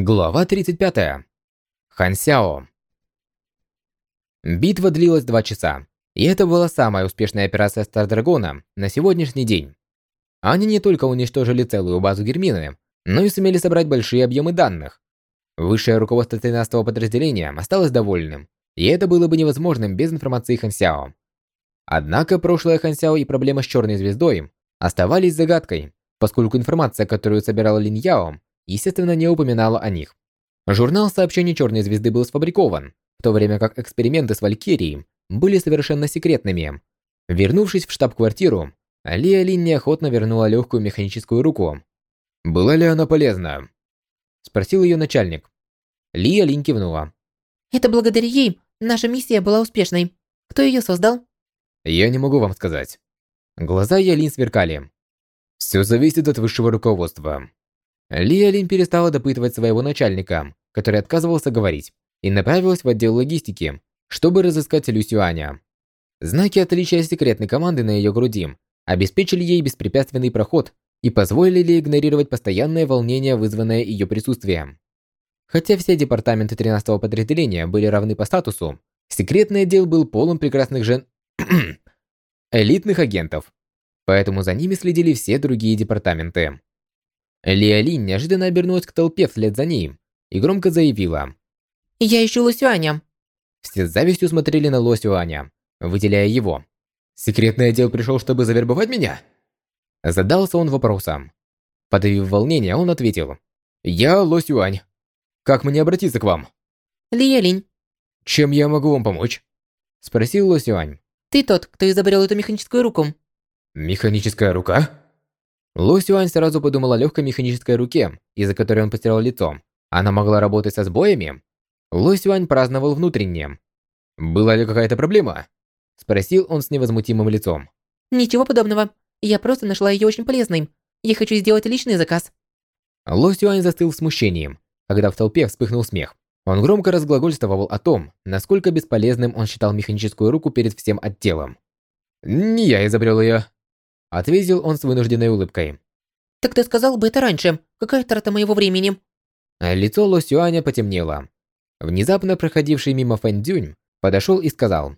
Глава 35. Хан Сяо. Битва длилась два часа, и это была самая успешная операция Стардрагона на сегодняшний день. Они не только уничтожили целую базу Гермины, но и сумели собрать большие объемы данных. Высшее руководство 13-го подразделения осталось довольным, и это было бы невозможным без информации Хан Сяо. Однако прошлое Хан Сяо и проблема с Черной Звездой оставались загадкой, поскольку информация, которую собирал Лин Яо, естественно, не упоминала о них. Журнал сообщений Черной Звезды был сфабрикован, в то время как эксперименты с Валькирией были совершенно секретными. Вернувшись в штаб-квартиру, Лия Лин неохотно вернула легкую механическую руку. «Была ли она полезна?» Спросил ее начальник. Лия Лин кивнула. «Это благодаря ей наша миссия была успешной. Кто ее создал?» «Я не могу вам сказать». Глаза Ялин сверкали. «Все зависит от высшего руководства. Ли Лин перестала допытывать своего начальника, который отказывался говорить, и направилась в отдел логистики, чтобы разыскать Лю Сюаня. Знаки отличия секретной команды на ее груди обеспечили ей беспрепятственный проход и позволили игнорировать постоянное волнение, вызванное ее присутствием. Хотя все департаменты 13-го подразделения были равны по статусу, секретный отдел был полон прекрасных жен... элитных агентов, поэтому за ними следили все другие департаменты. Лиалин неожиданно обернулась к толпе вслед за ней и громко заявила. «Я ищу Лосюаня». Все с завистью смотрели на Лосюаня, выделяя его. «Секретный отдел пришел, чтобы завербовать меня?» Задался он вопросом. Подавив волнение, он ответил. «Я Лосюань. Как мне обратиться к вам?» «Лиалинь». «Чем я могу вам помочь?» Спросил Лосюань. «Ты тот, кто изобрел эту механическую руку». «Механическая рука?» Лу Сюань сразу подумал о легкой механической руке, из-за которой он потерял лицо. Она могла работать со сбоями? Лу Сюань праздновал внутренне. «Была ли какая-то проблема?» Спросил он с невозмутимым лицом. «Ничего подобного. Я просто нашла ее очень полезной. Я хочу сделать личный заказ». Ло Сюань застыл в смущении, когда в толпе вспыхнул смех. Он громко разглагольствовал о том, насколько бесполезным он считал механическую руку перед всем отделом. «Не я изобрел ее», Ответил он с вынужденной улыбкой. «Так ты сказал бы это раньше. Какая трата моего времени?» Лицо Ло Сюаня потемнело. Внезапно проходивший мимо Фэн Дюнь подошел и сказал.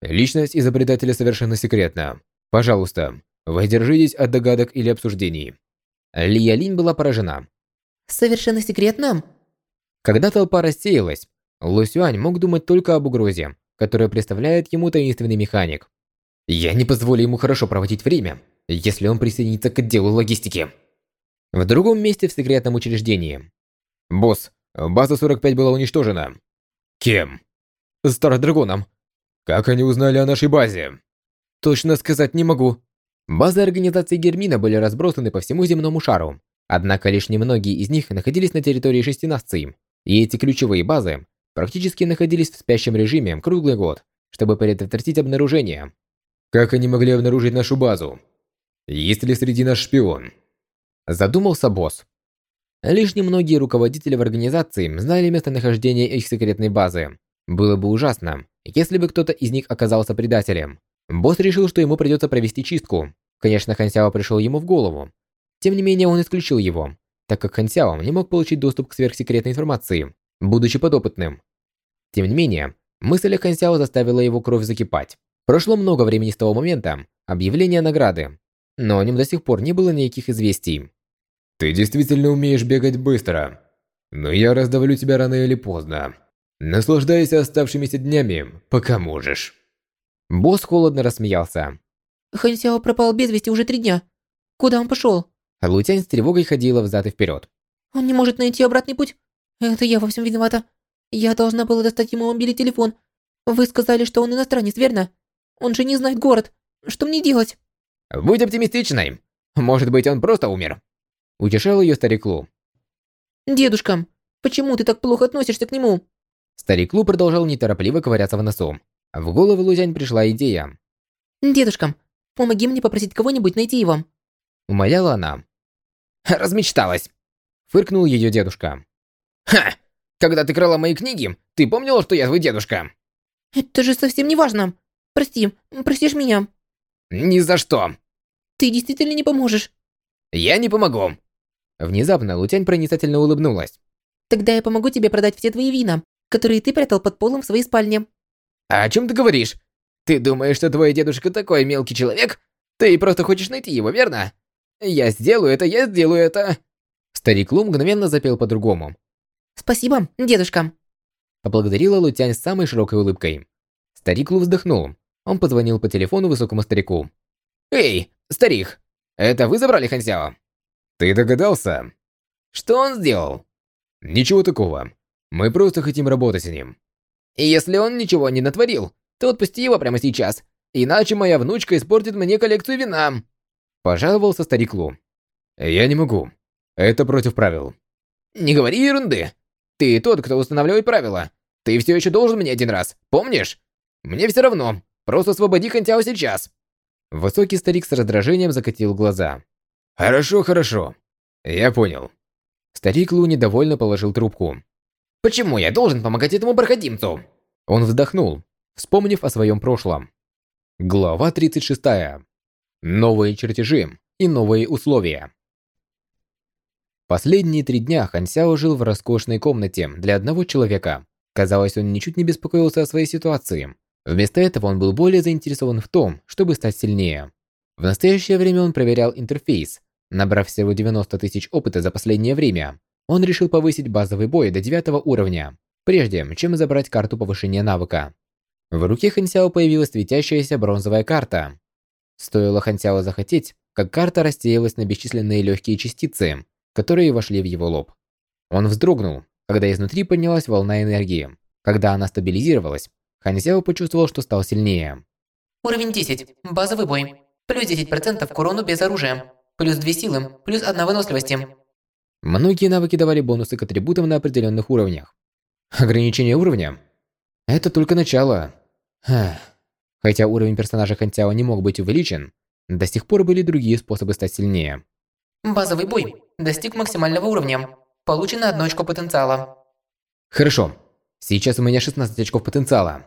«Личность изобретателя совершенно секретна. Пожалуйста, воздержитесь от догадок или обсуждений». Ли Ялинь была поражена. «Совершенно секретно?» Когда толпа рассеялась, Ло Сюань мог думать только об угрозе, которую представляет ему таинственный механик. Я не позволю ему хорошо проводить время, если он присоединится к отделу логистики. В другом месте в секретном учреждении. Босс, база 45 была уничтожена. Кем? Стародрагоном. Как они узнали о нашей базе? Точно сказать не могу. Базы организации Гермина были разбросаны по всему земному шару. Однако лишь немногие из них находились на территории шести наций. И эти ключевые базы практически находились в спящем режиме круглый год, чтобы предотвратить обнаружение. Как они могли обнаружить нашу базу? Есть ли среди нас шпион? Задумался босс. Лишь немногие руководители в организации знали местонахождение их секретной базы. Было бы ужасно, если бы кто-то из них оказался предателем. Босс решил, что ему придется провести чистку. Конечно, Хансяо пришел ему в голову. Тем не менее, он исключил его, так как Хансяо не мог получить доступ к сверхсекретной информации, будучи подопытным. Тем не менее, мысль о Хансяо заставила его кровь закипать. Прошло много времени с того момента, объявления награды, но о нем до сих пор не было никаких известий. «Ты действительно умеешь бегать быстро, но я раздавлю тебя рано или поздно. Наслаждайся оставшимися днями, пока можешь». Босс холодно рассмеялся. Хансяо пропал без вести уже три дня. Куда он пошел? Лутянь с тревогой ходила взад и вперед. Он не может найти обратный путь. Это я во всем виновата. Я должна была достать ему мобильный телефон. Вы сказали, что он иностранец, верно? Он же не знает город. Что мне делать? Будь оптимистичной. Может быть, он просто умер. Утешал ее старик Лу. Дедушка, почему ты так плохо относишься к нему? Старик Лу продолжал неторопливо ковыряться в носу. В голову Лузянь пришла идея. Дедушка, помоги мне попросить кого-нибудь найти его. Умоляла она. Размечталась. Фыркнул ее дедушка. Ха! Когда ты крала мои книги, ты помнила, что я твой дедушка? Это же совсем не важно. Прости, простишь меня? Ни за что. Ты действительно не поможешь? Я не помогу. Внезапно Лутянь проницательно улыбнулась. Тогда я помогу тебе продать все твои вина, которые ты прятал под полом в своей спальне. А о чем ты говоришь? Ты думаешь, что твой дедушка такой мелкий человек? Ты просто хочешь найти его, верно? Я сделаю это, я сделаю это. Старик Лу мгновенно запел по-другому. Спасибо, дедушка. Поблагодарила Лутянь с самой широкой улыбкой. Старик Лу вздохнул. Он позвонил по телефону высокому старику. «Эй, старик, это вы забрали Хансяо?» «Ты догадался?» «Что он сделал?» «Ничего такого. Мы просто хотим работать с ним». «Если он ничего не натворил, то отпусти его прямо сейчас, иначе моя внучка испортит мне коллекцию вина!» Пожаловался старик Лу. «Я не могу. Это против правил». «Не говори ерунды. Ты тот, кто устанавливает правила. Ты все еще должен мне один раз, помнишь? Мне все равно. Просто освободи Хантяо сейчас». Высокий старик с раздражением закатил глаза. «Хорошо, хорошо. Я понял». Старик Лу недовольно положил трубку. «Почему я должен помогать этому проходимцу?» Он вздохнул, вспомнив о своем прошлом. Глава 36. Новые чертежи и новые условия. Последние три дня Хан Сяо жил в роскошной комнате для одного человека. Казалось, он ничуть не беспокоился о своей ситуации. Вместо этого он был более заинтересован в том, чтобы стать сильнее. В настоящее время он проверял интерфейс. Набрав всего 90 тысяч опыта за последнее время, он решил повысить базовый бой до 9 уровня, прежде чем забрать карту повышения навыка. В руке Хансяо появилась светящаяся бронзовая карта. Стоило Хансяо захотеть, как карта рассеялась на бесчисленные легкие частицы, которые вошли в его лоб. Он вздрогнул, когда изнутри поднялась волна энергии. Когда она стабилизировалась, Хансяо почувствовал, что стал сильнее. Уровень 10. Базовый бой. Плюс 10% к урону без оружия. Плюс 2 силы, плюс 1 выносливости. Многие навыки давали бонусы к атрибутам на определенных уровнях. Ограничение уровня? Это только начало. Хотя уровень персонажа Хантяо не мог быть увеличен, до сих пор были другие способы стать сильнее. Базовый бой. Достиг максимального уровня. Получено одно очко потенциала. Хорошо. Сейчас у меня 16 очков потенциала.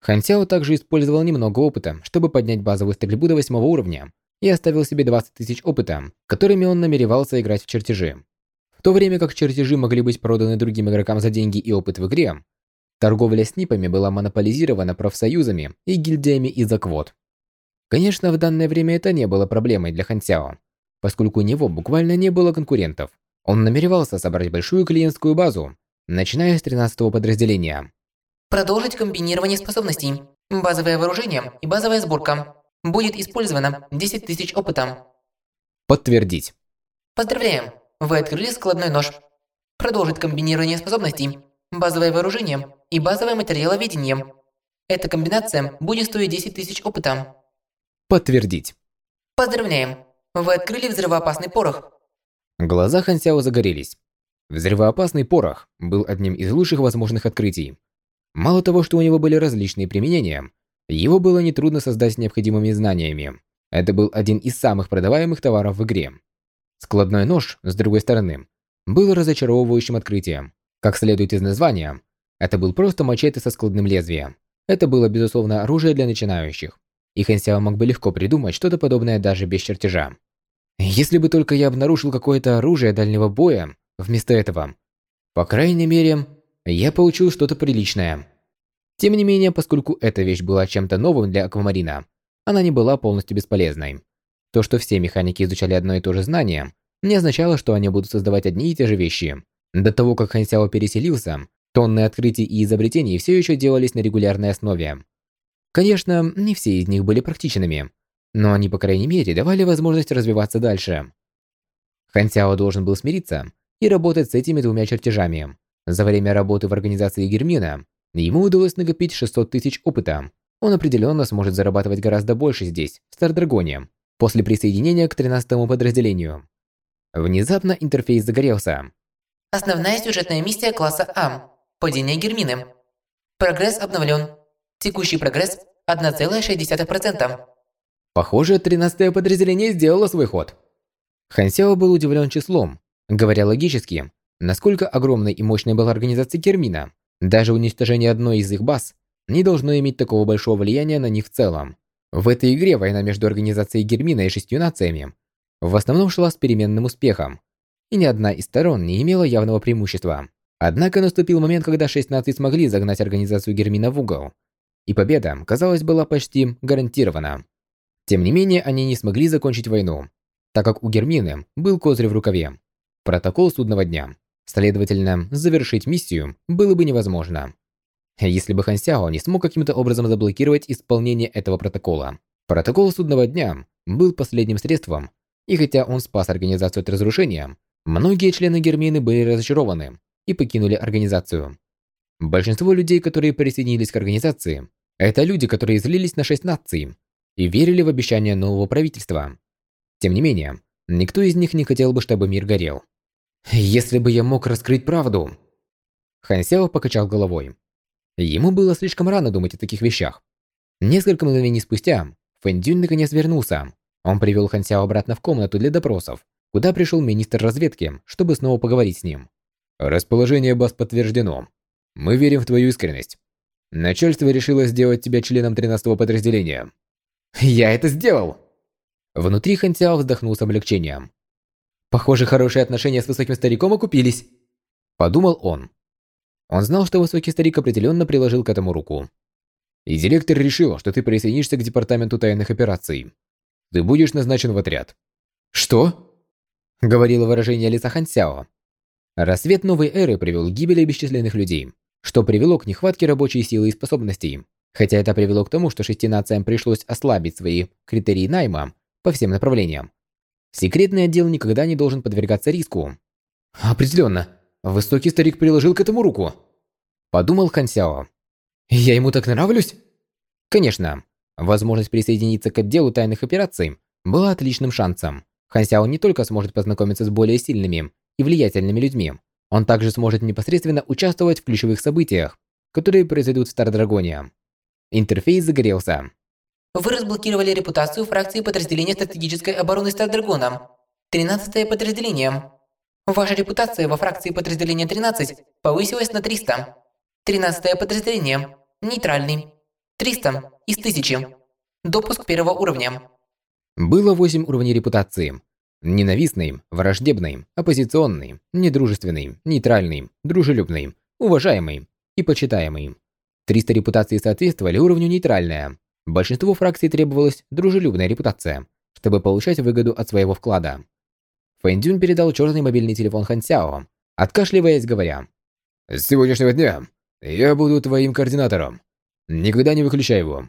Хансяо также использовал немного опыта, чтобы поднять базовую стрельбу до 8 уровня, и оставил себе 20 тысяч опыта, которыми он намеревался играть в чертежи. В то время как чертежи могли быть проданы другим игрокам за деньги и опыт в игре, торговля снипами была монополизирована профсоюзами и гильдиями из-за квот. Конечно, в данное время это не было проблемой для Хансяо, поскольку у него буквально не было конкурентов. Он намеревался собрать большую клиентскую базу, начиная с 13-го подразделения. Продолжить комбинирование способностей. Базовое вооружение и базовая сборка. Будет использовано 10 тысяч опыта. Подтвердить. Поздравляем! Вы открыли складной нож. Продолжить комбинирование способностей, базовое вооружение и базовое материаловедение. Эта комбинация будет стоить 10 тысяч опыта. Подтвердить. Поздравляем! Вы открыли взрывоопасный порох. Глаза Хансяо загорелись. Взрывоопасный порох был одним из лучших возможных открытий. Мало того, что у него были различные применения, его было нетрудно создать с необходимыми знаниями. Это был один из самых продаваемых товаров в игре. Складной нож, с другой стороны, был разочаровывающим открытием. Как следует из названия, это был просто мачете со складным лезвием. Это было, безусловно, оружие для начинающих. И Хэн мог бы легко придумать что-то подобное даже без чертежа. Если бы только я обнаружил какое-то оружие дальнего боя вместо этого. По крайней мере, я получил что-то приличное. Тем не менее, поскольку эта вещь была чем-то новым для Аквамарина, она не была полностью бесполезной. То, что все механики изучали одно и то же знание, не означало, что они будут создавать одни и те же вещи. До того, как Хан Сяо переселился, тонны открытий и изобретений все еще делались на регулярной основе. Конечно, не все из них были практичными, но они, по крайней мере, давали возможность развиваться дальше. Хан Сяо должен был смириться и работать с этими двумя чертежами. За время работы в организации Гермина ему удалось накопить 600 тысяч опыта. Он определенно сможет зарабатывать гораздо больше здесь, в Стардрагоне, после присоединения к 13-му подразделению. Внезапно интерфейс загорелся. Основная сюжетная миссия класса А. Падение Гермины. Прогресс обновлен. Текущий прогресс 1,6%. Похоже, 13-е подразделение сделало свой ход. Хансяо был удивлен числом. Говоря логически, насколько огромной и мощной была организация Гермина, даже уничтожение одной из их баз не должно иметь такого большого влияния на них в целом. В этой игре война между организацией Гермина и шестью нациями в основном шла с переменным успехом, и ни одна из сторон не имела явного преимущества. Однако наступил момент, когда шесть наций смогли загнать организацию Гермина в угол, и победа, казалось, была почти гарантирована. Тем не менее, они не смогли закончить войну, так как у Гермины был козырь в рукаве. Протокол судного дня. Следовательно, завершить миссию было бы невозможно. Если бы Хан Сяо не смог каким-то образом заблокировать исполнение этого протокола. Протокол судного дня был последним средством, и хотя он спас организацию от разрушения, многие члены Гермины были разочарованы и покинули организацию. Большинство людей, которые присоединились к организации, это люди, которые злились на шесть наций и верили в обещания нового правительства. Тем не менее, никто из них не хотел бы, чтобы мир горел. Если бы я мог раскрыть правду. Хан Сяо покачал головой. Ему было слишком рано думать о таких вещах. Несколько мгновений спустя Фэн Дюнь наконец вернулся. Он привел Хан Сяо обратно в комнату для допросов, куда пришел министр разведки, чтобы снова поговорить с ним. Расположение баз подтверждено. Мы верим в твою искренность. Начальство решило сделать тебя членом 13-го подразделения. Я это сделал! Внутри Хан Сяо вздохнул с облегчением. Похоже, хорошие отношения с высоким стариком окупились. Подумал он. Он знал, что высокий старик определенно приложил к этому руку. И директор решил, что ты присоединишься к департаменту тайных операций. Ты будешь назначен в отряд. Что? Говорило выражение лица Хан Сяо. Рассвет новой эры привел к гибели бесчисленных людей, что привело к нехватке рабочей силы и способностей. Хотя это привело к тому, что шести нациям пришлось ослабить свои критерии найма по всем направлениям. Секретный отдел никогда не должен подвергаться риску. Определенно, высокий старик приложил к этому руку. Подумал Хан Сяо. Я ему так нравлюсь? Конечно, возможность присоединиться к отделу тайных операций была отличным шансом. Хан Сяо не только сможет познакомиться с более сильными и влиятельными людьми, он также сможет непосредственно участвовать в ключевых событиях, которые произойдут в Стардрагоне. Интерфейс загорелся. Вы разблокировали репутацию фракции подразделения стратегической обороны Стардрагона. 13 подразделение. Ваша репутация во фракции подразделения 13 повысилась на 300. 13 подразделение. Нейтральный. 300 из 1000. Допуск первого уровня. Было 8 уровней репутации. Ненавистный, враждебный, оппозиционный, недружественный, нейтральный, дружелюбный, уважаемый и почитаемый. 300 репутаций соответствовали уровню нейтральная. Большинству фракций требовалась дружелюбная репутация, чтобы получать выгоду от своего вклада. Фэндюн передал черный мобильный телефон Хан Сяо, откашливаясь, говоря, «С сегодняшнего дня я буду твоим координатором. Никогда не выключай его».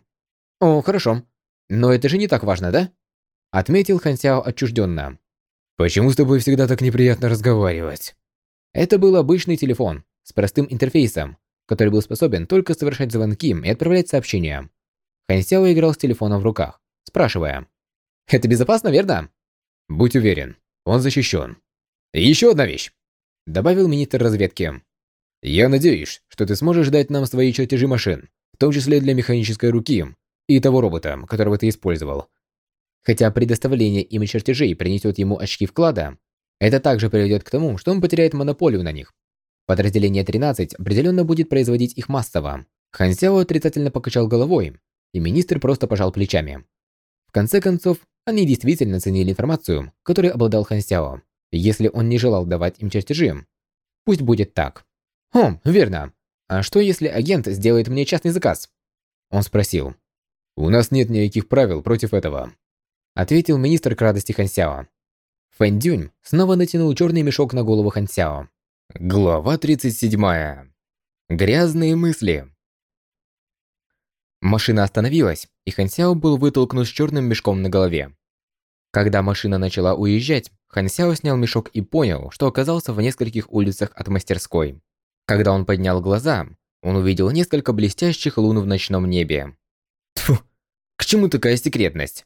«О, хорошо. Но это же не так важно, да?» Отметил Хан Сяо отчужденно. «Почему с тобой всегда так неприятно разговаривать?» Это был обычный телефон с простым интерфейсом, который был способен только совершать звонки и отправлять сообщения. Хан Сяо играл с телефоном в руках, спрашивая. «Это безопасно, верно?» «Будь уверен, он защищен». Еще одна вещь», — добавил министр разведки. «Я надеюсь, что ты сможешь дать нам свои чертежи машин, в том числе для механической руки и того робота, которого ты использовал. Хотя предоставление им чертежей принесет ему очки вклада, это также приведет к тому, что он потеряет монополию на них. Подразделение 13 определенно будет производить их массово. Хан Сяо отрицательно покачал головой и министр просто пожал плечами. В конце концов, они действительно ценили информацию, которой обладал Хан Сяо. Если он не желал давать им чертежи, пусть будет так. «Хм, верно. А что, если агент сделает мне частный заказ?» Он спросил. «У нас нет никаких правил против этого», ответил министр к радости Хан Сяо. Фэн Дюнь снова натянул черный мешок на голову Хан Сяо. Глава 37. Грязные мысли. Машина остановилась, и Хан Сяо был вытолкнут с черным мешком на голове. Когда машина начала уезжать, Хан Сяо снял мешок и понял, что оказался в нескольких улицах от мастерской. Когда он поднял глаза, он увидел несколько блестящих лун в ночном небе. Тьфу, к чему такая секретность?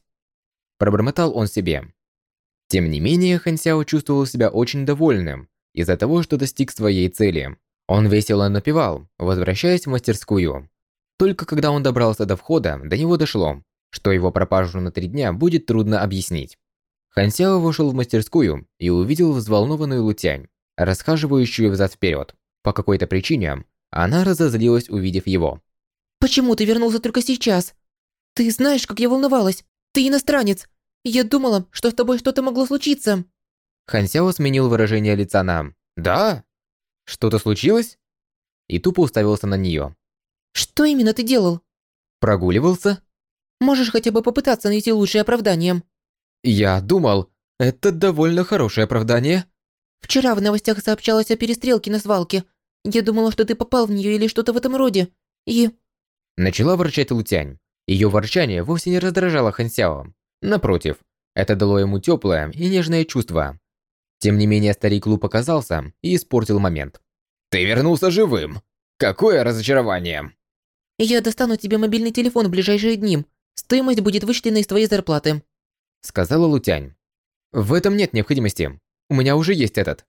Пробормотал он себе. Тем не менее, Хан Сяо чувствовал себя очень довольным из-за того, что достиг своей цели. Он весело напевал, возвращаясь в мастерскую. Только когда он добрался до входа, до него дошло, что его пропажу на три дня будет трудно объяснить. Хан Сяо вошел в мастерскую и увидел взволнованную Лутянь, расхаживающую взад-вперед. По какой-то причине она разозлилась, увидев его. «Почему ты вернулся только сейчас? Ты знаешь, как я волновалась. Ты иностранец. Я думала, что с тобой что-то могло случиться». Хан Сяо сменил выражение лица на «Да?» Что-то случилось? И тупо уставился на нее. Что именно ты делал? Прогуливался? Можешь хотя бы попытаться найти лучшее оправдание. Я думал, это довольно хорошее оправдание. Вчера в новостях сообщалось о перестрелке на свалке. Я думала, что ты попал в нее или что-то в этом роде. И... Начала ворчать Лутянь. Ее ворчание вовсе не раздражало Хансяо. Напротив, это дало ему теплое и нежное чувство. Тем не менее, старик Лу показался и испортил момент. «Ты вернулся живым! Какое разочарование!» «Я достану тебе мобильный телефон в ближайшие дни. Стоимость будет вычтена из твоей зарплаты», сказала Лутянь. «В этом нет необходимости. У меня уже есть этот»,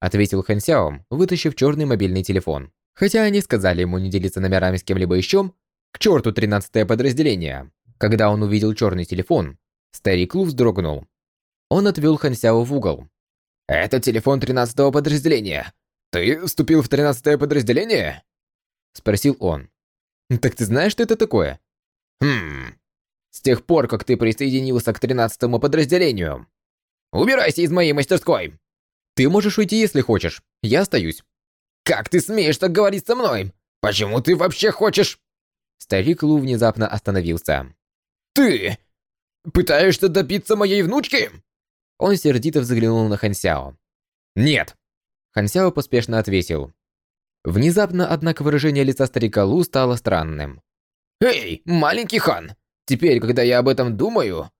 ответил Хэн Сяо, вытащив черный мобильный телефон. Хотя они сказали ему не делиться номерами с кем-либо еще, к черту тринадцатое подразделение. Когда он увидел черный телефон, старик Лу вздрогнул. Он отвел Хэн Сяо в угол. «Это телефон тринадцатого подразделения. Ты вступил в тринадцатое подразделение?» Спросил он. «Так ты знаешь, что это такое?» «Хм... С тех пор, как ты присоединился к тринадцатому подразделению. Убирайся из моей мастерской!» «Ты можешь уйти, если хочешь. Я остаюсь». «Как ты смеешь так говорить со мной? Почему ты вообще хочешь...» Старик Лу внезапно остановился. «Ты пытаешься добиться моей внучки?» Он сердито взглянул на Хансяо. «Нет!» Хансяо поспешно ответил. Внезапно, однако, выражение лица старика Лу стало странным. «Эй, маленький хан! Теперь, когда я об этом думаю...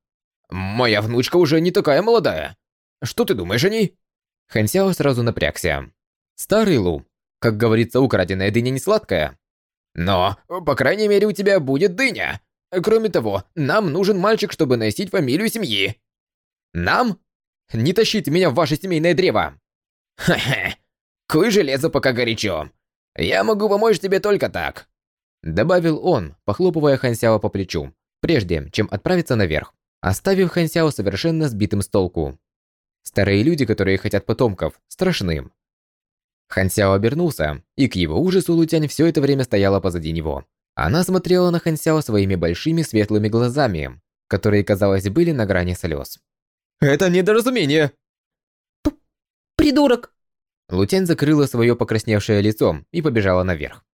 Моя внучка уже не такая молодая. Что ты думаешь о ней?» Хансяо сразу напрягся. «Старый Лу, как говорится, украденная дыня не сладкая. Но, по крайней мере, у тебя будет дыня. Кроме того, нам нужен мальчик, чтобы носить фамилию семьи». «Нам?» Не тащите меня в ваше семейное древо!» «Ха-ха! Куй железо, пока горячо! Я могу помочь тебе только так!» Добавил он, похлопывая Хансяо по плечу, прежде чем отправиться наверх, оставив Хансяо совершенно сбитым с толку. Старые люди, которые хотят потомков, страшны. Хансяо обернулся, и к его ужасу Лутянь все это время стояла позади него. Она смотрела на Хансяо своими большими светлыми глазами, которые, казалось, были на грани слез. Это недоразумение. Придурок. Лутянь закрыла свое покрасневшее лицо и побежала наверх.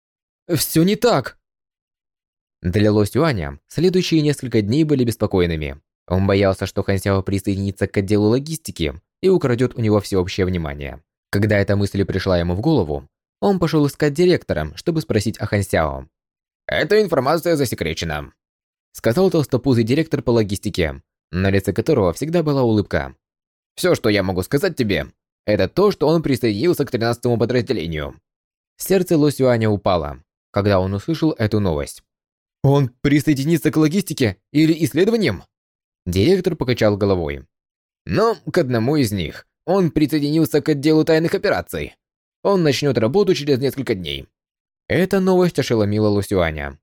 Все не так. Для Ло Сюаня следующие несколько дней были беспокойными. Он боялся, что Хан Сяо присоединится к отделу логистики и украдет у него всеобщее внимание. Когда эта мысль пришла ему в голову, он пошел искать директора, чтобы спросить о Хан Сяо. «Эта информация засекречена», сказал толстопузый директор по логистике, на лице которого всегда была улыбка. «Все, что я могу сказать тебе, это то, что он присоединился к 13-му подразделению». Сердце Ло Сюаня упало, когда он услышал эту новость. «Он присоединится к логистике или исследованиям?» Директор покачал головой. «Но к одному из них. Он присоединился к отделу тайных операций. Он начнет работу через несколько дней». Эта новость ошеломила Лусюаня.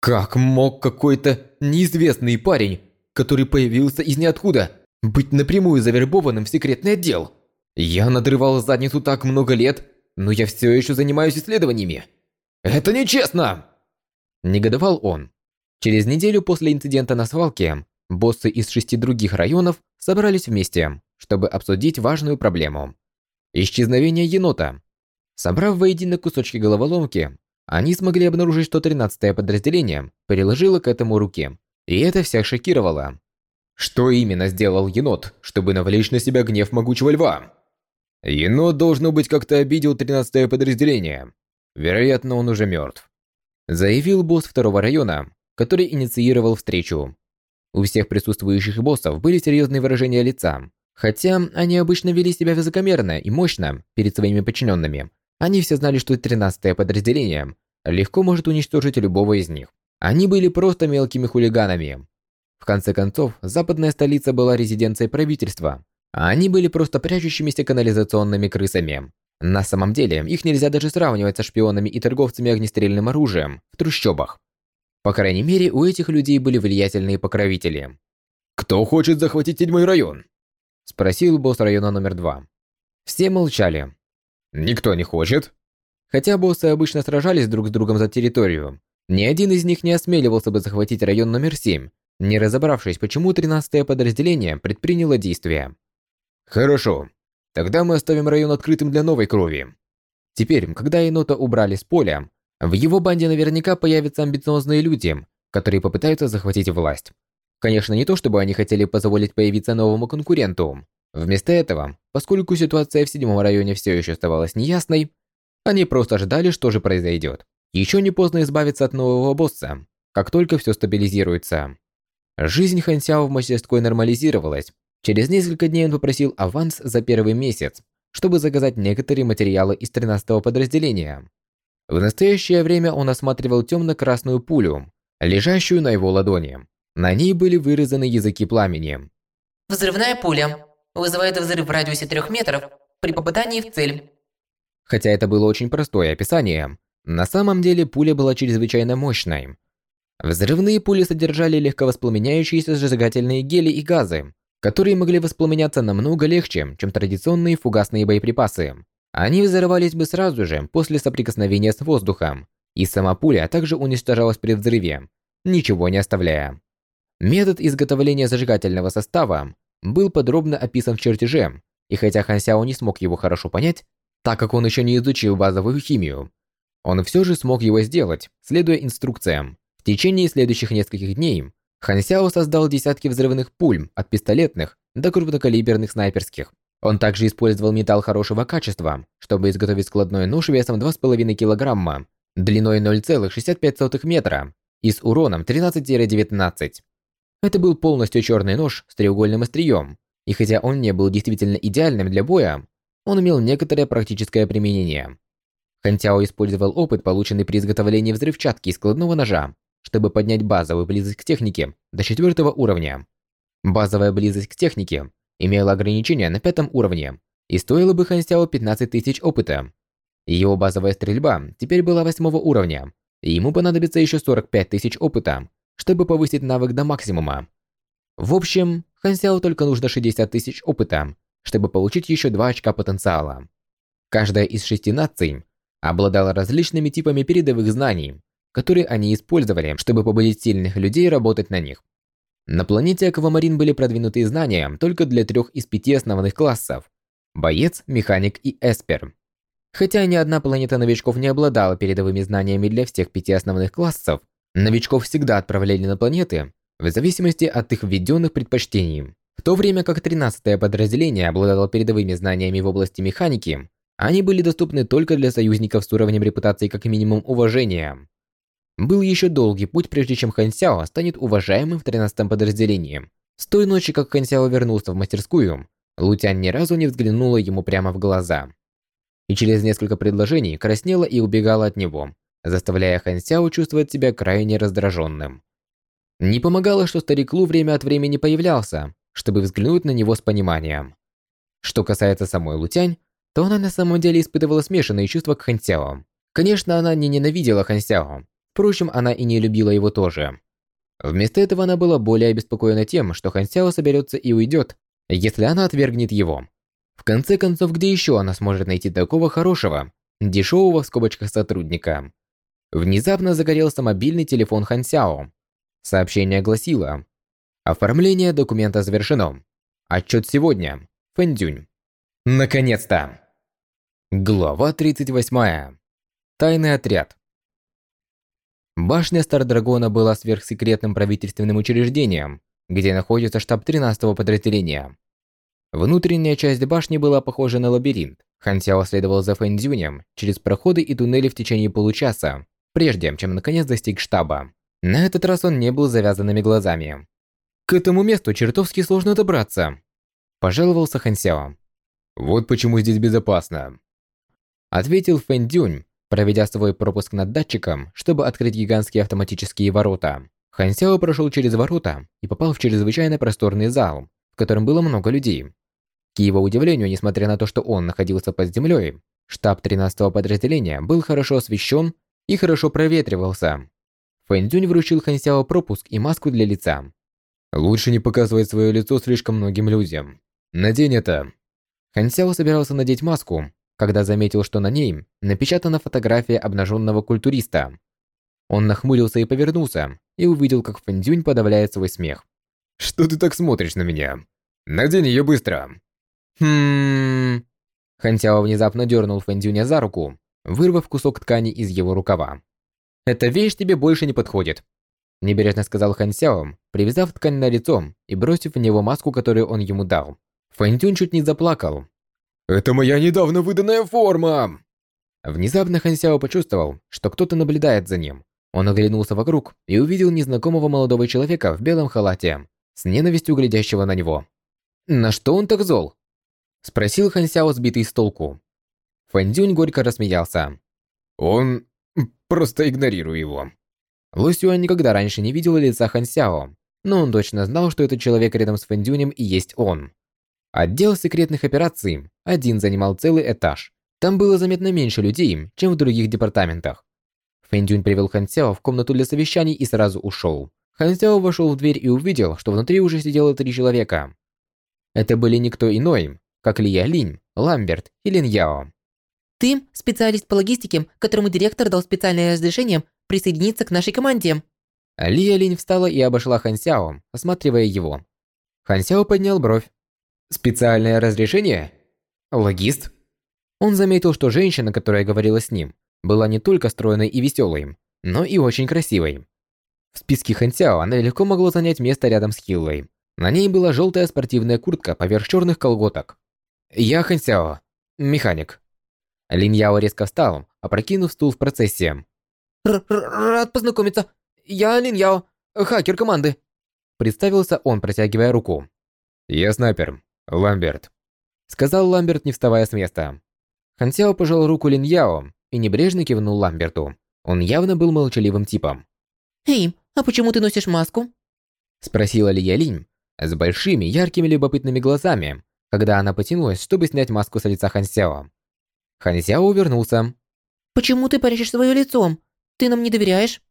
«Как мог какой-то неизвестный парень который появился из ниоткуда, быть напрямую завербованным в секретный отдел. Я надрывал задницу так много лет, но я все еще занимаюсь исследованиями. Это нечестно! Негодовал он. Через неделю после инцидента на свалке, боссы из шести других районов собрались вместе, чтобы обсудить важную проблему. Исчезновение енота. Собрав воедино кусочки головоломки, они смогли обнаружить, что 13-е подразделение переложило к этому руки и это всех шокировало. Что именно сделал енот, чтобы навлечь на себя гнев могучего льва? Енот, должно быть, как-то обидел 13-е подразделение. Вероятно, он уже мертв. Заявил босс второго района, который инициировал встречу. У всех присутствующих боссов были серьезные выражения лица. Хотя они обычно вели себя высокомерно и мощно перед своими подчиненными, они все знали, что 13-е подразделение легко может уничтожить любого из них. Они были просто мелкими хулиганами. В конце концов, западная столица была резиденцией правительства, а они были просто прячущимися канализационными крысами. На самом деле, их нельзя даже сравнивать со шпионами и торговцами огнестрельным оружием в трущобах. По крайней мере, у этих людей были влиятельные покровители. «Кто хочет захватить седьмой район?» Спросил босс района номер два. Все молчали. «Никто не хочет?» Хотя боссы обычно сражались друг с другом за территорию, ни один из них не осмеливался бы захватить район номер 7, не разобравшись, почему 13-е подразделение предприняло действия. Хорошо. Тогда мы оставим район открытым для новой крови. Теперь, когда енота убрали с поля, в его банде наверняка появятся амбициозные люди, которые попытаются захватить власть. Конечно, не то чтобы они хотели позволить появиться новому конкуренту. Вместо этого, поскольку ситуация в седьмом районе все еще оставалась неясной, они просто ждали, что же произойдет. Еще не поздно избавиться от нового босса, как только все стабилизируется. Жизнь Хансяо в мастерской нормализировалась. Через несколько дней он попросил аванс за первый месяц, чтобы заказать некоторые материалы из 13-го подразделения. В настоящее время он осматривал темно-красную пулю, лежащую на его ладони. На ней были вырезаны языки пламени. Взрывная пуля. Вызывает взрыв в радиусе 3 метров при попадании в цель. Хотя это было очень простое описание, на самом деле пуля была чрезвычайно мощной. Взрывные пули содержали легковоспламеняющиеся сжигательные гели и газы, которые могли воспламеняться намного легче, чем традиционные фугасные боеприпасы. Они взрывались бы сразу же после соприкосновения с воздухом, и сама пуля также уничтожалась при взрыве, ничего не оставляя. Метод изготовления зажигательного состава был подробно описан в чертеже, и хотя Хан Сяо не смог его хорошо понять, так как он еще не изучил базовую химию, он все же смог его сделать, следуя инструкциям. В течение следующих нескольких дней Хан Сяо создал десятки взрывных пуль от пистолетных до крупнокалиберных снайперских. Он также использовал металл хорошего качества, чтобы изготовить складной нож весом 2,5 кг, длиной 0,65 метра и с уроном 13-19. Это был полностью черный нож с треугольным острием, и хотя он не был действительно идеальным для боя, он имел некоторое практическое применение. Хантяо использовал опыт, полученный при изготовлении взрывчатки и складного ножа, чтобы поднять базовую близость к технике до четвертого уровня. Базовая близость к технике имела ограничение на пятом уровне и стоила бы Хансяо 15 тысяч опыта. Его базовая стрельба теперь была восьмого уровня, и ему понадобится еще 45 тысяч опыта, чтобы повысить навык до максимума. В общем, Хансяо только нужно 60 тысяч опыта, чтобы получить еще 2 очка потенциала. Каждая из шести наций обладала различными типами передовых знаний, которые они использовали, чтобы побудить сильных людей работать на них. На планете Аквамарин были продвинутые знания только для трех из пяти основных классов – боец, механик и эспер. Хотя ни одна планета новичков не обладала передовыми знаниями для всех пяти основных классов, новичков всегда отправляли на планеты в зависимости от их введенных предпочтений. В то время как 13-е подразделение обладало передовыми знаниями в области механики, они были доступны только для союзников с уровнем репутации как минимум уважения. Был еще долгий путь, прежде чем Хан Сяо станет уважаемым в 13-м подразделении. С той ночи, как Хан Сяо вернулся в мастерскую, Лутян ни разу не взглянула ему прямо в глаза. И через несколько предложений краснела и убегала от него, заставляя Хан Сяо чувствовать себя крайне раздраженным. Не помогало, что старик Лу время от времени появлялся, чтобы взглянуть на него с пониманием. Что касается самой Лутянь, то она на самом деле испытывала смешанные чувства к Хан Сяо. Конечно, она не ненавидела Хан Сяо, Впрочем, она и не любила его тоже. Вместо этого она была более обеспокоена тем, что Хан Сяо соберется и уйдет, если она отвергнет его. В конце концов, где еще она сможет найти такого хорошего, дешевого в скобочках сотрудника? Внезапно загорелся мобильный телефон Хан Сяо. Сообщение гласило «Оформление документа завершено. Отчет сегодня. Фэндюнь». Наконец-то! Глава 38. Тайный отряд. Башня Стардрагона была сверхсекретным правительственным учреждением, где находится штаб 13-го подразделения. Внутренняя часть башни была похожа на лабиринт. Хан следовал за Фэнзюнем через проходы и туннели в течение получаса, прежде чем наконец достиг штаба. На этот раз он не был завязанными глазами. «К этому месту чертовски сложно добраться», – пожаловался Хан. «Вот почему здесь безопасно», – ответил Фэн Дюнь, Проведя свой пропуск над датчиком, чтобы открыть гигантские автоматические ворота, Хан Сяо прошел через ворота и попал в чрезвычайно просторный зал, в котором было много людей. К его удивлению, несмотря на то, что он находился под землей, штаб 13-го подразделения был хорошо освещен и хорошо проветривался. Фэн вручил Хан Сяо пропуск и маску для лица. «Лучше не показывать свое лицо слишком многим людям. Надень это». Хан Сяо собирался надеть маску, когда заметил, что на ней напечатана фотография обнаженного культуриста. Он нахмурился и повернулся, и увидел, как Фэндюнь подавляет свой смех. «Что ты так смотришь на меня? Надень ее быстро!» «Хм...» Хантяо внезапно дернул Фэндюня за руку, вырвав кусок ткани из его рукава. «Эта вещь тебе больше не подходит», – небрежно сказал Хан Сяо, привязав ткань на лицо и бросив в него маску, которую он ему дал. Фэнтюнь чуть не заплакал. «Это моя недавно выданная форма!» Внезапно Хан Сяо почувствовал, что кто-то наблюдает за ним. Он оглянулся вокруг и увидел незнакомого молодого человека в белом халате, с ненавистью глядящего на него. «На что он так зол?» – спросил Хан Сяо, сбитый с толку. Фэндюнь горько рассмеялся. «Он... просто игнорирую его». Лу Сюань никогда раньше не видел лица Хан Сяо, но он точно знал, что этот человек рядом с Фэндюнем и есть он. Отдел секретных операций один занимал целый этаж. Там было заметно меньше людей, чем в других департаментах. Фэндюнь привел Хан Сяо в комнату для совещаний и сразу ушел. Хан Сяо вошел в дверь и увидел, что внутри уже сидело три человека. Это были никто иной, как Лия Линь, Ламберт и Лин Яо. Ты специалист по логистике, которому директор дал специальное разрешение присоединиться к нашей команде. Лия Линь встала и обошла Хан Сяо, осматривая его. Хан Сяо поднял бровь. «Специальное разрешение? Логист?» Он заметил, что женщина, которая говорила с ним, была не только стройной и веселой, но и очень красивой. В списке Хан Сяо она легко могла занять место рядом с Хиллой. На ней была желтая спортивная куртка поверх черных колготок. «Я Хан Сяо, механик». Лин Яо резко встал, опрокинув стул в процессе. Р -р «Рад познакомиться. Я Лин Яо, хакер команды». Представился он, протягивая руку. «Я снайпер. Ламберт», — сказал Ламберт, не вставая с места. Хансяо пожал руку Лин Яо и небрежно кивнул Ламберту. Он явно был молчаливым типом. «Эй, а почему ты носишь маску?» Спросила Лия Линь с большими, яркими, любопытными глазами, когда она потянулась, чтобы снять маску с лица Хансяо. Хансяо увернулся. «Почему ты прячешь свое лицо? Ты нам не доверяешь?»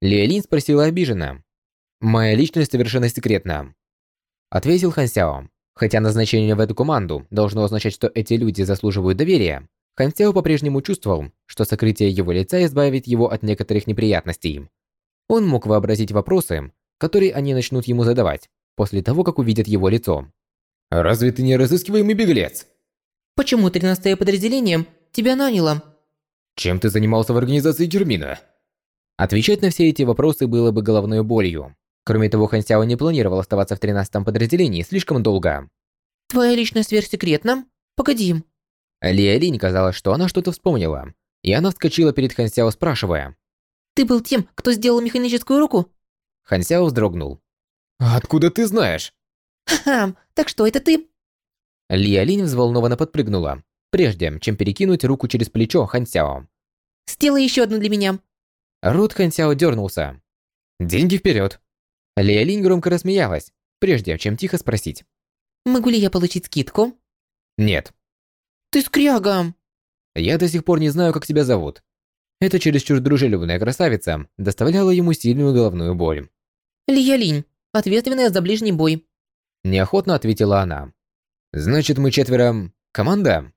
Лия Линь спросила обиженно. «Моя личность совершенно секретна», — ответил Хансяо. Хотя назначение в эту команду должно означать, что эти люди заслуживают доверия, Хан Сяо по-прежнему чувствовал, что сокрытие его лица избавит его от некоторых неприятностей. Он мог вообразить вопросы, которые они начнут ему задавать, после того, как увидят его лицо. «Разве ты не разыскиваемый беглец?» «Почему 13-е подразделение тебя наняло?» «Чем ты занимался в организации Термина?» Отвечать на все эти вопросы было бы головной болью. Кроме того, Хан Сяо не планировал оставаться в 13-м подразделении слишком долго. «Твоя личная сверхсекретна? Погоди». Лия Линь казалось, что она что-то вспомнила, и она вскочила перед Хан Сяо, спрашивая. «Ты был тем, кто сделал механическую руку?» Хан Сяо вздрогнул. «Откуда ты знаешь?» «Ха-ха, так что это ты?» Лия Линь взволнованно подпрыгнула, прежде чем перекинуть руку через плечо Хан Сяо. «Сделай еще одну для меня». Рот Хан Сяо дернулся. «Деньги вперед!» Лия Линь громко рассмеялась, прежде чем тихо спросить. «Могу ли я получить скидку?» «Нет». «Ты скряга!» «Я до сих пор не знаю, как тебя зовут». Эта чересчур дружелюбная красавица доставляла ему сильную головную боль. «Лия Линь, ответственная за ближний бой». Неохотно ответила она. «Значит, мы четверо... команда?»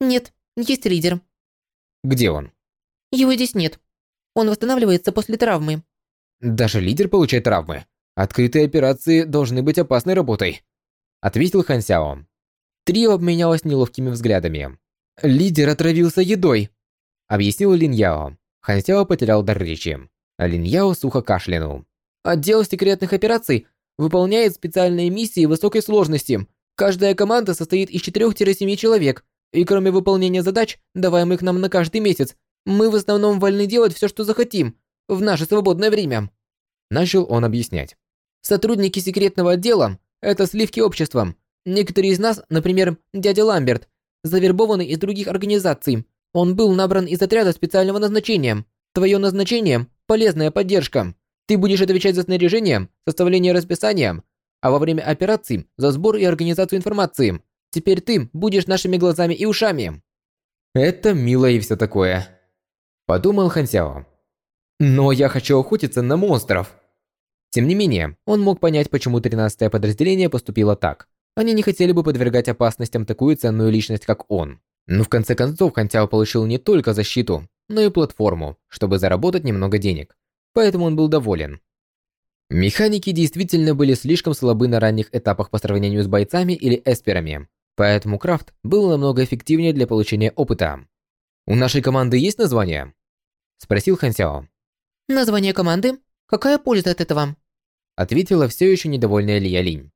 «Нет, есть лидер». «Где он?» «Его здесь нет. Он восстанавливается после травмы». «Даже лидер получает травмы?» Открытые операции должны быть опасной работой, ответил Хан Сяо. Трио обменялось неловкими взглядами. Лидер отравился едой, объяснил Лин Яо. Хан Сяо потерял дар речи. Лин Яо сухо кашлянул. Отдел секретных операций выполняет специальные миссии высокой сложности. Каждая команда состоит из 4-7 человек, и кроме выполнения задач, даваемых нам на каждый месяц, мы в основном вольны делать все, что захотим, в наше свободное время. Начал он объяснять. Сотрудники секретного отдела – это сливки общества. Некоторые из нас, например, дядя Ламберт, завербованы из других организаций. Он был набран из отряда специального назначения. Твое назначение – полезная поддержка. Ты будешь отвечать за снаряжение, составление расписания, а во время операций – за сбор и организацию информации. Теперь ты будешь нашими глазами и ушами. Это мило и все такое. Подумал Хансяо. Но я хочу охотиться на монстров. Тем не менее, он мог понять, почему 13-е подразделение поступило так. Они не хотели бы подвергать опасностям такую ценную личность, как он. Но в конце концов, Хантяо получил не только защиту, но и платформу, чтобы заработать немного денег. Поэтому он был доволен. Механики действительно были слишком слабы на ранних этапах по сравнению с бойцами или эсперами, поэтому крафт был намного эффективнее для получения опыта. У нашей команды есть название? Спросил Хан Сяо. Название команды? Какая польза от этого? Ответила все еще недовольная Ли Ялинь.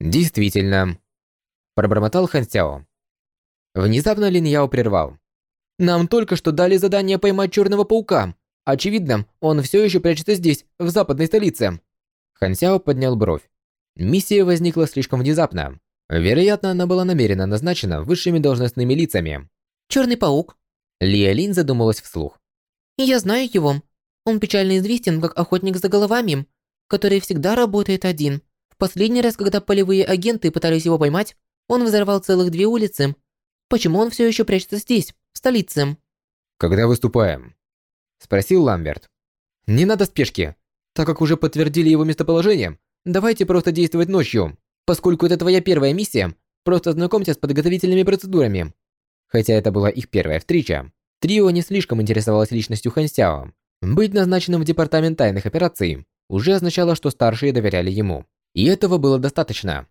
Действительно. Пробормотал Хан Сяо. Внезапно Лин Яо прервал. Нам только что дали задание поймать черного паука. Очевидно, он все еще прячется здесь, в западной столице. Хан Сяо поднял бровь. Миссия возникла слишком внезапно. Вероятно, она была намеренно назначена высшими должностными лицами. Черный паук. Лия Лин задумалась вслух. Я знаю его. Он печально известен как охотник за головами, который всегда работает один. В последний раз, когда полевые агенты пытались его поймать, он взорвал целых две улицы. Почему он все еще прячется здесь, в столице? Когда выступаем? Спросил Ламберт. Не надо спешки. Так как уже подтвердили его местоположение, давайте просто действовать ночью. Поскольку это твоя первая миссия, просто ознакомься с подготовительными процедурами. Хотя это была их первая встреча, Трио не слишком интересовалось личностью Хан Сяо. Быть назначенным в департамент тайных операций уже означало, что старшие доверяли ему. И этого было достаточно.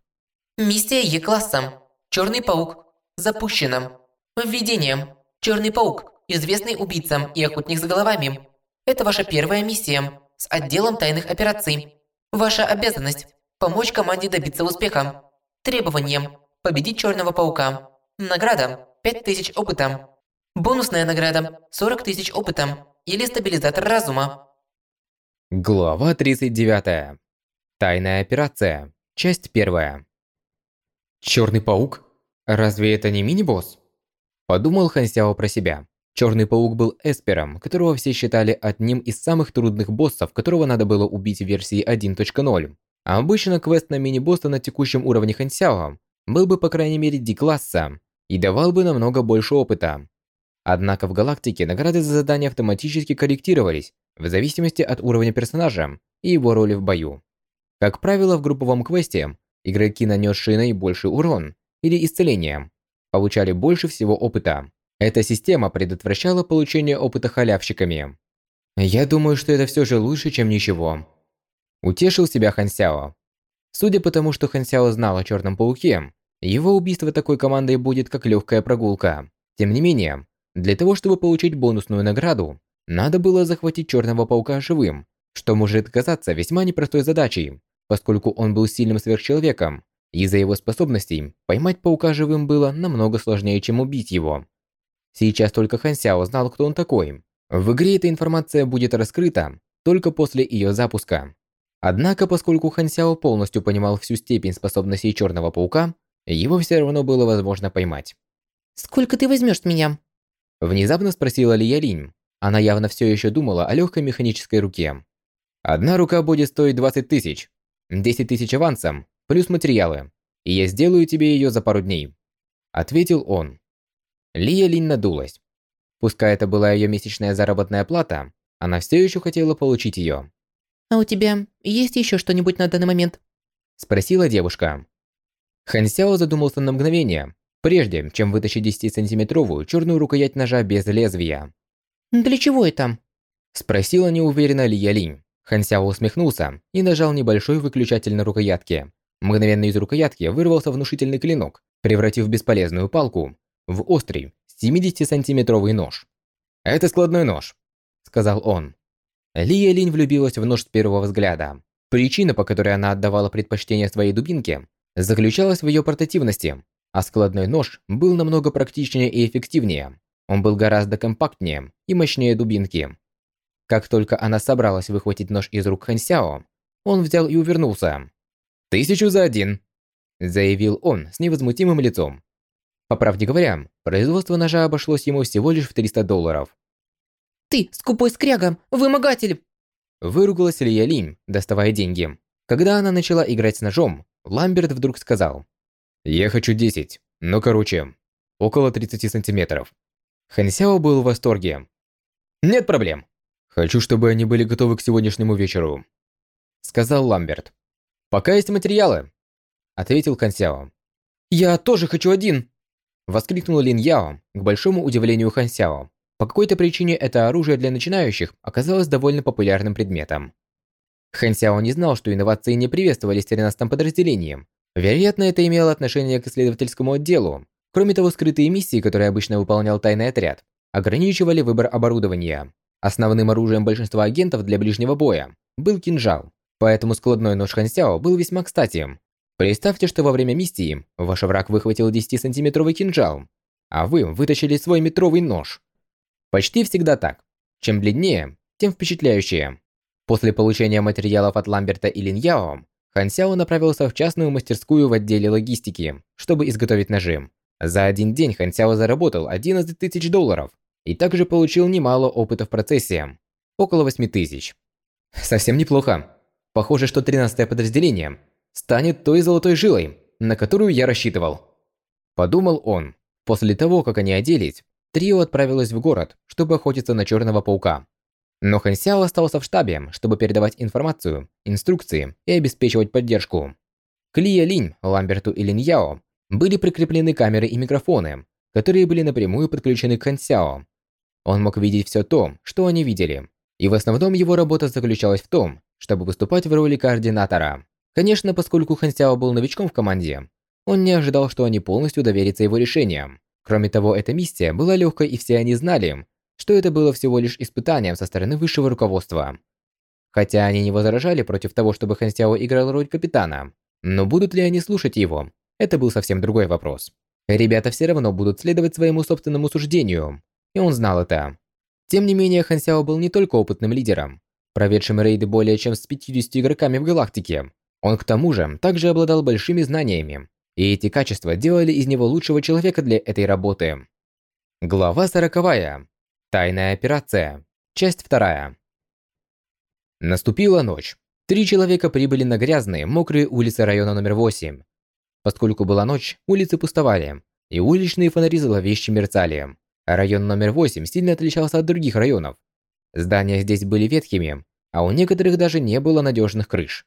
Миссия Е-класса. Черный паук. Запущено. Введение. Черный паук. Известный убийца и охотник за головами. Это ваша первая миссия с отделом тайных операций. Ваша обязанность – помочь команде добиться успеха. Требование – победить Черного Паука. Награда – 5000 опыта. Бонусная награда – 40 тысяч опыта или стабилизатор разума. Глава 39. Тайная операция. Часть 1. Черный паук? Разве это не мини-босс? Подумал Хан Сяо про себя. Черный паук был эспером, которого все считали одним из самых трудных боссов, которого надо было убить в версии 1.0. А обычно квест на мини-босса на текущем уровне Хан Сяо был бы по крайней мере D-класса и давал бы намного больше опыта. Однако в галактике награды за задания автоматически корректировались в зависимости от уровня персонажа и его роли в бою. Как правило, в групповом квесте игроки, нанесшие наибольший урон или исцеление, получали больше всего опыта. Эта система предотвращала получение опыта халявщиками. Я думаю, что это все же лучше, чем ничего. Утешил себя Хан Сяо. Судя по тому, что Хан Сяо знал о Черном Пауке, его убийство такой командой будет как легкая прогулка. Тем не менее, для того, чтобы получить бонусную награду, надо было захватить Черного Паука живым, что может казаться весьма непростой задачей, поскольку он был сильным сверхчеловеком. Из-за его способностей поймать Паука живым было намного сложнее, чем убить его. Сейчас только Хан Сяо знал, кто он такой. В игре эта информация будет раскрыта только после ее запуска. Однако, поскольку Хан Сяо полностью понимал всю степень способностей Черного Паука, его все равно было возможно поймать. «Сколько ты возьмешь меня?» Внезапно спросила Ли Ялинь. Она явно все еще думала о легкой механической руке. «Одна рука будет стоить 20 тысяч. 10 тысяч авансом, плюс материалы. И я сделаю тебе ее за пару дней». Ответил он. Ли Ялинь надулась. Пускай это была ее месячная заработная плата, она все еще хотела получить ее. «А у тебя есть еще что-нибудь на данный момент?» Спросила девушка. Хан Сяо задумался на мгновение, прежде чем вытащить 10-сантиметровую черную рукоять ножа без лезвия. «Для чего это?» Спросила неуверенно Ли Ялинь. Хан Сяо усмехнулся и нажал небольшой выключатель на рукоятке. Мгновенно из рукоятки вырвался внушительный клинок, превратив бесполезную палку в острый 70-сантиметровый нож. «Это складной нож», — сказал он. Ли Ялинь влюбилась в нож с первого взгляда. Причина, по которой она отдавала предпочтение своей дубинке, заключалась в ее портативности а складной нож был намного практичнее и эффективнее. Он был гораздо компактнее и мощнее дубинки. Как только она собралась выхватить нож из рук Хан Сяо, он взял и увернулся. «Тысячу за один!» – заявил он с невозмутимым лицом. По правде говоря, производство ножа обошлось ему всего лишь в 300 долларов. «Ты, скупой скряга, вымогатель!» Выругалась Лия Линь, доставая деньги. Когда она начала играть с ножом, Ламберт вдруг сказал. Я хочу 10, но короче, около 30 сантиметров. Хансяо был в восторге. Нет проблем. Хочу, чтобы они были готовы к сегодняшнему вечеру. Сказал Ламберт. Пока есть материалы. Ответил Хансяо. Я тоже хочу один. Воскликнул Лин Яо, к большому удивлению Хансяо. По какой-то причине это оружие для начинающих оказалось довольно популярным предметом. Хан Сяо не знал, что инновации не приветствовались в 13-м подразделении, Вероятно, это имело отношение к исследовательскому отделу. Кроме того, скрытые миссии, которые обычно выполнял тайный отряд, ограничивали выбор оборудования. Основным оружием большинства агентов для ближнего боя был кинжал, поэтому складной нож Хансяо был весьма кстати. Представьте, что во время миссии ваш враг выхватил 10-сантиметровый кинжал, а вы вытащили свой метровый нож. Почти всегда так. Чем длиннее, тем впечатляющее. После получения материалов от Ламберта и Линьяо, Хан Сяо направился в частную мастерскую в отделе логистики, чтобы изготовить ножи. За один день Хан Сяо заработал 11 тысяч долларов и также получил немало опыта в процессе – около 8 тысяч. Совсем неплохо. Похоже, что 13 подразделение станет той золотой жилой, на которую я рассчитывал. Подумал он. После того, как они оделись, трио отправилось в город, чтобы охотиться на Черного Паука. Но Хан Сяо остался в штабе, чтобы передавать информацию, инструкции и обеспечивать поддержку. К Лия Линь, Ламберту и Лин Яо были прикреплены камеры и микрофоны, которые были напрямую подключены к Хан Сяо. Он мог видеть все то, что они видели, и в основном его работа заключалась в том, чтобы выступать в роли координатора. Конечно, поскольку Хан Сяо был новичком в команде, он не ожидал, что они полностью доверятся его решениям. Кроме того, эта миссия была легкой, и все они знали, что это было всего лишь испытанием со стороны высшего руководства. Хотя они не возражали против того, чтобы Хан Сяо играл роль капитана, но будут ли они слушать его, это был совсем другой вопрос. Ребята все равно будут следовать своему собственному суждению, и он знал это. Тем не менее, Хан Сяо был не только опытным лидером, проведшим рейды более чем с 50 игроками в галактике. Он к тому же также обладал большими знаниями, и эти качества делали из него лучшего человека для этой работы. Глава сороковая. Тайная операция. Часть вторая. Наступила ночь. Три человека прибыли на грязные, мокрые улицы района номер 8. Поскольку была ночь, улицы пустовали, и уличные фонари зловеще мерцали. Район номер 8 сильно отличался от других районов. Здания здесь были ветхими, а у некоторых даже не было надежных крыш.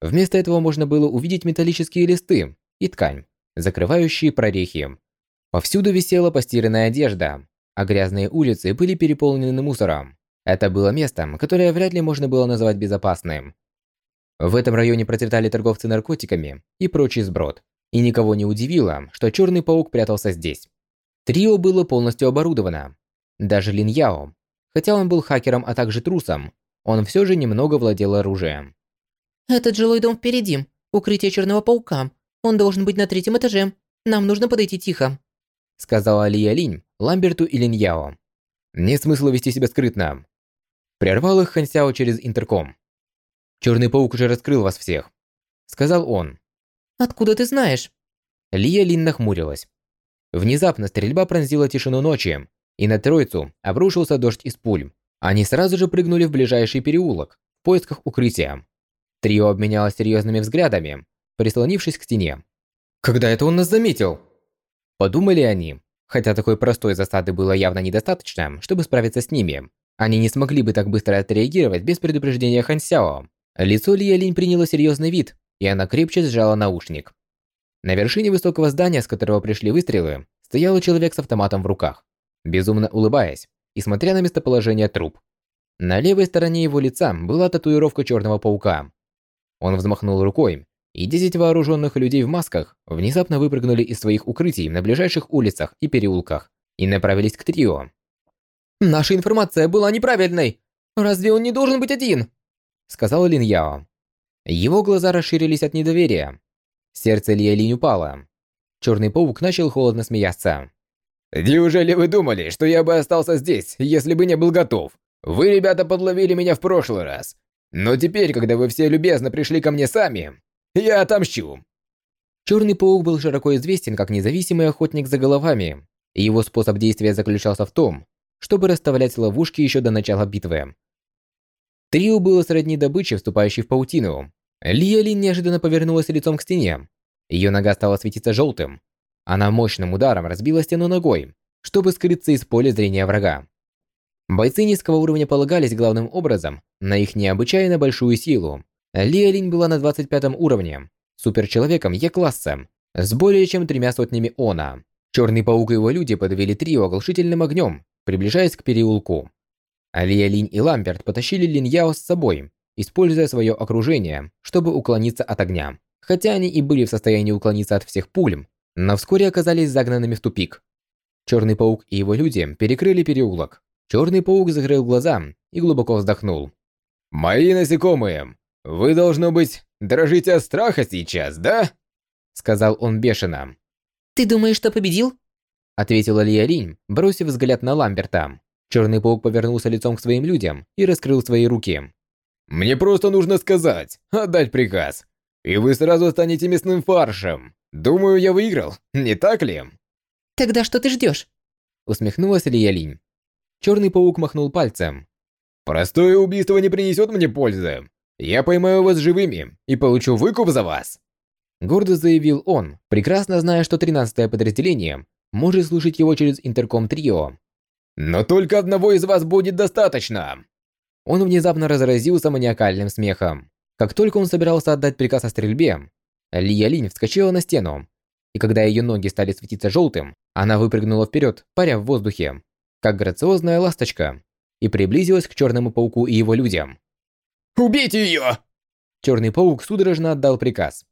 Вместо этого можно было увидеть металлические листы и ткань, закрывающие прорехи. Повсюду висела постиранная одежда, а грязные улицы были переполнены мусором. Это было место, которое вряд ли можно было назвать безопасным. В этом районе процветали торговцы наркотиками и прочий сброд. И никого не удивило, что Черный Паук прятался здесь. Трио было полностью оборудовано. Даже Лин Яо, хотя он был хакером, а также трусом, он все же немного владел оружием. «Этот жилой дом впереди. Укрытие Черного Паука. Он должен быть на третьем этаже. Нам нужно подойти тихо», сказала Лия Линь, Ламберту и Линьяо. «Нет смысла вести себя скрытно». Прервал их Хансяо через интерком. «Черный паук уже раскрыл вас всех», — сказал он. «Откуда ты знаешь?» Лия Лин нахмурилась. Внезапно стрельба пронзила тишину ночи, и на троицу обрушился дождь из пуль. Они сразу же прыгнули в ближайший переулок в поисках укрытия. Трио обменялось серьезными взглядами, прислонившись к стене. «Когда это он нас заметил?» Подумали они, Хотя такой простой засады было явно недостаточно, чтобы справиться с ними. Они не смогли бы так быстро отреагировать без предупреждения Хан Сяо. Лицо Ли Линь приняло серьезный вид, и она крепче сжала наушник. На вершине высокого здания, с которого пришли выстрелы, стоял человек с автоматом в руках, безумно улыбаясь и смотря на местоположение труп. На левой стороне его лица была татуировка черного паука. Он взмахнул рукой, и 10 вооруженных людей в масках внезапно выпрыгнули из своих укрытий на ближайших улицах и переулках и направились к трио. «Наша информация была неправильной! Разве он не должен быть один?» Сказал Лин Яо. Его глаза расширились от недоверия. Сердце Лия Линь упало. Черный паук начал холодно смеяться. «Неужели вы думали, что я бы остался здесь, если бы не был готов? Вы, ребята, подловили меня в прошлый раз. Но теперь, когда вы все любезно пришли ко мне сами, я отомщу!» Черный паук был широко известен как независимый охотник за головами, и его способ действия заключался в том, чтобы расставлять ловушки еще до начала битвы. Трио было сродни добычи, вступающей в паутину. Лия Лин неожиданно повернулась лицом к стене. Ее нога стала светиться желтым. Она мощным ударом разбила стену ногой, чтобы скрыться из поля зрения врага. Бойцы низкого уровня полагались главным образом на их необычайно большую силу, Лиэлинь была на 25 уровне, суперчеловеком Е-класса, с более чем тремя сотнями Она. Черный паук и его люди подвели трио оглушительным огнем, приближаясь к переулку. Алия Линь и Ламберт потащили Лин Яо с собой, используя свое окружение, чтобы уклониться от огня. Хотя они и были в состоянии уклониться от всех пуль, но вскоре оказались загнанными в тупик. Черный паук и его люди перекрыли переулок. Черный паук закрыл глаза и глубоко вздохнул. «Мои насекомые, вы, должно быть, дрожите от страха сейчас, да?» Сказал он бешено. «Ты думаешь, что победил?» Ответила Лия Линь, бросив взгляд на Ламберта. Черный паук повернулся лицом к своим людям и раскрыл свои руки. «Мне просто нужно сказать, отдать приказ, и вы сразу станете мясным фаршем. Думаю, я выиграл, не так ли?» «Тогда что ты ждешь?» Усмехнулась Лия Линь. Черный паук махнул пальцем. Простое убийство не принесет мне пользы. Я поймаю вас живыми и получу выкуп за вас. Гордо заявил он, прекрасно зная, что 13-е подразделение может слушать его через интерком трио. Но только одного из вас будет достаточно. Он внезапно разразился маниакальным смехом. Как только он собирался отдать приказ о стрельбе, Лия Линь вскочила на стену, и когда ее ноги стали светиться желтым, она выпрыгнула вперед, паря в воздухе, как грациозная ласточка и приблизилась к Черному Пауку и его людям. «Убейте ее!» Черный Паук судорожно отдал приказ.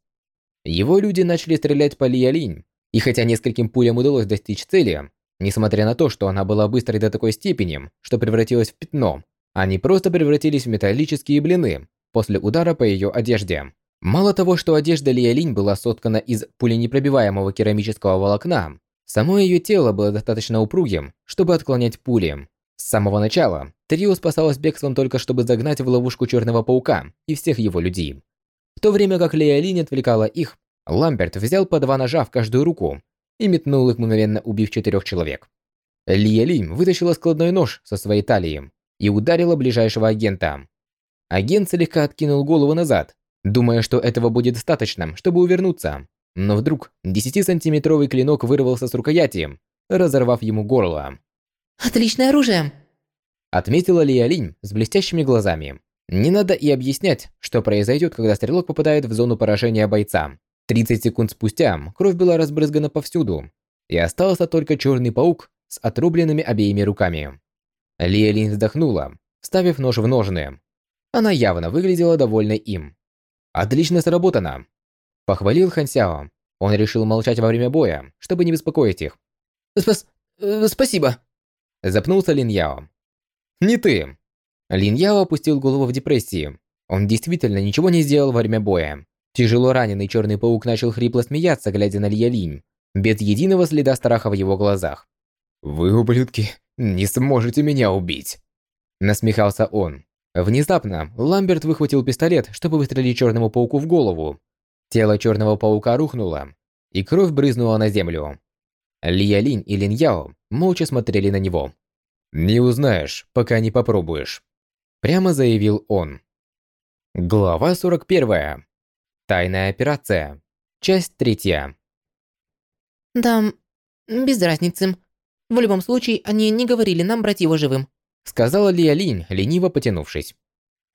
Его люди начали стрелять по Лиялинь, и хотя нескольким пулям удалось достичь цели, несмотря на то, что она была быстрой до такой степени, что превратилась в пятно, они просто превратились в металлические блины после удара по ее одежде. Мало того, что одежда Лиялинь была соткана из пуленепробиваемого керамического волокна, само ее тело было достаточно упругим, чтобы отклонять пули. С самого начала Трио спасалось бегством только чтобы загнать в ловушку Черного Паука и всех его людей. В то время как Лея Линь отвлекала их, Ламберт взял по два ножа в каждую руку и метнул их, мгновенно убив четырех человек. Лия Линь вытащила складной нож со своей талии и ударила ближайшего агента. Агент слегка откинул голову назад, думая, что этого будет достаточно, чтобы увернуться. Но вдруг 10-сантиметровый клинок вырвался с рукояти, разорвав ему горло. «Отличное оружие!» Отметила Лия Линь с блестящими глазами. Не надо и объяснять, что произойдет, когда стрелок попадает в зону поражения бойца. 30 секунд спустя кровь была разбрызгана повсюду, и остался только черный паук с отрубленными обеими руками. Лия Линь вздохнула, вставив нож в ножны. Она явно выглядела довольной им. «Отлично сработано!» Похвалил Хан Сяо. Он решил молчать во время боя, чтобы не беспокоить их. «Спас... Э, спасибо!» Запнулся Лин Яо. «Не ты!» Лин Яо опустил голову в депрессии. Он действительно ничего не сделал во время боя. Тяжело раненый черный паук начал хрипло смеяться, глядя на Лия Линь, без единого следа страха в его глазах. «Вы, ублюдки, не сможете меня убить!» Насмехался он. Внезапно Ламберт выхватил пистолет, чтобы выстрелить черному пауку в голову. Тело черного паука рухнуло, и кровь брызнула на землю. Лия Линь и Лин Яо молча смотрели на него. «Не узнаешь, пока не попробуешь», – прямо заявил он. Глава 41. Тайная операция. Часть третья. «Да, без разницы. В любом случае, они не говорили нам брать его живым», – сказала Лия Линь, лениво потянувшись.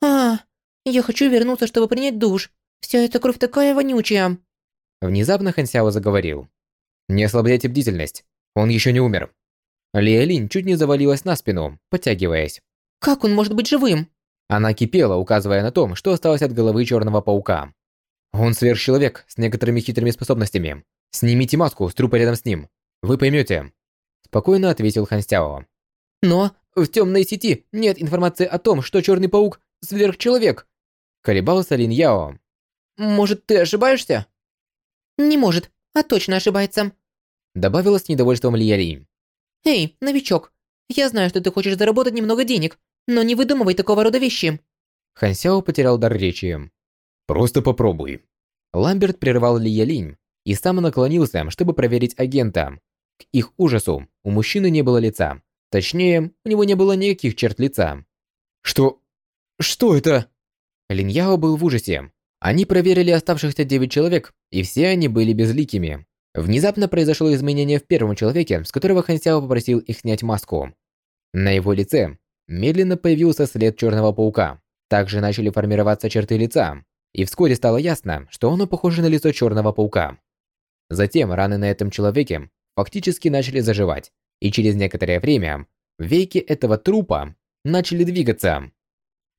«А, я хочу вернуться, чтобы принять душ. Вся эта кровь такая вонючая». Внезапно Хан Сяо заговорил. «Не ослабляйте бдительность. Он еще не умер. Лия Линь чуть не завалилась на спину, подтягиваясь. «Как он может быть живым?» Она кипела, указывая на том, что осталось от головы черного паука. «Он сверхчеловек с некоторыми хитрыми способностями. Снимите маску с трупа рядом с ним. Вы поймете», – спокойно ответил Хан Сяо. «Но в темной сети нет информации о том, что черный паук – сверхчеловек», – колебался Лин Яо. «Может, ты ошибаешься?» «Не может, а точно ошибается», – добавила с недовольством Лия. «Эй, новичок, я знаю, что ты хочешь заработать немного денег, но не выдумывай такого рода вещи». Хан Сяо потерял дар речи. «Просто попробуй». Ламберт прервал Ли Ялинь и сам наклонился, чтобы проверить агента. К их ужасу, у мужчины не было лица. Точнее, у него не было никаких черт лица. «Что? Что это?» Лин Яо был в ужасе. Они проверили оставшихся девять человек, и все они были безликими. Внезапно произошло изменение в первом человеке, с которого Хан Сяо попросил их снять маску. На его лице медленно появился след черного паука. Также начали формироваться черты лица, и вскоре стало ясно, что оно похоже на лицо черного паука. Затем раны на этом человеке фактически начали заживать, и через некоторое время веки этого трупа начали двигаться.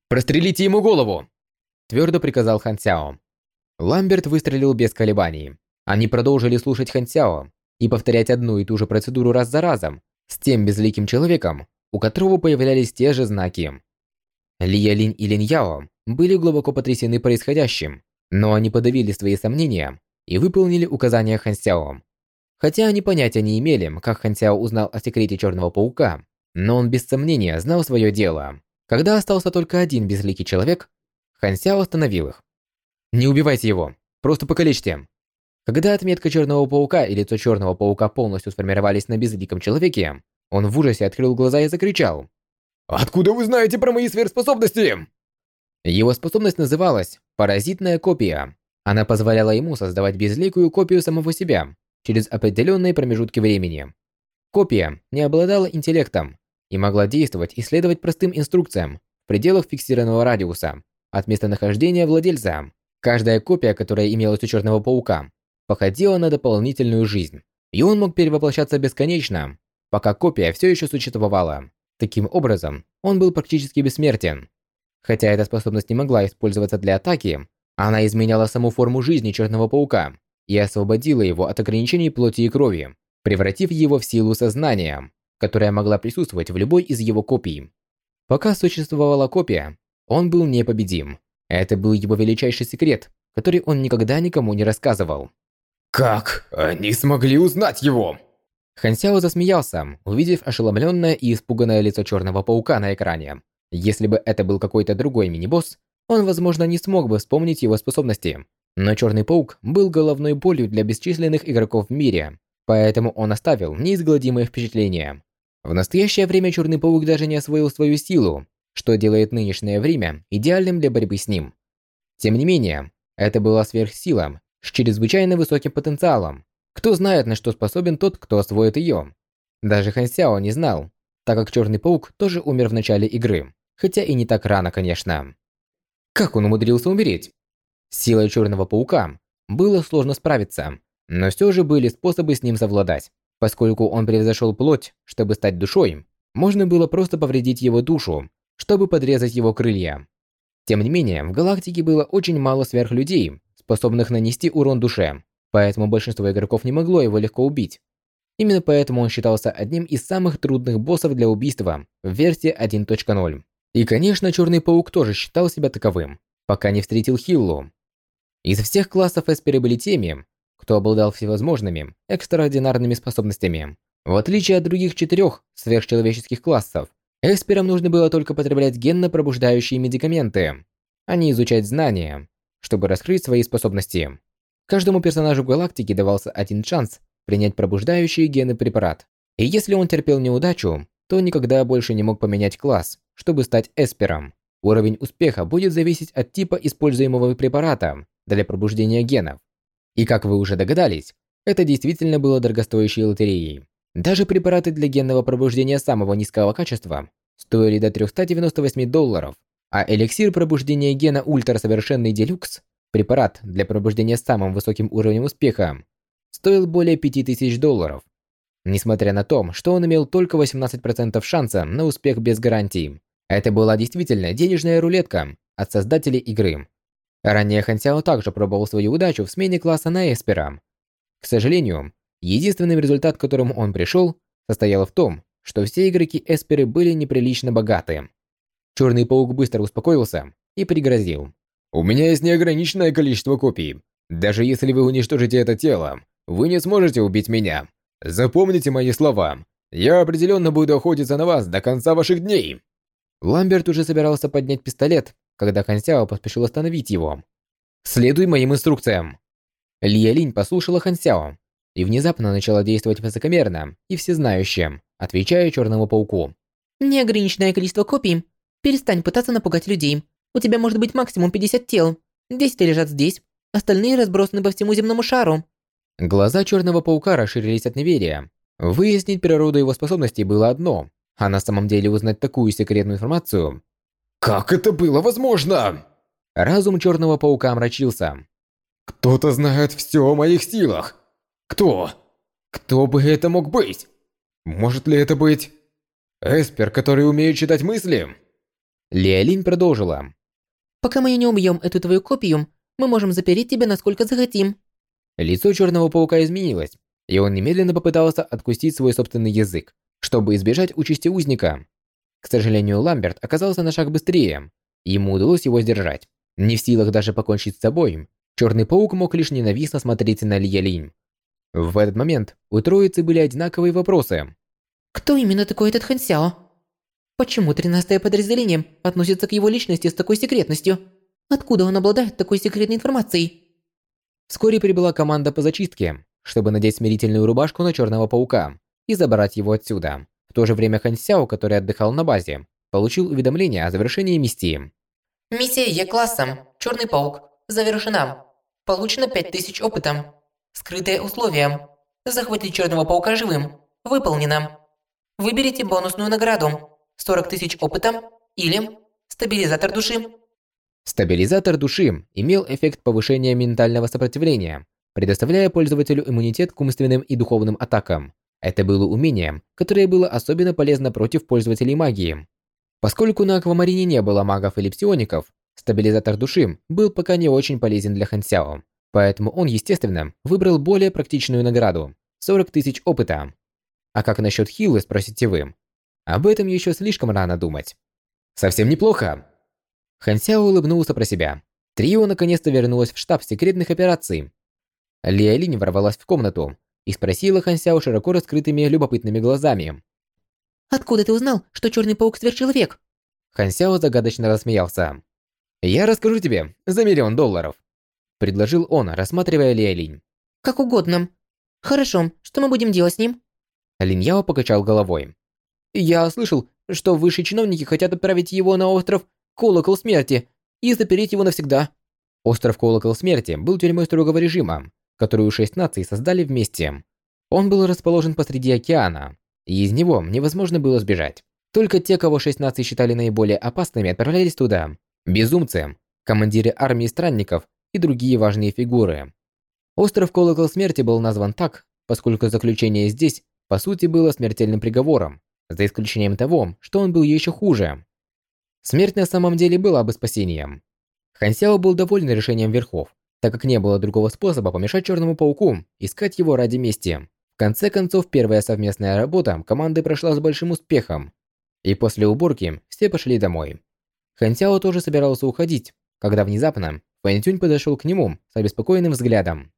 «Прострелите ему голову!» Твердо приказал Хан Сяо. Ламберт выстрелил без колебаний. Они продолжили слушать Хан Сяо, и повторять одну и ту же процедуру раз за разом с тем безликим человеком, у которого появлялись те же знаки. Лия Линь и Линь Яо были глубоко потрясены происходящим, но они подавили свои сомнения и выполнили указания Хан Сяо. Хотя они понятия не имели, как Хан Сяо узнал о секрете Черного Паука, но он без сомнения знал свое дело. Когда остался только один безликий человек, Хан Сяо остановил их. «Не убивайте его, просто покалечьте». Когда отметка Черного Паука и лицо Черного Паука полностью сформировались на безликом человеке, он в ужасе открыл глаза и закричал. «Откуда вы знаете про мои сверхспособности?» Его способность называлась «паразитная копия». Она позволяла ему создавать безликую копию самого себя через определенные промежутки времени. Копия не обладала интеллектом и могла действовать и следовать простым инструкциям в пределах фиксированного радиуса от местонахождения владельца. Каждая копия, которая имелась у Черного Паука, походила на дополнительную жизнь, и он мог перевоплощаться бесконечно, пока копия все еще существовала. Таким образом, он был практически бессмертен. Хотя эта способность не могла использоваться для атаки, она изменяла саму форму жизни Черного Паука и освободила его от ограничений плоти и крови, превратив его в силу сознания, которая могла присутствовать в любой из его копий. Пока существовала копия, он был непобедим. Это был его величайший секрет, который он никогда никому не рассказывал. «Как они смогли узнать его?» Хан Сяо засмеялся, увидев ошеломленное и испуганное лицо Черного Паука на экране. Если бы это был какой-то другой мини-босс, он, возможно, не смог бы вспомнить его способности. Но Черный Паук был головной болью для бесчисленных игроков в мире, поэтому он оставил неизгладимое впечатление. В настоящее время Черный Паук даже не освоил свою силу, что делает нынешнее время идеальным для борьбы с ним. Тем не менее, это была сверхсила, с чрезвычайно высоким потенциалом. Кто знает, на что способен тот, кто освоит ее. Даже Хан Сяо не знал, так как Черный Паук тоже умер в начале игры, хотя и не так рано, конечно. Как он умудрился умереть? С силой Черного Паука было сложно справиться, но все же были способы с ним совладать. Поскольку он превзошел плоть, чтобы стать душой, можно было просто повредить его душу, чтобы подрезать его крылья. Тем не менее, в галактике было очень мало сверхлюдей, способных нанести урон душе, поэтому большинство игроков не могло его легко убить. Именно поэтому он считался одним из самых трудных боссов для убийства в версии 1.0. И, конечно, Черный Паук тоже считал себя таковым, пока не встретил Хиллу. Из всех классов Эсперы были теми, кто обладал всевозможными, экстраординарными способностями. В отличие от других четырех сверхчеловеческих классов, Эсперам нужно было только потреблять генно-пробуждающие медикаменты, а не изучать знания, чтобы раскрыть свои способности. Каждому персонажу галактики давался один шанс принять пробуждающий гены препарат. И если он терпел неудачу, то никогда больше не мог поменять класс, чтобы стать эспером. Уровень успеха будет зависеть от типа используемого препарата для пробуждения генов. И как вы уже догадались, это действительно было дорогостоящей лотереей. Даже препараты для генного пробуждения самого низкого качества стоили до 398 долларов, а эликсир пробуждения гена ультрасовершенный делюкс, препарат для пробуждения с самым высоким уровнем успеха, стоил более 5000 долларов. Несмотря на то, что он имел только 18% шанса на успех без гарантии. Это была действительно денежная рулетка от создателей игры. Ранее Хан Сяо также пробовал свою удачу в смене класса на Эспера. К сожалению, единственный результат, к которому он пришел, состоял в том, что все игроки Эсперы были неприлично богаты. Черный паук быстро успокоился и пригрозил. «У меня есть неограниченное количество копий. Даже если вы уничтожите это тело, вы не сможете убить меня. Запомните мои слова. Я определенно буду охотиться на вас до конца ваших дней». Ламберт уже собирался поднять пистолет, когда Хан Сяо поспешил остановить его. «Следуй моим инструкциям!» Лия Линь послушала Хан Сяо и внезапно начала действовать высокомерно и всезнающим, отвечая Черному Пауку. «Неограниченное количество копий Перестань пытаться напугать людей. У тебя может быть максимум 50 тел. 10 лежат здесь, остальные разбросаны по всему земному шару. Глаза Черного Паука расширились от неверия. Выяснить природу его способностей было одно, а на самом деле узнать такую секретную информацию... Как это было возможно? Разум Черного Паука омрачился. Кто-то знает все о моих силах. Кто? Кто бы это мог быть? Может ли это быть... Эспер, который умеет читать мысли? Леолинь продолжила. «Пока мы не убьем эту твою копию, мы можем запереть тебя насколько захотим». Лицо Черного Паука изменилось, и он немедленно попытался откусить свой собственный язык, чтобы избежать участи узника. К сожалению, Ламберт оказался на шаг быстрее, ему удалось его сдержать. Не в силах даже покончить с собой, Черный паук мог лишь ненавистно смотреть на Ли Линь. В этот момент у троицы были одинаковые вопросы. Кто именно такой этот Хан Сяо? Почему тринадцатое подразделение относится к его личности с такой секретностью? Откуда он обладает такой секретной информацией? Вскоре прибыла команда по зачистке, чтобы надеть смирительную рубашку на Черного Паука и забрать его отсюда. В то же время Хан Сяо, который отдыхал на базе, получил уведомление о завершении миссии. Миссия Е-классом. Черный Паук. Завершена. Получено 5000 опытом. Скрытое условие. Захватить Черного Паука живым. Выполнено. Выберите бонусную награду. 40 тысяч опытом или стабилизатор души. Стабилизатор души имел эффект повышения ментального сопротивления, предоставляя пользователю иммунитет к умственным и духовным атакам. Это было умение, которое было особенно полезно против пользователей магии. Поскольку на Аквамарине не было магов или псиоников, стабилизатор души был пока не очень полезен для Хансяо, поэтому он, естественно, выбрал более практичную награду – 40 тысяч опыта. А как насчет хилы, спросите вы? Об этом еще слишком рано думать. Совсем неплохо. Хансяо улыбнулся про себя. Трио наконец-то вернулось в штаб секретных операций. Лия Линь ворвалась в комнату и спросила Хансяо широко раскрытыми любопытными глазами. «Откуда ты узнал, что Черный Паук сверхчеловек?» Хансяо загадочно рассмеялся. «Я расскажу тебе за миллион долларов», – предложил он, рассматривая Лия Линь. «Как угодно. Хорошо, что мы будем делать с ним?» Линь Яо покачал головой. «Я слышал, что высшие чиновники хотят отправить его на остров Колокол Смерти и запереть его навсегда». Остров Колокол Смерти был тюрьмой строгого режима, которую шесть наций создали вместе. Он был расположен посреди океана, и из него невозможно было сбежать. Только те, кого шесть наций считали наиболее опасными, отправлялись туда. Безумцы, командиры армии странников и другие важные фигуры. Остров Колокол Смерти был назван так, поскольку заключение здесь, по сути, было смертельным приговором, за исключением того, что он был еще хуже. Смерть на самом деле была бы спасением. Хансяо был доволен решением верхов, так как не было другого способа помешать Черному Пауку искать его ради мести. В конце концов, первая совместная работа команды прошла с большим успехом. И после уборки все пошли домой. Хансяо тоже собирался уходить, когда внезапно Фэнтюнь подошел к нему с обеспокоенным взглядом.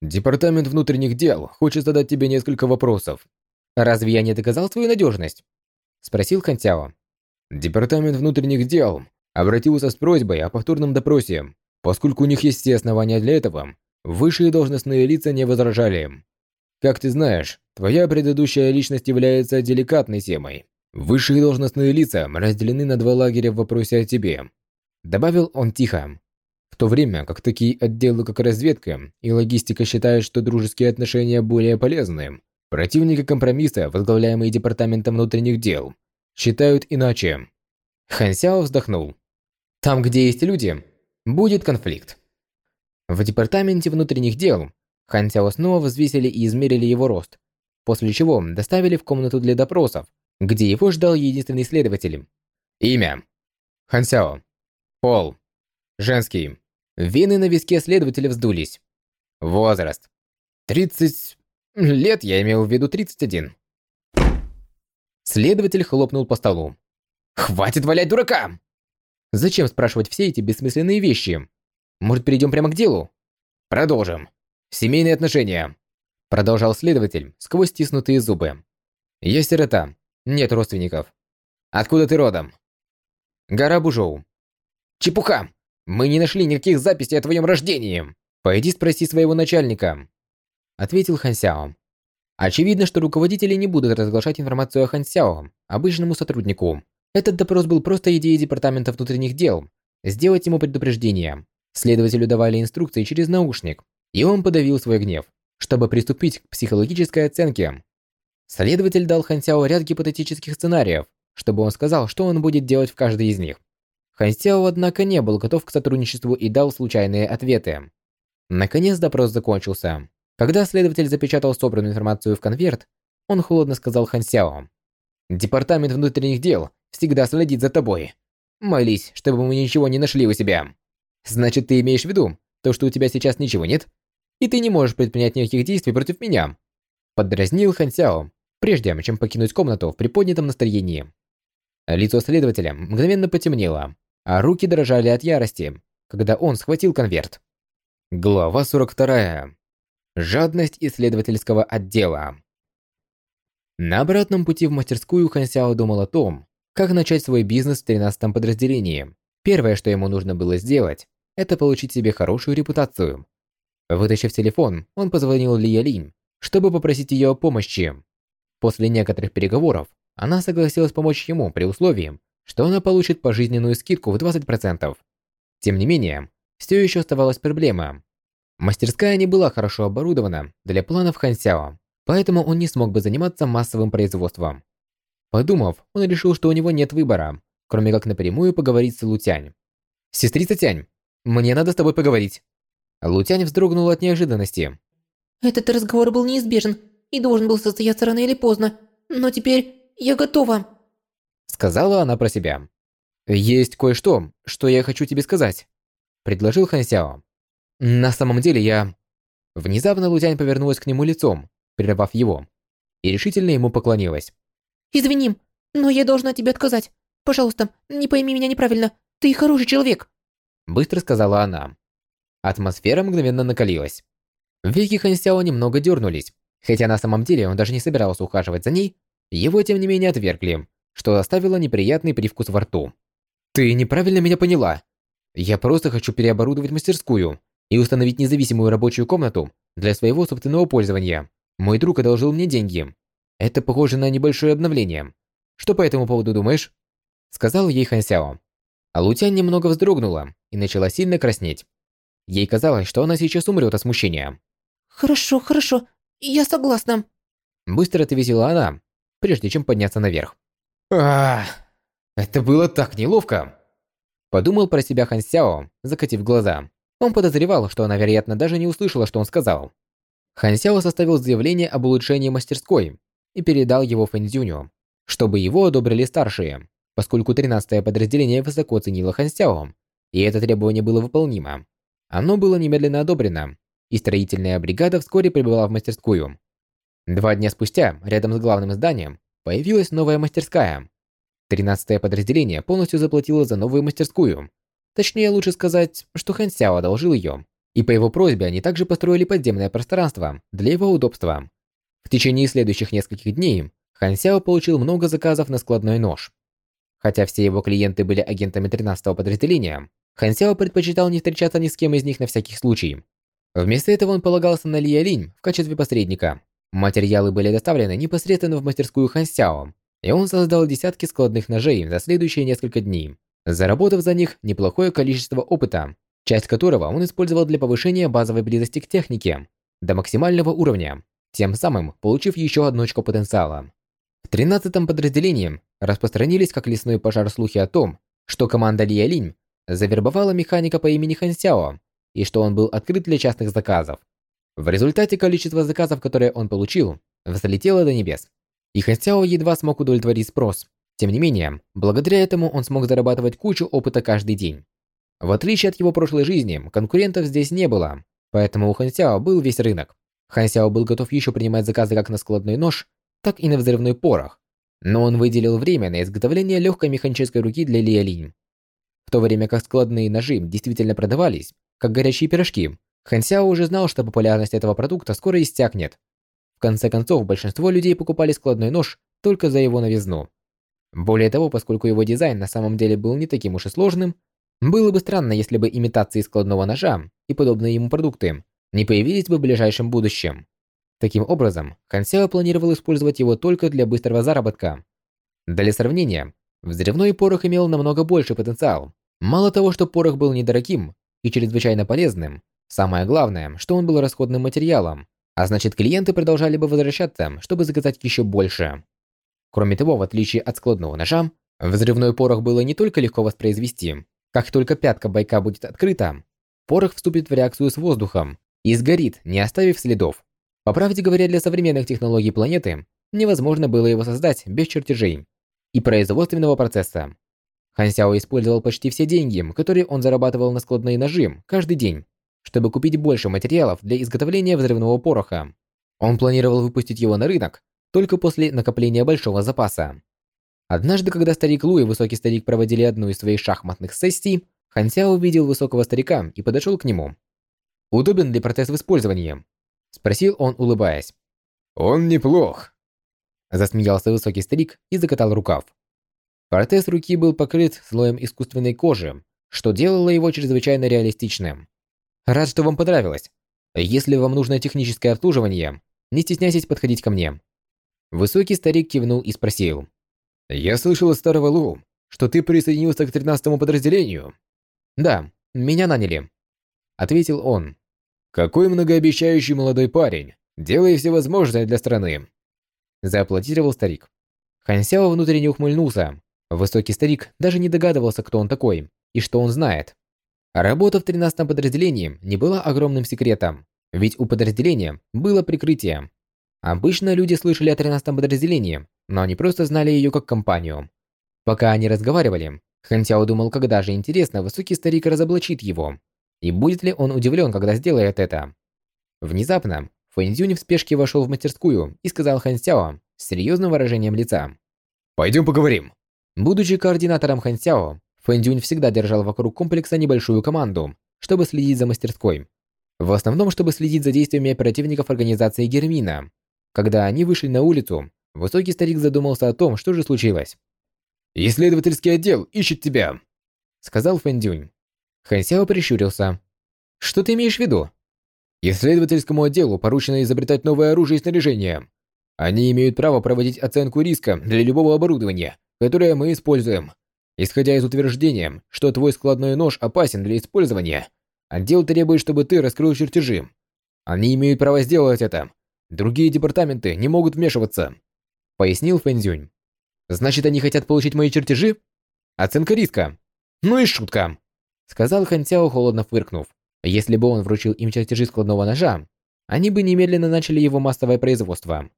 «Департамент внутренних дел хочет задать тебе несколько вопросов». «Разве я не доказал свою надежность?» Спросил Хансяо. Департамент внутренних дел обратился с просьбой о повторном допросе, поскольку у них есть все основания для этого. Высшие должностные лица не возражали. Как ты знаешь, твоя предыдущая личность является деликатной темой. Высшие должностные лица разделены на два лагеря в вопросе о тебе. Добавил он тихо. В то время как такие отделы, как разведка и логистика считают, что дружеские отношения более полезны, противники компромисса, возглавляемые Департаментом внутренних дел, считают иначе. Хан Сяо вздохнул. Там, где есть люди, будет конфликт. В Департаменте внутренних дел Хан Сяо снова взвесили и измерили его рост, после чего доставили в комнату для допросов, где его ждал единственный следователь. Имя. Хан Сяо. Пол. Женский. Вены на виске следователя вздулись. Возраст. 30 лет, я имел в виду 31. Следователь хлопнул по столу. «Хватит валять дурака!» Зачем спрашивать все эти бессмысленные вещи? Может, перейдем прямо к делу? Продолжим. Семейные отношения. Продолжал следователь сквозь стиснутые зубы. Я сирота. Нет родственников. Откуда ты родом? Гора Бужоу. Чепуха! Мы не нашли никаких записей о твоем рождении. Пойди спроси своего начальника. Ответил Хан Сяо. Очевидно, что руководители не будут разглашать информацию о Хан Сяо обычному сотруднику. Этот допрос был просто идеей Департамента внутренних дел. Сделать ему предупреждение. Следователю давали инструкции через наушник, и он подавил свой гнев, чтобы приступить к психологической оценке. Следователь дал Хансяо ряд гипотетических сценариев, чтобы он сказал, что он будет делать в каждой из них. Хансяо, однако, не был готов к сотрудничеству и дал случайные ответы. Наконец допрос закончился. Когда следователь запечатал собранную информацию в конверт, он холодно сказал Хансяо. «Департамент внутренних дел всегда следит за тобой. Молись, чтобы мы ничего не нашли у себя. Значит, ты имеешь в виду то, что у тебя сейчас ничего нет? и ты не можешь предпринять никаких действий против меня. Подразнил Хан Сяо, прежде чем покинуть комнату в приподнятом настроении. Лицо следователя мгновенно потемнело, а руки дрожали от ярости, когда он схватил конверт. Глава 42. Жадность исследовательского отдела. На обратном пути в мастерскую Хан Сяо думал о том, как начать свой бизнес в 13-м подразделении. Первое, что ему нужно было сделать, это получить себе хорошую репутацию. Вытащив телефон, он позвонил Ли Ялинь, чтобы попросить ее о помощи. После некоторых переговоров, она согласилась помочь ему при условии, что она получит пожизненную скидку в 20%. Тем не менее, все еще оставалась проблема. Мастерская не была хорошо оборудована для планов Хан Сяо, поэтому он не смог бы заниматься массовым производством. Подумав, он решил, что у него нет выбора, кроме как напрямую поговорить с Лутянь. «Сестрица Тянь, мне надо с тобой поговорить». Лутянь вздрогнула от неожиданности. Этот разговор был неизбежен и должен был состояться рано или поздно, но теперь я готова. Сказала она про себя. «Есть кое-что, что я хочу тебе сказать», – предложил Хан Сяо. «На самом деле я...» Внезапно Лутянь повернулась к нему лицом, прервав его, и решительно ему поклонилась. «Извини, но я должна тебе отказать. Пожалуйста, не пойми меня неправильно. Ты хороший человек», – быстро сказала она. Атмосфера мгновенно накалилась. Веки Хан Сяо немного дернулись, хотя на самом деле он даже не собирался ухаживать за ней, его тем не менее отвергли, что оставило неприятный привкус во рту. «Ты неправильно меня поняла. Я просто хочу переоборудовать мастерскую и установить независимую рабочую комнату для своего собственного пользования. Мой друг одолжил мне деньги. Это похоже на небольшое обновление. Что по этому поводу думаешь?» Сказал ей Хан Сяо. А Лутянь немного вздрогнула и начала сильно краснеть. Ей казалось, что она сейчас умрет от смущения. «Хорошо, хорошо, я согласна». Быстро ответила она, прежде чем подняться наверх. Ах, это было так неловко. Подумал про себя Хан Сяо, закатив глаза. Он подозревал, что она, вероятно, даже не услышала, что он сказал. Хан Сяо составил заявление об улучшении мастерской и передал его Фэнзюню, чтобы его одобрили старшие, поскольку 13-е подразделение высоко ценило Хан Сяо, и это требование было выполнимо. Оно было немедленно одобрено, и строительная бригада вскоре прибыла в мастерскую. Два дня спустя, рядом с главным зданием, появилась новая мастерская. 13-е подразделение полностью заплатило за новую мастерскую. Точнее, лучше сказать, что Хан Сяо одолжил ее, и по его просьбе они также построили подземное пространство для его удобства. В течение следующих нескольких дней Хан Сяо получил много заказов на складной нож. Хотя все его клиенты были агентами 13-го подразделения, Хан Сяо предпочитал не встречаться ни с кем из них на всякий случай. Вместо этого он полагался на Ли Линь в качестве посредника. Материалы были доставлены непосредственно в мастерскую Хан Сяо, и он создал десятки складных ножей за следующие несколько дней, заработав за них неплохое количество опыта, часть которого он использовал для повышения базовой близости к технике до максимального уровня, тем самым получив еще одну очко потенциала. В 13-м подразделении распространились как лесной пожар слухи о том, что команда Ли Линь завербовала механика по имени Хан Сяо, и что он был открыт для частных заказов. В результате количество заказов, которые он получил, взлетело до небес. И Хансяо едва смог удовлетворить спрос. Тем не менее, благодаря этому он смог зарабатывать кучу опыта каждый день. В отличие от его прошлой жизни, конкурентов здесь не было, поэтому у Хансяо был весь рынок. Хансяо был готов еще принимать заказы как на складной нож, так и на взрывной порох, но он выделил время на изготовление легкой механической руки для Лиолинь. В то время как складные ножи действительно продавались, как горячие пирожки, Хан Сяо уже знал, что популярность этого продукта скоро истякнет. В конце концов, большинство людей покупали складной нож только за его новизну. Более того, поскольку его дизайн на самом деле был не таким уж и сложным, было бы странно, если бы имитации складного ножа и подобные ему продукты не появились бы в ближайшем будущем. Таким образом, Хан планировал использовать его только для быстрого заработка. Для сравнения, взрывной порох имел намного больше потенциал. Мало того, что порох был недорогим и чрезвычайно полезным, Самое главное, что он был расходным материалом, а значит клиенты продолжали бы возвращаться, чтобы заказать еще больше. Кроме того, в отличие от складного ножа, взрывной порох было не только легко воспроизвести. Как только пятка байка будет открыта, порох вступит в реакцию с воздухом и сгорит, не оставив следов. По правде говоря, для современных технологий планеты невозможно было его создать без чертежей и производственного процесса. Хан Сяо использовал почти все деньги, которые он зарабатывал на складные ножи каждый день, чтобы купить больше материалов для изготовления взрывного пороха. Он планировал выпустить его на рынок только после накопления большого запаса. Однажды, когда старик Лу и высокий старик проводили одну из своих шахматных сессий, Хан Сяо увидел высокого старика и подошел к нему. «Удобен ли протез в использовании?» – спросил он, улыбаясь. «Он неплох», – засмеялся высокий старик и закатал рукав. Протез руки был покрыт слоем искусственной кожи, что делало его чрезвычайно реалистичным. Рад, что вам понравилось. Если вам нужно техническое обслуживание, не стесняйтесь подходить ко мне. Высокий старик кивнул и спросил. «Я слышал от старого Лу, что ты присоединился к тринадцатому подразделению». «Да, меня наняли», — ответил он. «Какой многообещающий молодой парень, делая все возможное для страны», — зааплодировал старик. Хансяо внутренне ухмыльнулся. Высокий старик даже не догадывался, кто он такой и что он знает. Работа в тринадцатом подразделении не была огромным секретом, ведь у подразделения было прикрытие. Обычно люди слышали о тринадцатом подразделении, но они просто знали ее как компанию. Пока они разговаривали, Хан Сяо думал, когда же интересно, высокий старик разоблачит его, и будет ли он удивлен, когда сделает это. Внезапно, Фэн Цзюнь в спешке вошел в мастерскую и сказал Хан Сяо с серьезным выражением лица. «Пойдем поговорим». Будучи координатором Хан Сяо, Фэн Цзюнь всегда держал вокруг комплекса небольшую команду, чтобы следить за мастерской. В основном, чтобы следить за действиями оперативников организации Гермина. Когда они вышли на улицу, высокий старик задумался о том, что же случилось. «Исследовательский отдел ищет тебя», — сказал Фэндюнь. Хансяо прищурился. «Что ты имеешь в виду?» «Исследовательскому отделу поручено изобретать новое оружие и снаряжение. Они имеют право проводить оценку риска для любого оборудования, которое мы используем. Исходя из утверждения, что твой складной нож опасен для использования, отдел требует, чтобы ты раскрыл чертежи. Они имеют право сделать это. Другие департаменты не могут вмешиваться», — пояснил Фэнзюнь. Значит, они хотят получить мои чертежи? Оценка риска. Ну и шутка. Сказал Хан Цяо, холодно фыркнув. Если бы он вручил им чертежи складного ножа, они бы немедленно начали его массовое производство.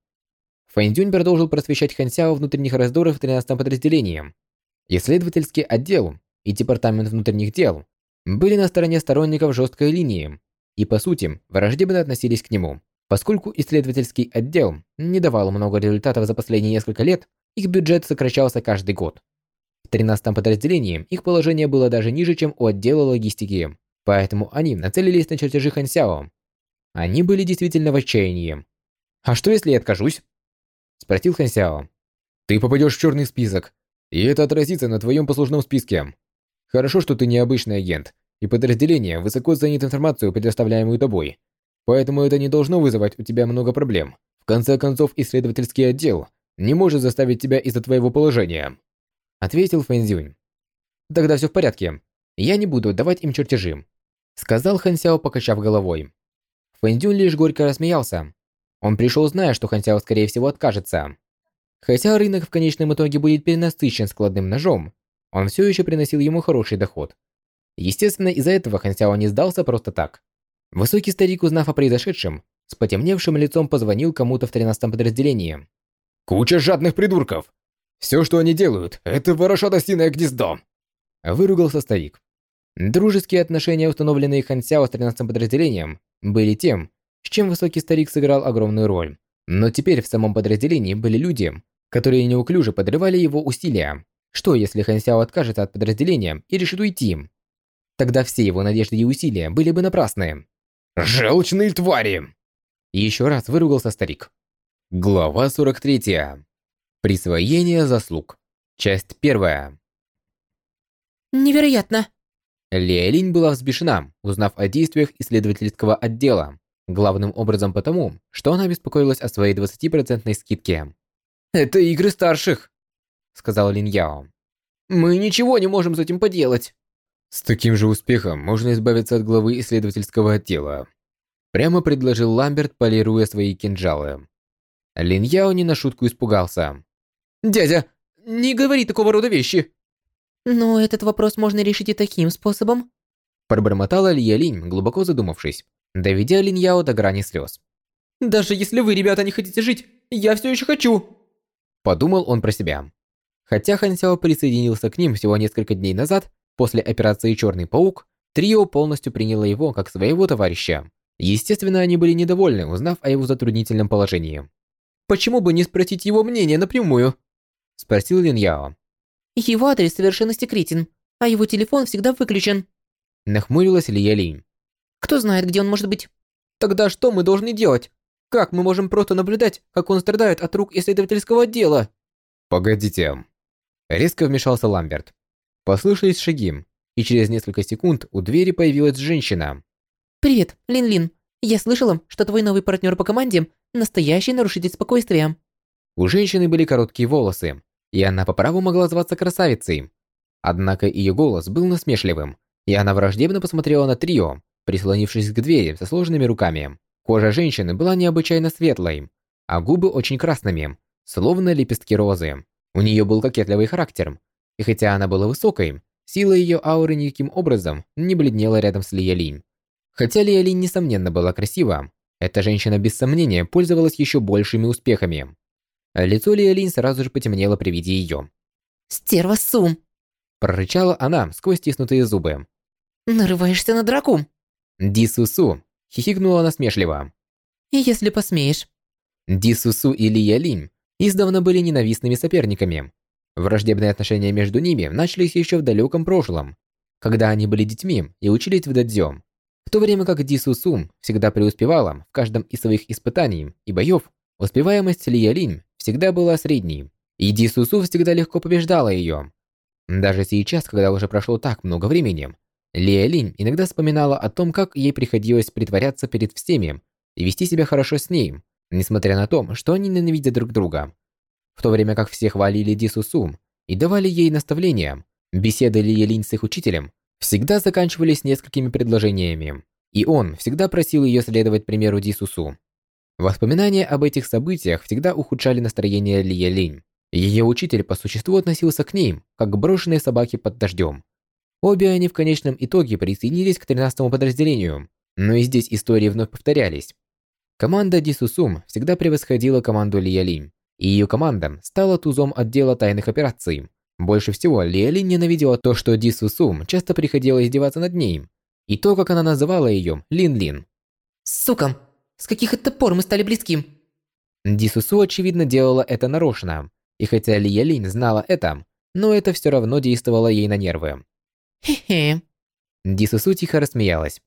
Фэндюнь продолжил просвещать Хан Цяо внутренних раздоров в 13-м подразделении. Исследовательский отдел и Департамент внутренних дел были на стороне сторонников жесткой линии и, по сути, враждебно относились к нему. Поскольку исследовательский отдел не давал много результатов за последние несколько лет, их бюджет сокращался каждый год. В 13-м подразделении их положение было даже ниже, чем у отдела логистики, поэтому они нацелились на чертежи Хансяо. Они были действительно в отчаянии. «А что, если я откажусь?» – спросил Хансяо. «Ты попадешь в черный список, и это отразится на твоем послужном списке. Хорошо, что ты не обычный агент, и подразделение высоко ценит информацию, предоставляемую тобой, поэтому это не должно вызывать у тебя много проблем. В конце концов, исследовательский отдел не может заставить тебя из-за твоего положения», — ответил Фэнзюнь. «Тогда все в порядке. Я не буду давать им чертежи», — сказал Хан Сяо, покачав головой. Фэнзюнь лишь горько рассмеялся. Он пришел, зная, что Хан Сяо, скорее всего, откажется. Хотя рынок в конечном итоге будет перенасыщен складным ножом, он все еще приносил ему хороший доход. Естественно, из-за этого Хан Сяо не сдался просто так. Высокий старик, узнав о произошедшем, с потемневшим лицом позвонил кому-то в 13-м подразделении. Куча жадных придурков. Все, что они делают, это ворошат осиное гнездо. Выругался старик. Дружеские отношения, установленные Хан Сяо с 13-м подразделением, были тем, с чем высокий старик сыграл огромную роль. Но теперь в самом подразделении были люди, которые неуклюже подрывали его усилия. Что, если Хан Сяо откажется от подразделения и решит уйти? Тогда все его надежды и усилия были бы напрасны. «Желчные твари!» Еще раз выругался старик. Глава 43. Присвоение заслуг. Часть 1. Невероятно. Лиэлинь была взбешена, узнав о действиях исследовательского отдела, главным образом потому, что она беспокоилась о своей 20% скидке. «Это игры старших», — сказал Лин Яо. «Мы ничего не можем с этим поделать». «С таким же успехом можно избавиться от главы исследовательского отдела», — прямо предложил Ламберт, полируя свои кинжалы. Лин Яо не на шутку испугался. «Дядя, не говори такого рода вещи!» «Но этот вопрос можно решить и таким способом», пробормотала Лия Линь, глубоко задумавшись, доведя Лин Яо до грани слез. «Даже если вы, ребята, не хотите жить, я все еще хочу!» Подумал он про себя. Хотя Хан Сяо присоединился к ним всего несколько дней назад, после операции «Черный паук», трио полностью приняло его как своего товарища Естественно, они были недовольны, узнав о его затруднительном положении. «Почему бы не спросить его мнение напрямую?» – спросил Лин Яо. Его адрес совершенно секретен, а его телефон всегда выключен. Нахмурилась Лия Линь. Кто знает, где он может быть? Тогда что мы должны делать? Как мы можем просто наблюдать, как он страдает от рук исследовательского отдела? Погодите. Резко вмешался Ламберт. Послышались шаги, и через несколько секунд у двери появилась женщина. «Привет, Лин-Лин. Я слышала, что твой новый партнер по команде – настоящий нарушитель спокойствия». У женщины были короткие волосы, и она по праву могла зваться красавицей. Однако ее голос был насмешливым, и она враждебно посмотрела на трио, прислонившись к двери со сложенными руками. Кожа женщины была необычайно светлой, а губы очень красными, словно лепестки розы. У нее был кокетливый характер, и хотя она была высокой, сила ее ауры никаким образом не бледнела рядом с Лиялинь. Хотя Лиялинь несомненно была красива, эта женщина без сомнения пользовалась еще большими успехами. Лицо Лиялинь сразу же потемнело при виде ее. «Стерва Сум!» Прорычала она сквозь стиснутые зубы. «Нарываешься на драку?» Дисусу хихикнула насмешливо. «Если посмеешь». Дисусу и Лия Линь издавна были ненавистными соперниками. Враждебные отношения между ними начались еще в далеком прошлом, когда они были детьми и учились в дадзё. В то время как Дисусу всегда преуспевала в каждом из своих испытаний и боев, успеваемость Лия Линь всегда была средней, и Дисусу всегда легко побеждала ее. Даже сейчас, когда уже прошло так много времени, Лия Линь иногда вспоминала о том, как ей приходилось притворяться перед всеми и вести себя хорошо с ней, несмотря на то, что они ненавидят друг друга. В то время как все хвалили Ди Сусу и давали ей наставления, беседы Лия Линь с их учителем всегда заканчивались несколькими предложениями, и он всегда просил ее следовать примеру Ди Сусу. Воспоминания об этих событиях всегда ухудшали настроение Лия Линь. Ее учитель по существу относился к ней, как к брошенной собаке под дождем. Обе они в конечном итоге присоединились к 13-му подразделению, но и здесь истории вновь повторялись. Команда Дисусум всегда превосходила команду Лиялинь, и ее команда стала тузом отдела тайных операций. Больше всего Лиялинь ненавидела то, что Дисусум часто приходила издеваться над ней, и то, как она называла ее Лин-Лин. «Сука! С каких это пор мы стали близки?» Дисусу, очевидно, делала это нарочно, и хотя Лиялинь знала это, но это все равно действовало ей на нервы. Хе-хе. Дисусу тихо рассмеялась.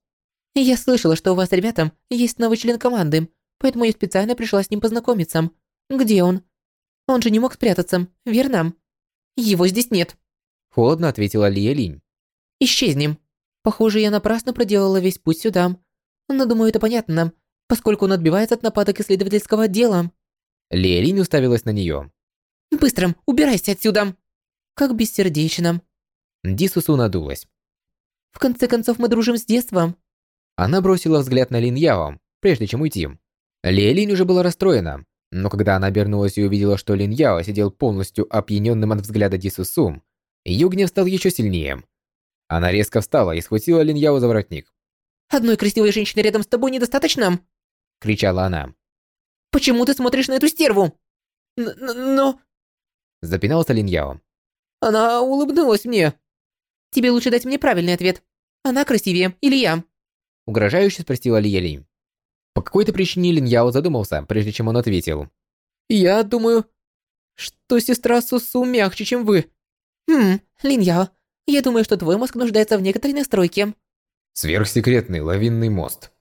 Я слышала, что у вас, ребята, есть новый член команды, поэтому я специально пришла с ним познакомиться. Где он? Он же не мог спрятаться, верно? Его здесь нет. Холодно ответила Лия Линь. Исчезнем. Похоже, я напрасно проделала весь путь сюда. Но думаю, это понятно, поскольку он отбивается от нападок исследовательского отдела. Лия Линь уставилась на нее. Быстро, убирайся отсюда. Как бессердечно. Дисусу надулась. В конце концов, мы дружим с детства. Она бросила взгляд на Лин Яо, прежде чем уйти. Лия Линь уже была расстроена, но когда она обернулась и увидела, что Лин Яо сидел полностью опьяненным от взгляда Дисусу, ее гнев стал еще сильнее. Она резко встала и схватила Лин Яо за воротник. «Одной красивой женщины рядом с тобой недостаточно?» – кричала она. «Почему ты смотришь на эту стерву?» «Но...» – запинался Лин Яо. «Она улыбнулась мне». Тебе лучше дать мне правильный ответ. Она красивее или я?» Угрожающе спросила Лиели. По какой-то причине Лин Яо задумался, прежде чем он ответил. «Я думаю, что сестра Сусу мягче, чем вы». «Хм, Лин Яо, я думаю, что твой мозг нуждается в некоторой настройке». Сверхсекретный лавинный мост.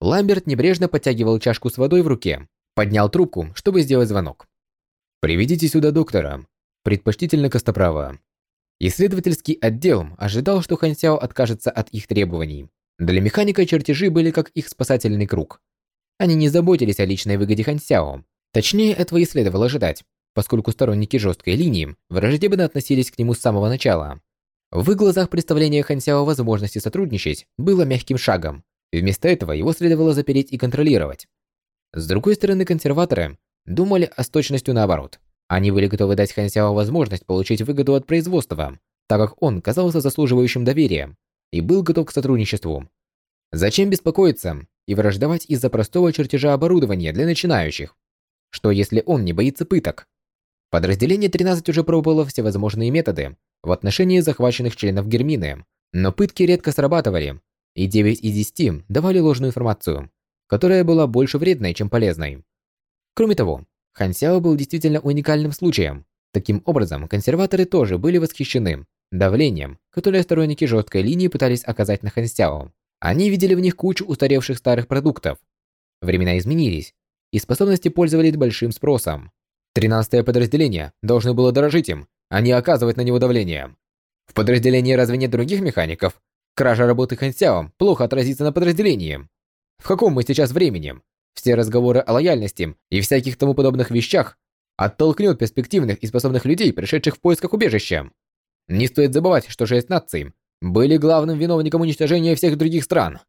Ламберт небрежно подтягивал чашку с водой в руке, поднял трубку, чтобы сделать звонок. «Приведите сюда доктора, предпочтительно Костоправа. Исследовательский отдел ожидал, что Хансяо откажется от их требований. Для механика чертежи были как их спасательный круг. Они не заботились о личной выгоде Хансяо. Точнее, этого и следовало ожидать, поскольку сторонники жесткой линии враждебно относились к нему с самого начала. В их глазах представление Хансяо о возможности сотрудничать было мягким шагом. Вместо этого его следовало запереть и контролировать. С другой стороны, консерваторы думали о точностью наоборот. Они были готовы дать Хан Сяо возможность получить выгоду от производства, так как он казался заслуживающим доверия и был готов к сотрудничеству. Зачем беспокоиться и враждовать из-за простого чертежа оборудования для начинающих? Что если он не боится пыток? Подразделение 13 уже пробовало всевозможные методы в отношении захваченных членов Гермины, но пытки редко срабатывали, и 9 из 10 давали ложную информацию, которая была больше вредной, чем полезной. Кроме того, Хан Сяо был действительно уникальным случаем. Таким образом, консерваторы тоже были восхищены давлением, которое сторонники жесткой линии пытались оказать на Хан Сяо. Они видели в них кучу устаревших старых продуктов. Времена изменились, и способности пользовались большим спросом. Тринадцатое подразделение должно было дорожить им, а не оказывать на него давление. В подразделении разве нет других механиков? Кража работы Хансяо плохо отразится на подразделении. В каком мы сейчас времени? Все разговоры о лояльности и всяких тому подобных вещах оттолкнет перспективных и способных людей, пришедших в поисках убежища. Не стоит забывать, что шесть наций были главным виновником уничтожения всех других стран.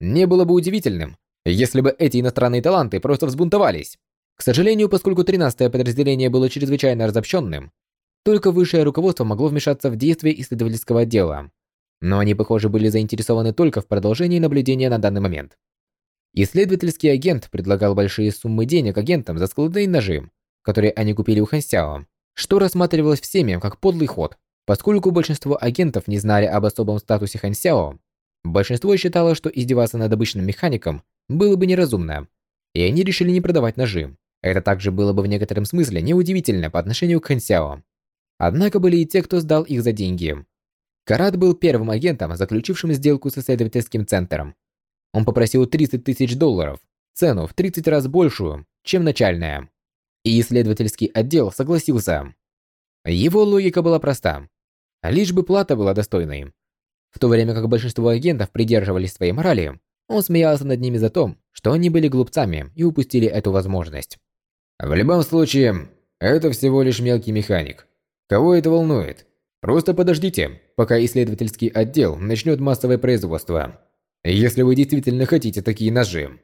Не было бы удивительным, если бы эти иностранные таланты просто взбунтовались. К сожалению, поскольку 13-е подразделение было чрезвычайно разобщенным, только высшее руководство могло вмешаться в действия исследовательского отдела. Но они, похоже, были заинтересованы только в продолжении наблюдения на данный момент. Исследовательский агент предлагал большие суммы денег агентам за складные ножи, которые они купили у Хансяо, что рассматривалось всеми как подлый ход. Поскольку большинство агентов не знали об особом статусе Хансяо, большинство считало, что издеваться над обычным механиком было бы неразумно, и они решили не продавать ножи. Это также было бы в некотором смысле неудивительно по отношению к Хансяо. Однако были и те, кто сдал их за деньги. Карат был первым агентом, заключившим сделку с исследовательским центром. Он попросил 30 тысяч долларов, цену в 30 раз большую, чем начальная. И исследовательский отдел согласился. Его логика была проста. Лишь бы плата была достойной. В то время как большинство агентов придерживались своей морали, он смеялся над ними за то, что они были глупцами и упустили эту возможность. В любом случае, это всего лишь мелкий механик. Кого это волнует? Просто подождите, пока исследовательский отдел начнет массовое производство. Если вы действительно хотите такие ножи.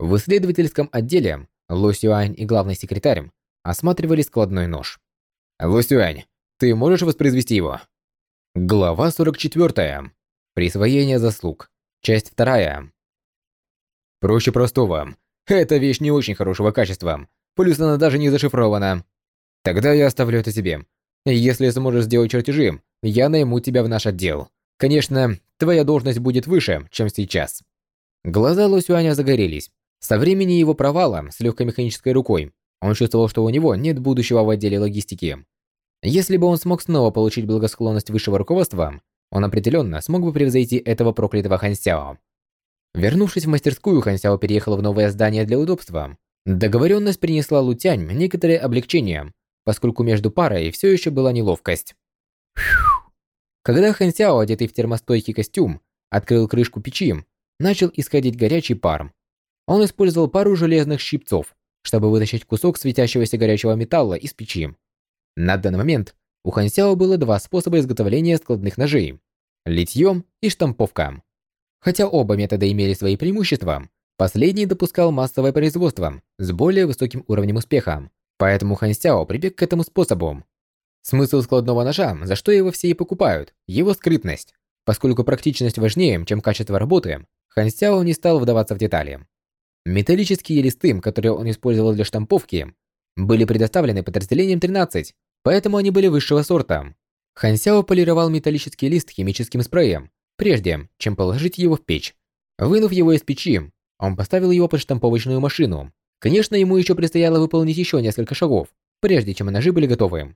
В исследовательском отделе Ло Сюань и главный секретарь осматривали складной нож. Ло Сюань, ты можешь воспроизвести его? Глава 44. Присвоение заслуг. Часть 2. Проще простого. Эта вещь не очень хорошего качества. Плюс она даже не зашифрована. Тогда я оставлю это себе. Если сможешь сделать чертежи, я найму тебя в наш отдел. Конечно, твоя должность будет выше, чем сейчас. Глаза Лосюаня загорелись. Со времени его провала с легкой механической рукой, он чувствовал, что у него нет будущего в отделе логистики. Если бы он смог снова получить благосклонность высшего руководства, он определенно смог бы превзойти этого проклятого Хансяо. Вернувшись в мастерскую, Хансяо переехал в новое здание для удобства. Договоренность принесла Лутянь некоторое облегчение, поскольку между парой все еще была неловкость. Когда Хэн Сяо, одетый в термостойкий костюм, открыл крышку печи, начал исходить горячий пар. Он использовал пару железных щипцов, чтобы вытащить кусок светящегося горячего металла из печи. На данный момент у Хэн Сяо было два способа изготовления складных ножей – литьем и штамповка. Хотя оба метода имели свои преимущества, последний допускал массовое производство с более высоким уровнем успеха, поэтому Хэн Сяо прибег к этому способу. Смысл складного ножа, за что его все и покупают, его скрытность. Поскольку практичность важнее, чем качество работы, Хан Сяо не стал вдаваться в детали. Металлические листы, которые он использовал для штамповки, были предоставлены подразделением 13, поэтому они были высшего сорта. Хан Сяо полировал металлический лист химическим спреем, прежде чем положить его в печь. Вынув его из печи, он поставил его под штамповочную машину. Конечно, ему еще предстояло выполнить еще несколько шагов, прежде чем ножи были готовы.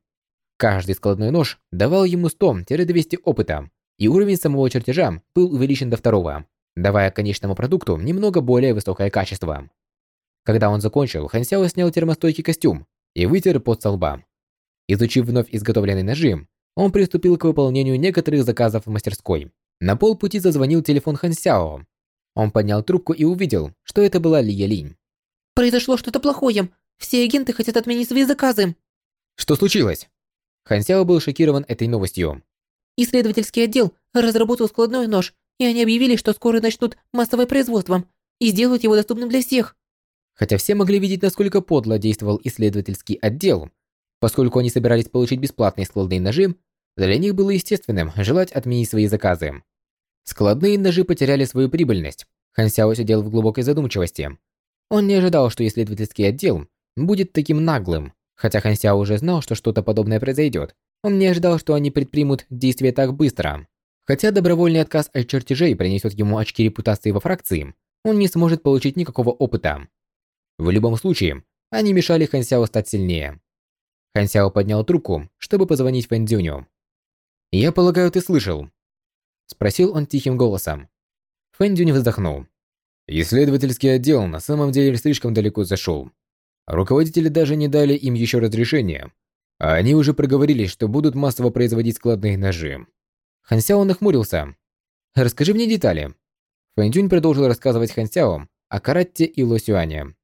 Каждый складной нож давал ему 100-200 опыта, и уровень самого чертежа был увеличен до второго, давая конечному продукту немного более высокое качество. Когда он закончил, Хан Сяо снял термостойкий костюм и вытер пот со лба. Изучив вновь изготовленный ножи, он приступил к выполнению некоторых заказов в мастерской. На полпути зазвонил телефон Хан Сяо. Он поднял трубку и увидел, что это была Лия Линь. «Произошло что-то плохое. Все агенты хотят отменить свои заказы». «Что случилось?» Хан Сяо был шокирован этой новостью. Исследовательский отдел разработал складной нож, и они объявили, что скоро начнут массовое производство и сделают его доступным для всех. Хотя все могли видеть, насколько подло действовал исследовательский отдел, поскольку они собирались получить бесплатные складные ножи, для них было естественным желать отменить свои заказы. Складные ножи потеряли свою прибыльность. Хан Сяо сидел в глубокой задумчивости. Он не ожидал, что исследовательский отдел будет таким наглым. Хотя Хан Сяо уже знал, что что-то подобное произойдет, он не ожидал, что они предпримут действия так быстро. Хотя добровольный отказ от чертежей принесет ему очки репутации во фракции, он не сможет получить никакого опыта. В любом случае, они мешали Хан Сяо стать сильнее. Хан Сяо поднял трубку, чтобы позвонить Фэн Дюню. «Я полагаю, ты слышал?» Спросил он тихим голосом. Фэн Дюнь вздохнул. Исследовательский отдел на самом деле слишком далеко зашел. Руководители даже не дали им еще разрешения, а они уже проговорились, что будут массово производить складные ножи. Хан Сяо нахмурился. «Расскажи мне детали». Фэн Дюнь продолжил рассказывать Хан Сяо о Каратте и Ло Сюане.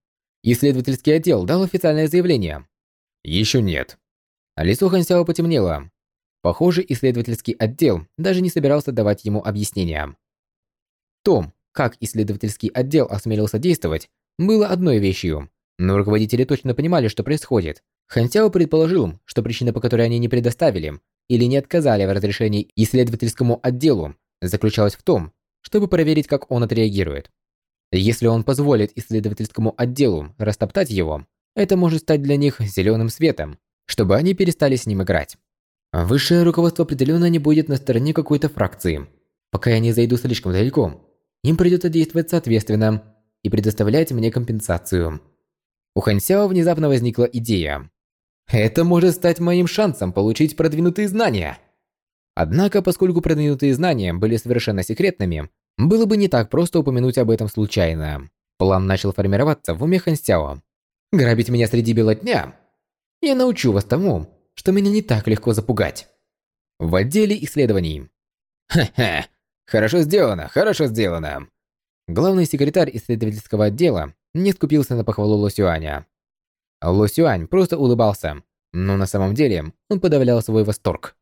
Исследовательский отдел дал официальное заявление. Еще нет. Лицо Хан Сяо потемнело. Похоже, исследовательский отдел даже не собирался давать ему объяснения. Том, как исследовательский отдел осмелился действовать, было одной вещью, но руководители точно понимали, что происходит. Хан Сяо предположил, что причина, по которой они не предоставили или не отказали в разрешении исследовательскому отделу, заключалась в том, чтобы проверить, как он отреагирует. Если он позволит исследовательскому отделу растоптать его, это может стать для них зеленым светом, чтобы они перестали с ним играть. Высшее руководство определенно не будет на стороне какой-то фракции. Пока я не зайду слишком далеко, им придется действовать соответственно и предоставлять мне компенсацию. У Хансяо внезапно возникла идея. Это может стать моим шансом получить продвинутые знания. Однако, поскольку продвинутые знания были совершенно секретными, было бы не так просто упомянуть об этом случайно. План начал формироваться в уме Хансяо. Грабить меня среди бела дня? Я научу вас тому, что меня не так легко запугать. В отделе исследований. Ха-ха, хорошо сделано, хорошо сделано. Главный секретарь исследовательского отдела не скупился на похвалу Ло Сюаня. Ло Сюань просто улыбался, но на самом деле он подавлял свой восторг.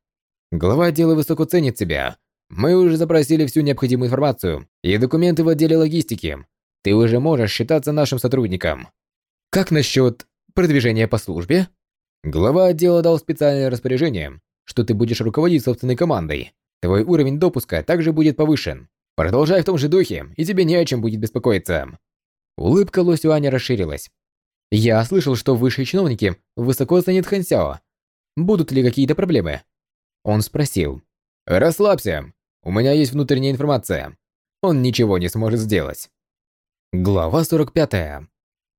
Глава отдела высоко ценит тебя. Мы уже запросили всю необходимую информацию и документы в отделе логистики. Ты уже можешь считаться нашим сотрудником. Как насчет продвижения по службе? Глава отдела дал специальное распоряжение, что ты будешь руководить собственной командой. Твой уровень допуска также будет повышен. Продолжай в том же духе, и тебе не о чем будет беспокоиться. Улыбка Лосюаня расширилась. Я слышал, что высшие чиновники высоко ценят Хансяо. Будут ли какие-то проблемы? Он спросил. Расслабься. У меня есть внутренняя информация. Он ничего не сможет сделать. Глава 45.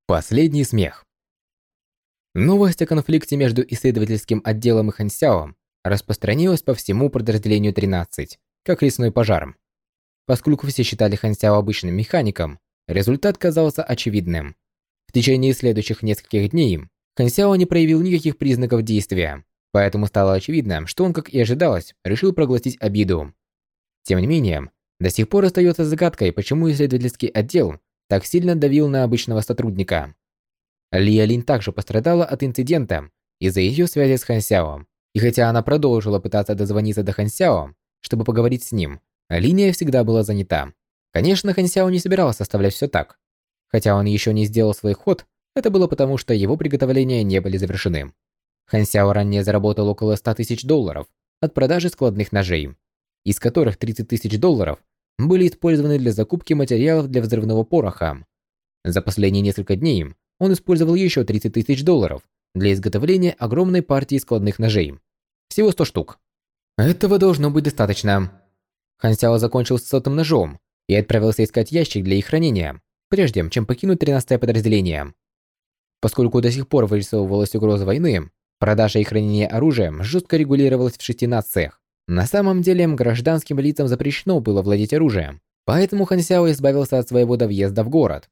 Последний смех. Новость о конфликте между исследовательским отделом и Хансяо распространилась по всему подразделению 13, как лесной пожар. Поскольку все считали Хансяо обычным механиком, результат казался очевидным. В течение следующих нескольких дней Хансяо не проявил никаких признаков действия, поэтому стало очевидно, что он, как и ожидалось, решил проглотить обиду. Тем не менее, до сих пор остается загадкой, почему исследовательский отдел так сильно давил на обычного сотрудника. Лия Лин также пострадала от инцидента из-за ее связи с Хан Сяо. И хотя она продолжила пытаться дозвониться до Хан Сяо, чтобы поговорить с ним, линия всегда была занята. Конечно, Хан Сяо не собирался оставлять все так. Хотя он еще не сделал свой ход, это было потому, что его приготовления не были завершены. Хан Сяо ранее заработал около 100 тысяч долларов от продажи складных ножей, из которых 30 тысяч долларов были использованы для закупки материалов для взрывного пороха. За последние несколько дней он использовал еще 30 тысяч долларов для изготовления огромной партии складных ножей. Всего 100 штук. Этого должно быть достаточно. Хан Сяо закончил с сотым ножом и отправился искать ящик для их хранения, прежде чем покинуть 13-е подразделение. Поскольку до сих пор вырисовывалась угроза войны, продажа и хранение оружия жестко регулировалась в шести нациях. На самом деле, гражданским лицам запрещено было владеть оружием, поэтому Хан Сяо избавился от своего до въезда в город.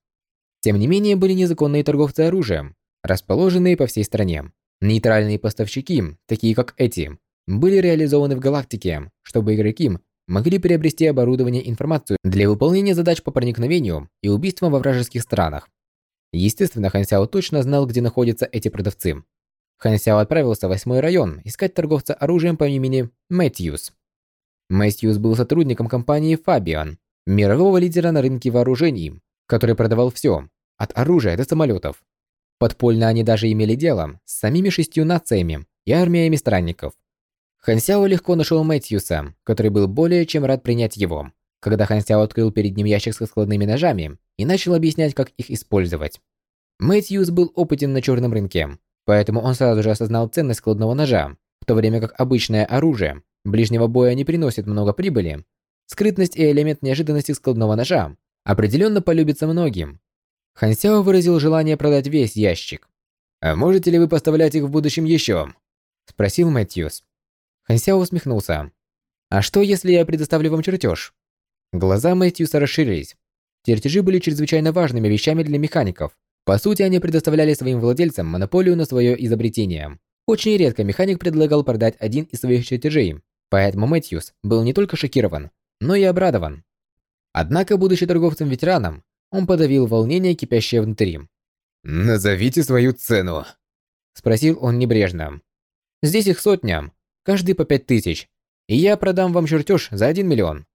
Тем не менее, были незаконные торговцы оружием, расположенные по всей стране. Нейтральные поставщики, такие как эти, были реализованы в галактике, чтобы игроки могли приобрести оборудование и информацию для выполнения задач по проникновению и убийствам во вражеских странах. Естественно, Хан Сяо точно знал, где находятся эти продавцы. Хан Сяо отправился в восьмой район искать торговца оружием по имени Мэтьюс. Мэтьюс был сотрудником компании Fabian, мирового лидера на рынке вооружений, который продавал все, от оружия до самолетов. Подпольно они даже имели дело с самими шестью нациями и армиями странников. Хансяо легко нашел Мэтьюса, который был более чем рад принять его, когда Хансяо открыл перед ним ящик со складными ножами и начал объяснять, как их использовать. Мэтьюс был опытен на черном рынке, поэтому он сразу же осознал ценность складного ножа, в то время как обычное оружие ближнего боя не приносит много прибыли, скрытность и элемент неожиданности складного ножа определенно полюбится многим. Хан Сяо выразил желание продать весь ящик. «А можете ли вы поставлять их в будущем еще?» – спросил Мэтьюс. Хан Сяо усмехнулся. «А что, если я предоставлю вам чертеж?» Глаза Мэтьюса расширились. Чертежи были чрезвычайно важными вещами для механиков. По сути, они предоставляли своим владельцам монополию на свое изобретение. Очень редко механик предлагал продать один из своих чертежей, поэтому Мэтьюс был не только шокирован, но и обрадован. Однако, будучи торговцем-ветераном, он подавил волнение, кипящее внутри. «Назовите свою цену», – спросил он небрежно. «Здесь их сотня, каждый по пять тысяч, и я продам вам чертеж за один миллион».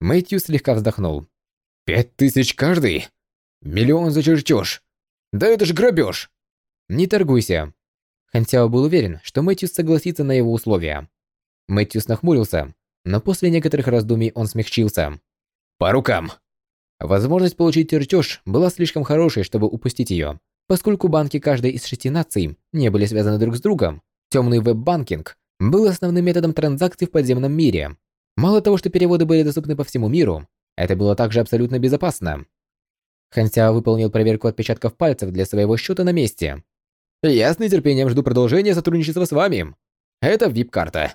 Мэтью слегка вздохнул. «Пять тысяч каждый? Миллион за чертеж? Да это же грабеж!» «Не торгуйся». Хантяо был уверен, что Мэтьюс согласится на его условия. Мэтьюс нахмурился, но после некоторых раздумий он смягчился. «По рукам!» Возможность получить чертеж была слишком хорошей, чтобы упустить ее. Поскольку банки каждой из шести наций не были связаны друг с другом, темный веб-банкинг был основным методом транзакций в подземном мире. Мало того, что переводы были доступны по всему миру, это было также абсолютно безопасно. Хансяо выполнил проверку отпечатков пальцев для своего счета на месте. «Я с нетерпением жду продолжения сотрудничества с вами. Это VIP-карта».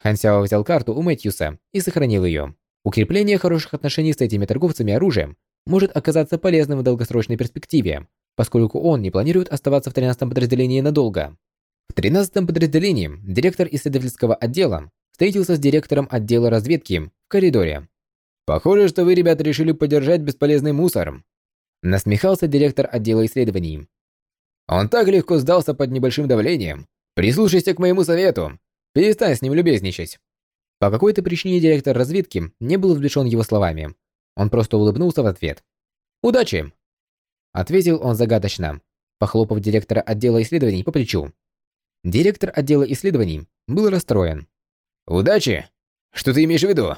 Хансяо взял карту у Мэтьюса и сохранил ее. Укрепление хороших отношений с этими торговцами оружием может оказаться полезным в долгосрочной перспективе, поскольку он не планирует оставаться в 13-м подразделении надолго. В 13-м подразделении директор исследовательского отдела встретился с директором отдела разведки в коридоре. «Похоже, что вы, ребята, решили поддержать бесполезный мусор», насмехался директор отдела исследований. «Он так легко сдался под небольшим давлением. Прислушайся к моему совету. Перестань с ним любезничать. По какой-то причине директор разведки не был взбешен его словами. Он просто улыбнулся в ответ. «Удачи!» Ответил он загадочно, похлопав директора отдела исследований по плечу. Директор отдела исследований был расстроен. «Удачи? Что ты имеешь в виду?»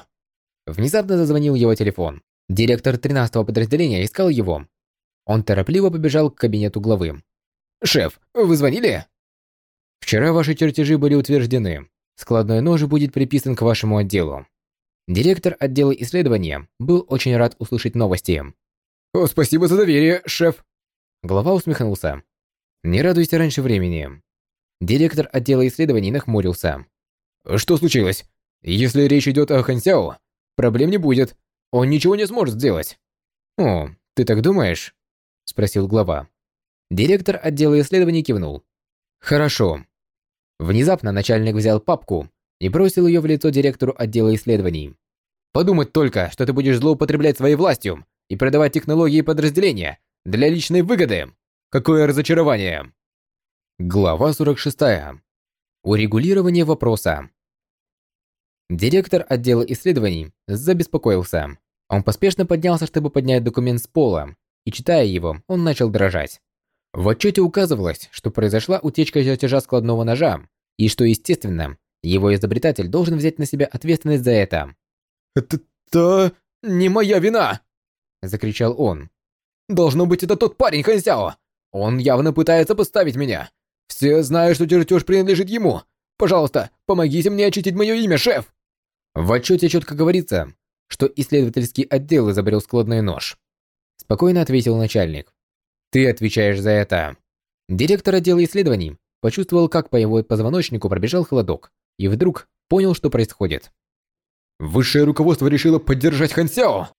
Внезапно зазвонил его телефон. Директор 13-го подразделения искал его. Он торопливо побежал к кабинету главы. «Шеф, вы звонили?» «Вчера ваши чертежи были утверждены. Складной нож будет приписан к вашему отделу. Директор отдела исследования был очень рад услышать новости. О, спасибо за доверие, шеф. Глава усмехнулся. Не радуйся раньше времени. Директор отдела исследований нахмурился. Что случилось? Если речь идет о Хансяо, проблем не будет. Он ничего не сможет сделать. О, ты так думаешь? Спросил глава. Директор отдела исследований кивнул. Хорошо. Внезапно начальник взял папку и бросил ее в лицо директору отдела исследований. «Подумать только, что ты будешь злоупотреблять своей властью и продавать технологии подразделения для личной выгоды! Какое разочарование!» Глава 46. Урегулирование вопроса. Директор отдела исследований забеспокоился. Он поспешно поднялся, чтобы поднять документ с пола, и читая его, он начал дрожать. В отчете указывалось, что произошла утечка чертежа складного ножа, и что, естественно, его изобретатель должен взять на себя ответственность за это. «Это не моя вина!» – закричал он. «Должно быть, это тот парень Хансяо! Он явно пытается поставить меня! Все знают, что чертеж принадлежит ему! Пожалуйста, помогите мне очистить мое имя, шеф!» В отчете четко говорится, что исследовательский отдел изобрел складной нож. Спокойно ответил начальник. Ты отвечаешь за это. Директор отдела исследований почувствовал, как по его позвоночнику пробежал холодок, и вдруг понял, что происходит. Высшее руководство решило поддержать Хансяо.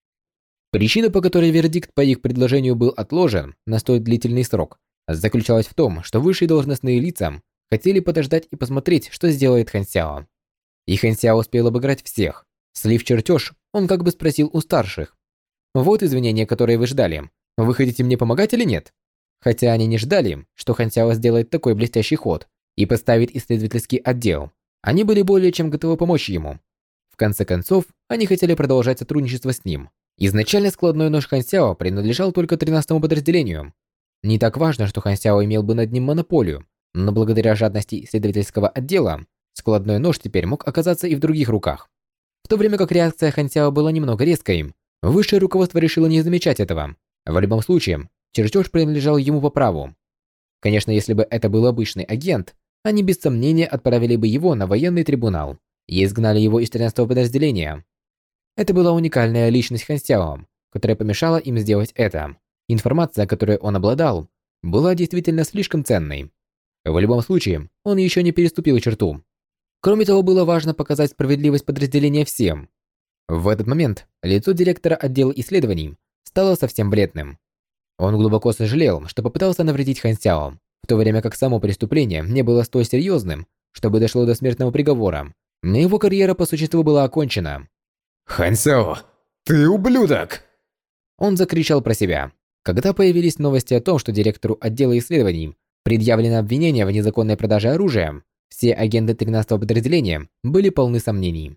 Причина, по которой вердикт по их предложению был отложен на столь длительный срок, заключалась в том, что высшие должностные лица хотели подождать и посмотреть, что сделает Хансяо. И Хансяо успел обыграть всех. Слив чертеж, он как бы спросил у старших. «Вот извинения, которые вы ждали. Вы хотите мне помогать или нет? Хотя они не ждали, что Хансяо сделает такой блестящий ход и поставит исследовательский отдел. Они были более чем готовы помочь ему. В конце концов, они хотели продолжать сотрудничество с ним. Изначально складной нож Хансяо принадлежал только 13-му подразделению. Не так важно, что Хансяо имел бы над ним монополию, но благодаря жадности исследовательского отдела, складной нож теперь мог оказаться и в других руках. В то время как реакция Хансяо была немного резкой, высшее руководство решило не замечать этого в любом случае, чертеж принадлежал ему по праву. Конечно, если бы это был обычный агент, они без сомнения отправили бы его на военный трибунал. и изгнали его из 13-го подразделения. Это была уникальная личность Хан Сяо, которая помешала им сделать это. Информация, которой он обладал, была действительно слишком ценной. В любом случае, он еще не переступил черту. Кроме того, было важно показать справедливость подразделения всем. В этот момент лицо директора отдела исследований стало совсем бледным. Он глубоко сожалел, что попытался навредить Хан Сяо, в то время как само преступление не было столь серьезным, чтобы дошло до смертного приговора. Но его карьера по существу была окончена. «Хан Сяо, ты ублюдок!» Он закричал про себя. Когда появились новости о том, что директору отдела исследований предъявлено обвинение в незаконной продаже оружия, все агенты 13-го подразделения были полны сомнений.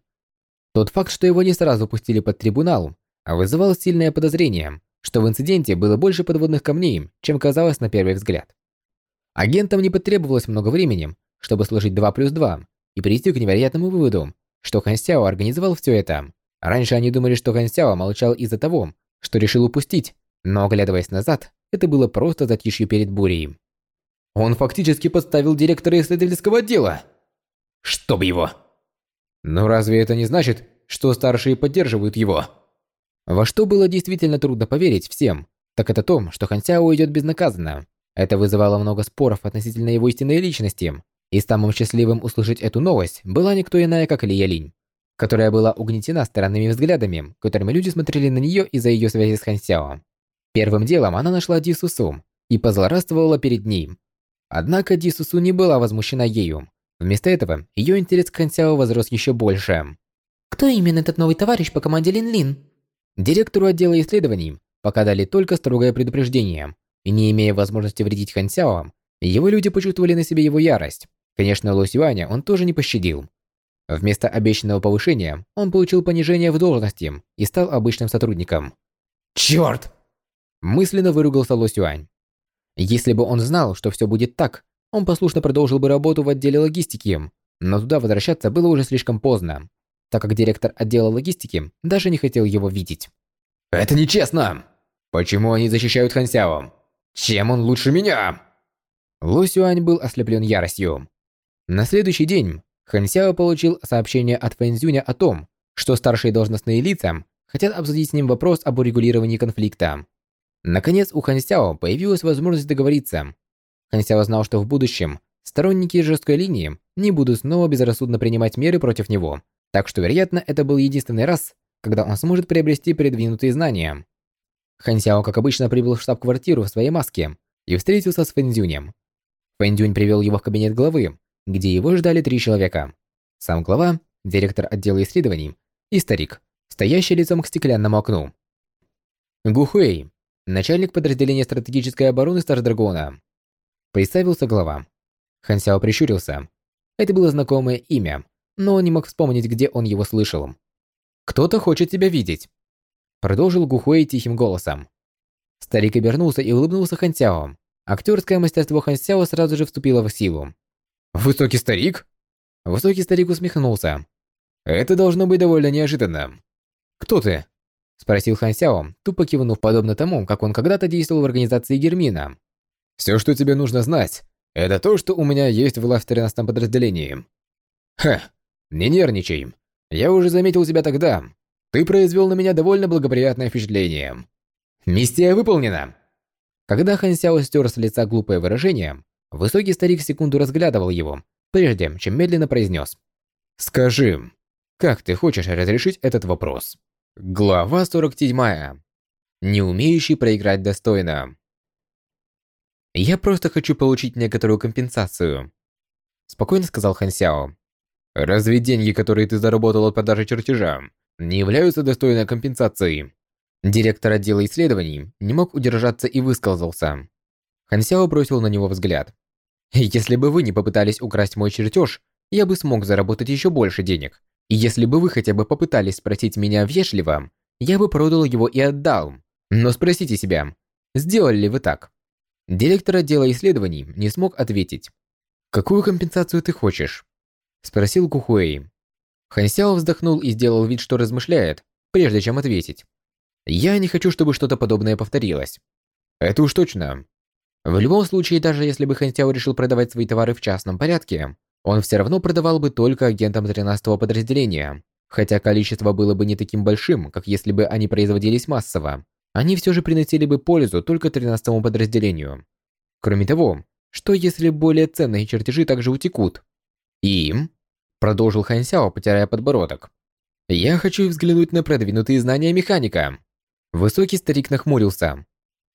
Тот факт, что его не сразу пустили под трибунал, вызывал сильное подозрение, что в инциденте было больше подводных камней, чем казалось на первый взгляд. Агентам не потребовалось много времени, чтобы сложить 2 плюс 2 и прийти к невероятному выводу, что Хан Сяо организовал все это. Раньше они думали, что Хан Сяо молчал из-за того, что решил упустить, но оглядываясь назад, это было просто затишье перед бурей. Он фактически подставил директора исследовательского отдела. Чтоб его. Но разве это не значит, что старшие поддерживают его? Во что было действительно трудно поверить всем, так это то, что Хан Сяо уйдет безнаказанно. Это вызывало много споров относительно его истинной личности, и самым счастливым услышать эту новость была никто иная, как Лия Линь, которая была угнетена странными взглядами, которыми люди смотрели на нее из-за ее связи с Хан Сяо. Первым делом она нашла Ди Сусу и позлорадствовала перед ней. Однако Ди Сусу не была возмущена ею. Вместо этого, ее интерес к Хан Сяо возрос еще больше. Кто именно этот новый товарищ по команде Лин Лин? Директору отдела исследований пока дали только строгое предупреждение, и не имея возможности вредить Хан Сяо, его люди почувствовали на себе его ярость. Конечно, Ло Сюаня он тоже не пощадил. Вместо обещанного повышения он получил понижение в должности и стал обычным сотрудником. Черт! Мысленно выругался Ло Сюань. Если бы он знал, что все будет так, он послушно продолжил бы работу в отделе логистики, но туда возвращаться было уже слишком поздно, так как директор отдела логистики даже не хотел его видеть. «Это нечестно! Почему они защищают Хан Сяо? Чем он лучше меня?» Ло Сюань был ослеплен яростью. На следующий день Хан Сяо получил сообщение от Фэн Цзюня о том, что старшие должностные лица хотят обсудить с ним вопрос об урегулировании конфликта. Наконец, у Хан Сяо появилась возможность договориться. Хан Сяо знал, что в будущем сторонники жесткой линии не будут снова безрассудно принимать меры против него, так что, вероятно, это был единственный раз, когда он сможет приобрести передвинутые знания. Хан Сяо, как обычно, прибыл в штаб-квартиру в своей маске и встретился с Фэн Цзюнем. Фэн Цзюнь привел его в кабинет главы, где его ждали три человека. Сам глава, директор отдела исследований и старик, стоящий лицом к стеклянному окну. Гухуэй, начальник подразделения стратегической обороны Стардрагона. Представился глава. Хан Сяо прищурился. Это было знакомое имя, но он не мог вспомнить, где он его слышал. «Кто-то хочет тебя видеть», Продолжил Гухуэй тихим голосом. Старик обернулся и улыбнулся Хансяо. Актерское мастерство Хансяо сразу же вступило в силу. «Высокий старик?» Высокий старик усмехнулся. «Это должно быть довольно неожиданно». «Кто ты?» Спросил Хансяо, тупо кивнув подобно тому, как он когда-то действовал в организации Гермина. «Все, что тебе нужно знать, это то, что у меня есть власть в 13 подразделении». «Ха, не нервничай. Я уже заметил тебя тогда, ты произвел на меня довольно благоприятное впечатление. Миссия выполнена. Когда Хан Сяо стер с лица глупое выражение, высокий старик секунду разглядывал его, прежде чем медленно произнес. «Скажи, как ты хочешь разрешить этот вопрос?» Глава 47. Не умеющий проиграть достойно. «Я просто хочу получить некоторую компенсацию», – спокойно сказал Хан Сяо. «Разве деньги, которые ты заработал от продажи чертежа, не являются достойной компенсацией. Директор отдела исследований не мог удержаться и высказался. Хансяо бросил на него взгляд. «Если бы вы не попытались украсть мой чертеж, я бы смог заработать еще больше денег. И если бы вы хотя бы попытались спросить меня вежливо, я бы продал его и отдал. Но спросите себя, сделали ли вы так?» Директор отдела исследований не смог ответить. «Какую компенсацию ты хочешь?» Спросил Кухуэй. Хансяо вздохнул и сделал вид, что размышляет, прежде чем ответить. «Я не хочу, чтобы что-то подобное повторилось». «Это уж точно». В любом случае, даже если бы Хансяо решил продавать свои товары в частном порядке, он все равно продавал бы только агентам 13-го подразделения. Хотя количество было бы не таким большим, как если бы они производились массово, они все же приносили бы пользу только 13-му подразделению. Кроме того, что если более ценные чертежи также утекут? И продолжил Хан Сяо, потирая подбородок. Я хочу взглянуть на продвинутые знания механика. Высокий старик нахмурился.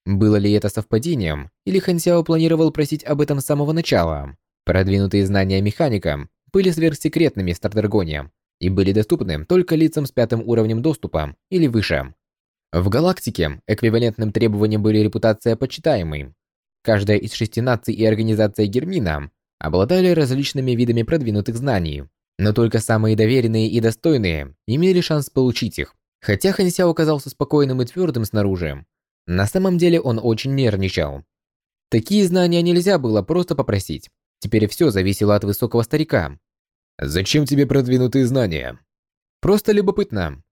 Было ли это совпадением, или Хан Сяо планировал просить об этом с самого начала? Продвинутые знания механика были сверхсекретными в Стардергоне и были доступны только лицам с пятым уровнем доступа или выше. В галактике эквивалентным требованием были репутация почитаемой. Каждая из шести наций и организация Гермина обладали различными видами продвинутых знаний, но только самые доверенные и достойные имели шанс получить их. Хотя Хансяо оказался спокойным и твердым снаружи, на самом деле он очень нервничал. Такие знания нельзя было просто попросить. Теперь все зависело от высокого старика. «Зачем тебе продвинутые знания?» «Просто любопытно».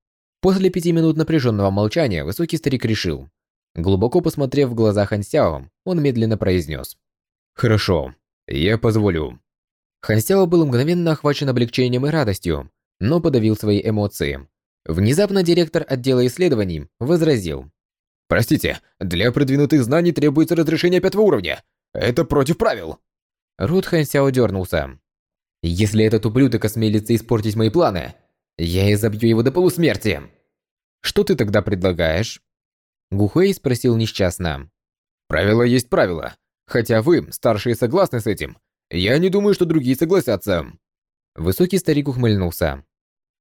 После пяти минут напряженного молчания высокий старик решил. Глубоко посмотрев в глаза Хансяо, он медленно произнес. «Хорошо, я позволю». Хансяо был мгновенно охвачен облегчением и радостью, но подавил свои эмоции. Внезапно директор отдела исследований возразил. «Простите, для продвинутых знаний требуется разрешение пятого уровня. Это против правил». Рот Хансяо дернулся. «Если этот ублюдок осмелится испортить мои планы, я изобью его до полусмерти». «Что ты тогда предлагаешь?» Гухэй спросил несчастно. «Правило есть правило. Хотя вы, старшие, согласны с этим, я не думаю, что другие согласятся. Высокий старик ухмыльнулся.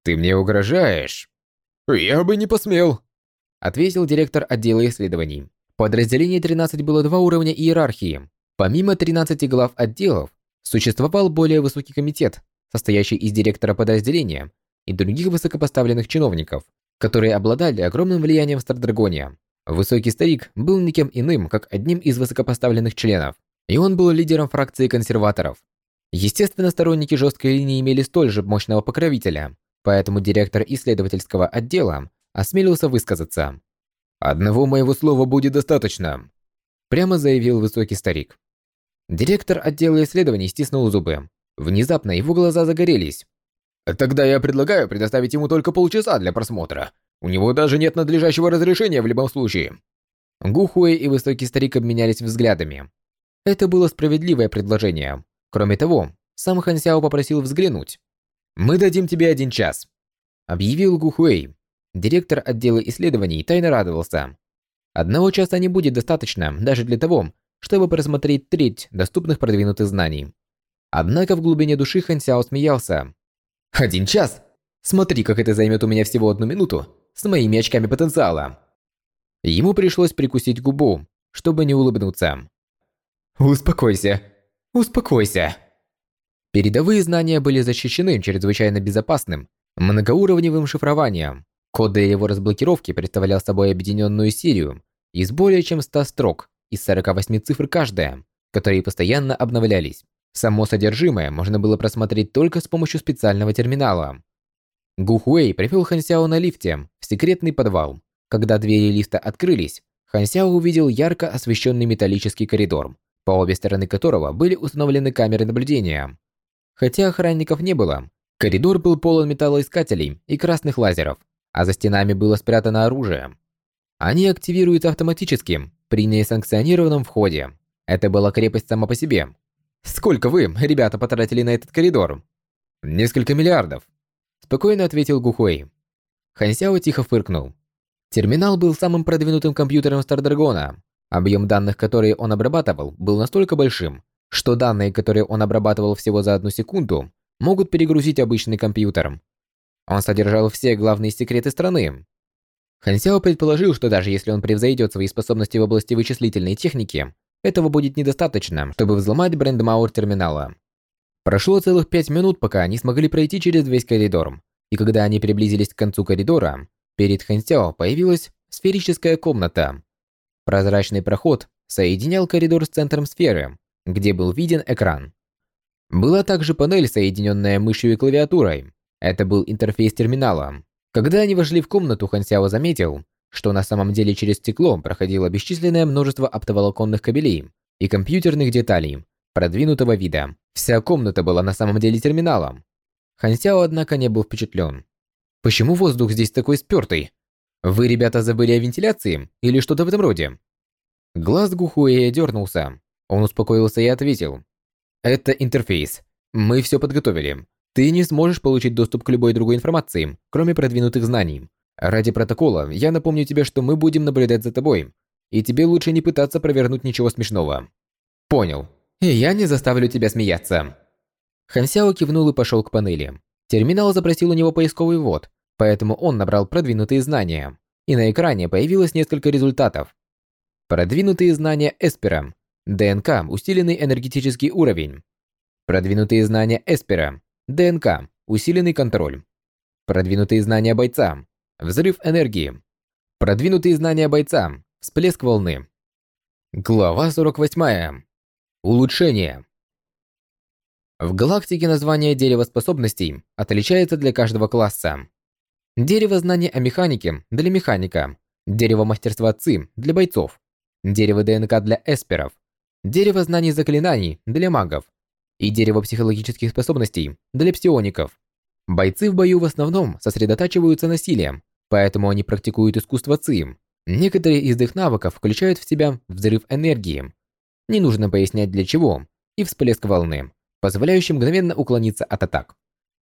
Ты мне угрожаешь? Я бы не посмел, ответил директор отдела исследований. Подразделение 13 было два уровня иерархии. Помимо 13 глав отделов, существовал более высокий комитет, состоящий из директора подразделения и других высокопоставленных чиновников, которые обладали огромным влиянием в Стардрагоне. Высокий старик был никем иным, как одним из высокопоставленных членов и он был лидером фракции консерваторов. Естественно, сторонники жесткой линии имели столь же мощного покровителя, поэтому директор исследовательского отдела осмелился высказаться. «Одного моего слова будет достаточно», – прямо заявил высокий старик. Директор отдела исследований стиснул зубы. Внезапно его глаза загорелись. «Тогда я предлагаю предоставить ему только полчаса для просмотра. У него даже нет надлежащего разрешения в любом случае». Гухуэй и высокий старик обменялись взглядами. Это было справедливое предложение. Кроме того, сам Хан Сяо попросил взглянуть. «Мы дадим тебе один час», — объявил Гухуэй. Директор отдела исследований тайно радовался. Одного часа не будет достаточно даже для того, чтобы просмотреть треть доступных продвинутых знаний. Однако в глубине души Хан Сяо смеялся. «Один час? Смотри, как это займет у меня всего одну минуту с моими очками потенциала». Ему пришлось прикусить губу, чтобы не улыбнуться. Успокойся. Успокойся. Передовые знания были защищены чрезвычайно безопасным, многоуровневым шифрованием. Код для его разблокировки представлял собой объединенную серию из более чем 100 строк, из 48 цифр каждая, которые постоянно обновлялись. Само содержимое можно было просмотреть только с помощью специального терминала. Гухуэй привел Хансяо на лифте в секретный подвал. Когда двери лифта открылись, Хансяо увидел ярко освещенный металлический коридор, по обе стороны которого были установлены камеры наблюдения. Хотя охранников не было, коридор был полон металлоискателей и красных лазеров, а за стенами было спрятано оружие. Они активируются автоматически при несанкционированном входе. Это была крепость сама по себе. Сколько вы, ребята, потратили на этот коридор? Несколько миллиардов. Спокойно ответил Гухуэй. Хансяо тихо фыркнул. Терминал был самым продвинутым компьютером Стардрагона, Объем данных, которые он обрабатывал, был настолько большим, что данные, которые он обрабатывал всего за одну секунду, могут перегрузить обычный компьютер. Он содержал все главные секреты страны. Хансяо предположил, что даже если он превзойдет свои способности в области вычислительной техники, этого будет недостаточно, чтобы взломать брендмауэр терминала. Прошло целых пять минут, пока они смогли пройти через весь коридор, и когда они приблизились к концу коридора, перед Хансяо появилась сферическая комната, Прозрачный проход соединял коридор с центром сферы, где был виден экран. Была также панель, соединенная мышью и клавиатурой. Это был интерфейс терминала. Когда они вошли в комнату, Хан Сяо заметил, что на самом деле через стекло проходило бесчисленное множество оптоволоконных кабелей и компьютерных деталей продвинутого вида. Вся комната была на самом деле терминалом. Хансяо, однако, не был впечатлен. Почему воздух здесь такой спёртый? Вы, ребята, забыли о вентиляции или что-то в этом роде? Глаз Гухуэя дернулся. Он успокоился и ответил. Это интерфейс. Мы все подготовили. Ты не сможешь получить доступ к любой другой информации, кроме продвинутых знаний. Ради протокола я напомню тебе, что мы будем наблюдать за тобой, и тебе лучше не пытаться провернуть ничего смешного. Понял. И я не заставлю тебя смеяться. Хансяо кивнул и пошел к панели. Терминал запросил у него поисковый ввод, поэтому он набрал продвинутые знания. И на экране появилось несколько результатов. Продвинутые знания Эспера. ДНК – усиленный энергетический уровень. Продвинутые знания Эспера. ДНК – усиленный контроль. Продвинутые знания бойца. Взрыв энергии. Продвинутые знания бойца. Всплеск волны. Глава 48. Улучшение. В галактике название дерева способностей отличается для каждого класса. Дерево знаний о механике для механика, дерево мастерства ЦИ для бойцов, дерево ДНК для эсперов, дерево знаний заклинаний для магов и дерево психологических способностей для псиоников. Бойцы в бою в основном сосредотачиваются на силе, поэтому они практикуют искусство ЦИ. Некоторые из их навыков включают в себя взрыв энергии. Не нужно пояснять для чего, и всплеск волны, позволяющий мгновенно уклониться от атак.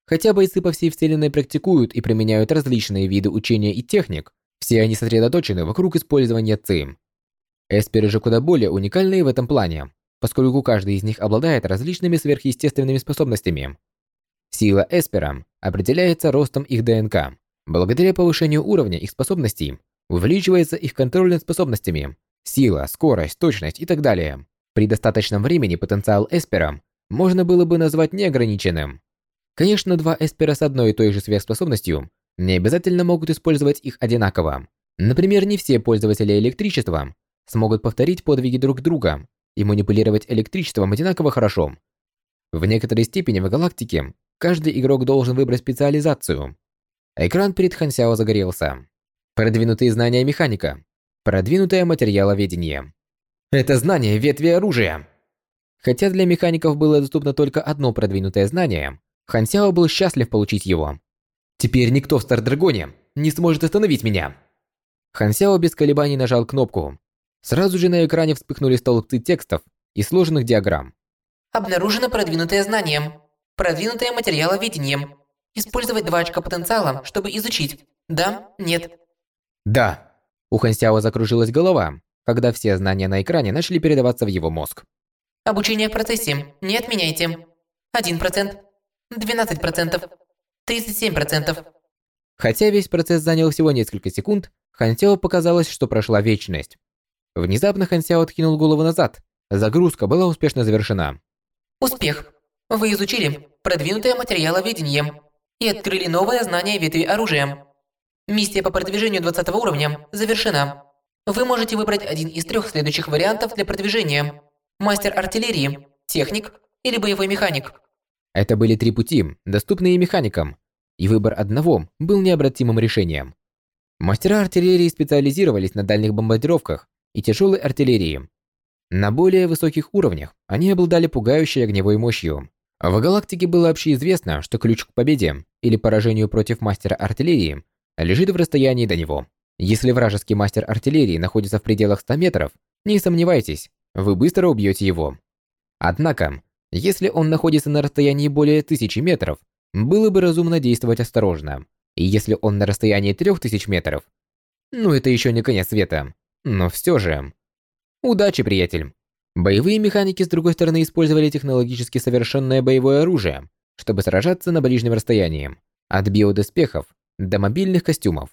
Хотя бойцы по всей вселенной практикуют и применяют различные виды учения и техник, все они сосредоточены вокруг использования ЦИМ. Эсперы же куда более уникальные в этом плане, поскольку каждый из них обладает различными сверхъестественными способностями. Сила Эспера определяется ростом их ДНК. Благодаря повышению уровня их способностей, увеличивается их контроль над способностями, сила, скорость, точность и так далее. При достаточном времени потенциал Эспера можно было бы назвать неограниченным. Конечно, два эспера с одной и той же сверхспособностью не обязательно могут использовать их одинаково. Например, не все пользователи электричества смогут повторить подвиги друг друга и манипулировать электричеством одинаково хорошо. В некоторой степени в галактике каждый игрок должен выбрать специализацию. Экран перед Хансяо загорелся. Продвинутые знания механика. Продвинутое материаловедение. Это знание ветви оружия. Хотя для механиков было доступно только одно продвинутое знание, Хан Сяо был счастлив получить его. Теперь никто в Стардрагоне не сможет остановить меня. Хан Сяо без колебаний нажал кнопку. Сразу же на экране вспыхнули столбцы текстов и сложенных диаграмм. Обнаружено продвинутое знание. Продвинутое материаловедение. Использовать два очка потенциала, чтобы изучить. Да? Нет? Да. У Хан Сяо закружилась голова, когда все знания на экране начали передаваться в его мозг. Обучение в процессе. Не отменяйте. 1%. 12%. 37%. Хотя весь процесс занял всего несколько секунд, Хансяо показалось, что прошла вечность. Внезапно Хансяо откинул голову назад. Загрузка была успешно завершена. Успех. Вы изучили продвинутое материаловедение и открыли новое знание ветви оружия. Миссия по продвижению 20 уровня завершена. Вы можете выбрать один из трех следующих вариантов для продвижения. Мастер артиллерии, техник или боевой механик. Это были три пути, доступные механикам, и выбор одного был необратимым решением. Мастера артиллерии специализировались на дальних бомбардировках и тяжелой артиллерии. На более высоких уровнях они обладали пугающей огневой мощью. В галактике было общеизвестно, что ключ к победе или поражению против мастера артиллерии лежит в расстоянии до него. Если вражеский мастер артиллерии находится в пределах 100 метров, не сомневайтесь, вы быстро убьете его. Однако, если он находится на расстоянии более тысячи метров, было бы разумно действовать осторожно. И если он на расстоянии трех тысяч метров, ну это еще не конец света. Но все же... Удачи, приятель. Боевые механики с другой стороны использовали технологически совершенное боевое оружие, чтобы сражаться на ближнем расстоянии, от биодоспехов до мобильных костюмов.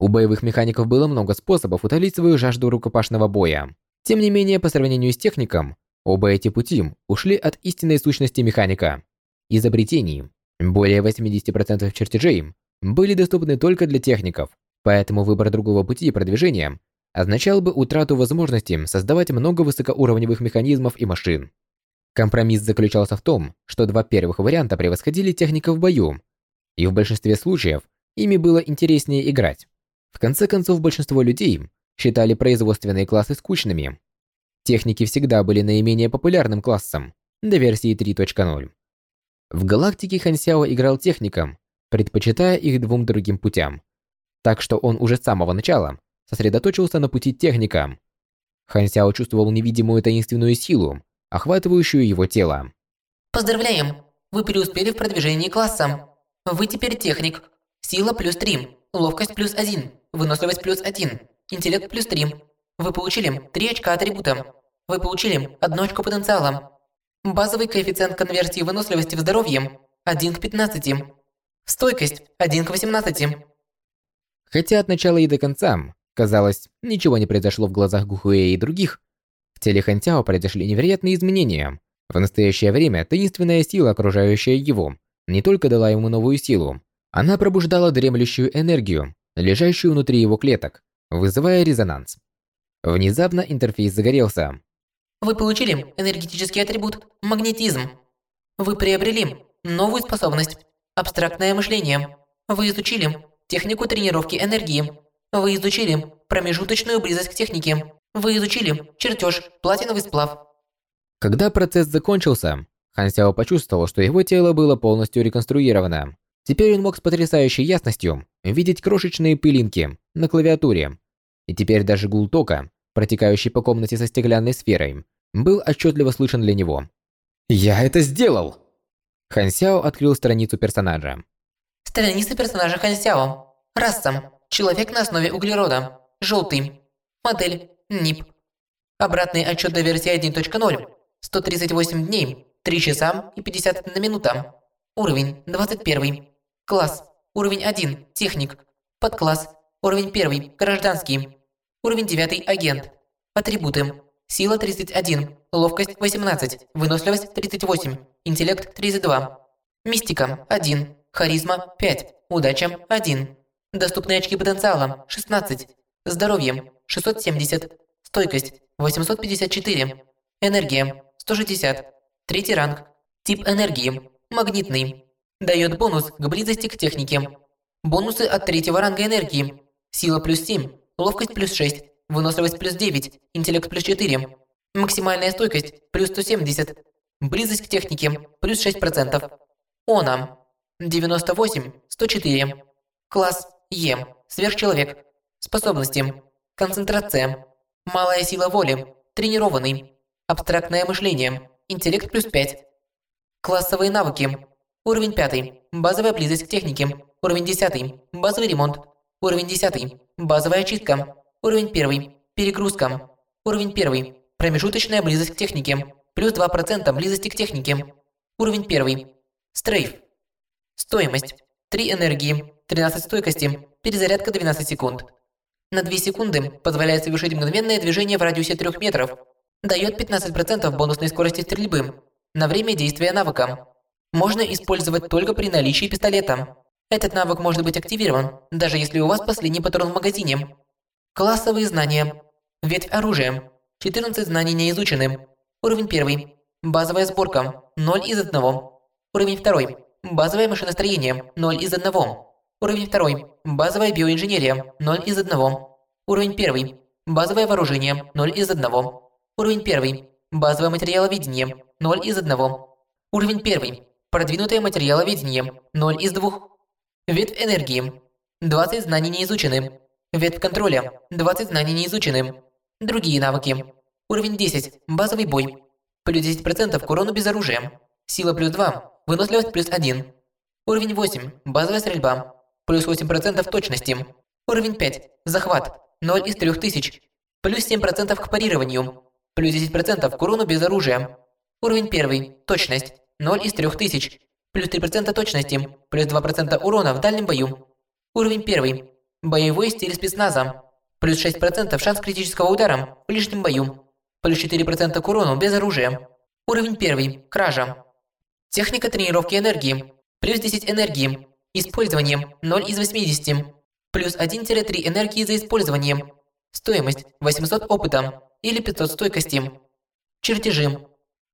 У боевых механиков было много способов утолить свою жажду рукопашного боя. Тем не менее, по сравнению с техником, Оба эти пути ушли от истинной сущности механика. Изобретений. Более 80% чертежей были доступны только для техников, поэтому выбор другого пути продвижения означал бы утрату возможности создавать много высокоуровневых механизмов и машин. Компромисс заключался в том, что два первых варианта превосходили техников в бою, и в большинстве случаев ими было интереснее играть. В конце концов, большинство людей считали производственные классы скучными, Техники всегда были наименее популярным классом, до версии 3.0. В галактике Хан Сяо играл техником, предпочитая их двум другим путям. Так что он уже с самого начала сосредоточился на пути техника. Хан Сяо чувствовал невидимую таинственную силу, охватывающую его тело. Поздравляем! Вы преуспели в продвижении класса. Вы теперь техник. Сила плюс 3, ловкость плюс 1, выносливость плюс 1, интеллект плюс 3. Вы получили 3 очка атрибута. Вы получили 1 очко потенциала. Базовый коэффициент конверсии выносливости в здоровье 1 к 15. Стойкость 1 к 18. Хотя от начала и до конца, казалось, ничего не произошло в глазах Гухуэ и других, в теле Хантяо произошли невероятные изменения. В настоящее время таинственная сила, окружающая его, не только дала ему новую силу, она пробуждала дремлющую энергию, лежащую внутри его клеток, вызывая резонанс. Внезапно интерфейс загорелся. Вы получили энергетический атрибут магнетизм. Вы приобрели новую способность абстрактное мышление. Вы изучили технику тренировки энергии. Вы изучили промежуточную близость к технике. Вы изучили чертеж платиновый сплав. Когда процесс закончился, Хан Сяо почувствовал, что его тело было полностью реконструировано. Теперь он мог с потрясающей ясностью видеть крошечные пылинки на клавиатуре. И теперь даже гул тока, протекающий по комнате со стеклянной сферой, был отчетливо слышен для него. «Я это сделал!» Хан Сяо открыл страницу персонажа. Страница персонажа Хан Сяо. Раса. Человек на основе углерода. Желтый. Модель. НИП. Обратный отчет до версии 1.0. 138 дней, 3 часа и 51 минута. Уровень 21. Класс. Уровень 1. Техник. Подкласс. Уровень 1. Гражданский. Уровень 9. Агент. Атрибуты. Сила 31. Ловкость 18. Выносливость 38. Интеллект 32. Мистика 1. Харизма 5. Удача 1. Доступные очки потенциала 16. Здоровье 670. Стойкость 854. Энергия 160. Третий ранг. Тип энергии. Магнитный. Дает бонус к близости к технике. Бонусы от третьего ранга энергии. Сила плюс 7. Ловкость плюс 6. Выносливость плюс 9. Интеллект плюс 4. Максимальная стойкость плюс 170. Близость к технике плюс 6%. Она. 98. 104. Класс Е. Сверхчеловек. Способности. Концентрация. Малая сила воли. Тренированный. Абстрактное мышление. Интеллект плюс 5. Классовые навыки. Уровень 5. Базовая близость к технике. Уровень 10. Базовый ремонт. Уровень 10. Базовая очистка. Уровень 1. Перегрузка. Уровень 1. Промежуточная близость к технике. Плюс 2% близости к технике. Уровень 1. Стрейф. Стоимость. 3 энергии. 13 стойкости. Перезарядка 12 секунд. На 2 секунды позволяет совершить мгновенное движение в радиусе 3 метров Дает 15% бонусной скорости стрельбы на время действия навыка. Можно использовать только при наличии пистолета. Этот навык может быть активирован, даже если у вас последний патрон в магазине. Классовые знания. Ветвь оружия. 14 знаний не изучены. Уровень 1. Базовая сборка. 0 из 1. Уровень 2. Базовое машиностроение. 0 из 1. Уровень 2. Базовая биоинженерия. 0 из 1. Уровень 1. Базовое вооружение. 0 из 1. Уровень 1. Базовое материаловедение. 0 из 1. Уровень 1. Продвинутое материаловедение. 0 из 2. Ветвь энергии. 20 знаний не изучены. Ветвь контроля. 20 знаний не изучены. Другие навыки. Уровень 10. Базовый бой. Плюс 10% к урону без оружия. Сила плюс 2. Выносливость плюс 1. Уровень 8. Базовая стрельба. Плюс 8% точности. Уровень 5. Захват. 0 из 3000. Плюс 7% к парированию. Плюс 10% к урону без оружия. Уровень 1. Точность. 0 из 3000. Плюс 3% точности. Плюс 2% урона в дальнем бою. Уровень 1. Боевой стиль спецназа. Плюс 6% шанс критического удара в ближнем бою. Плюс 4% к урону без оружия. Уровень 1. Кража. Техника тренировки энергии. Плюс 10 энергии. Использование 0 из 80. Плюс 1-3 энергии за использование. Стоимость 800 опыта или 500 стойкости. Чертежи.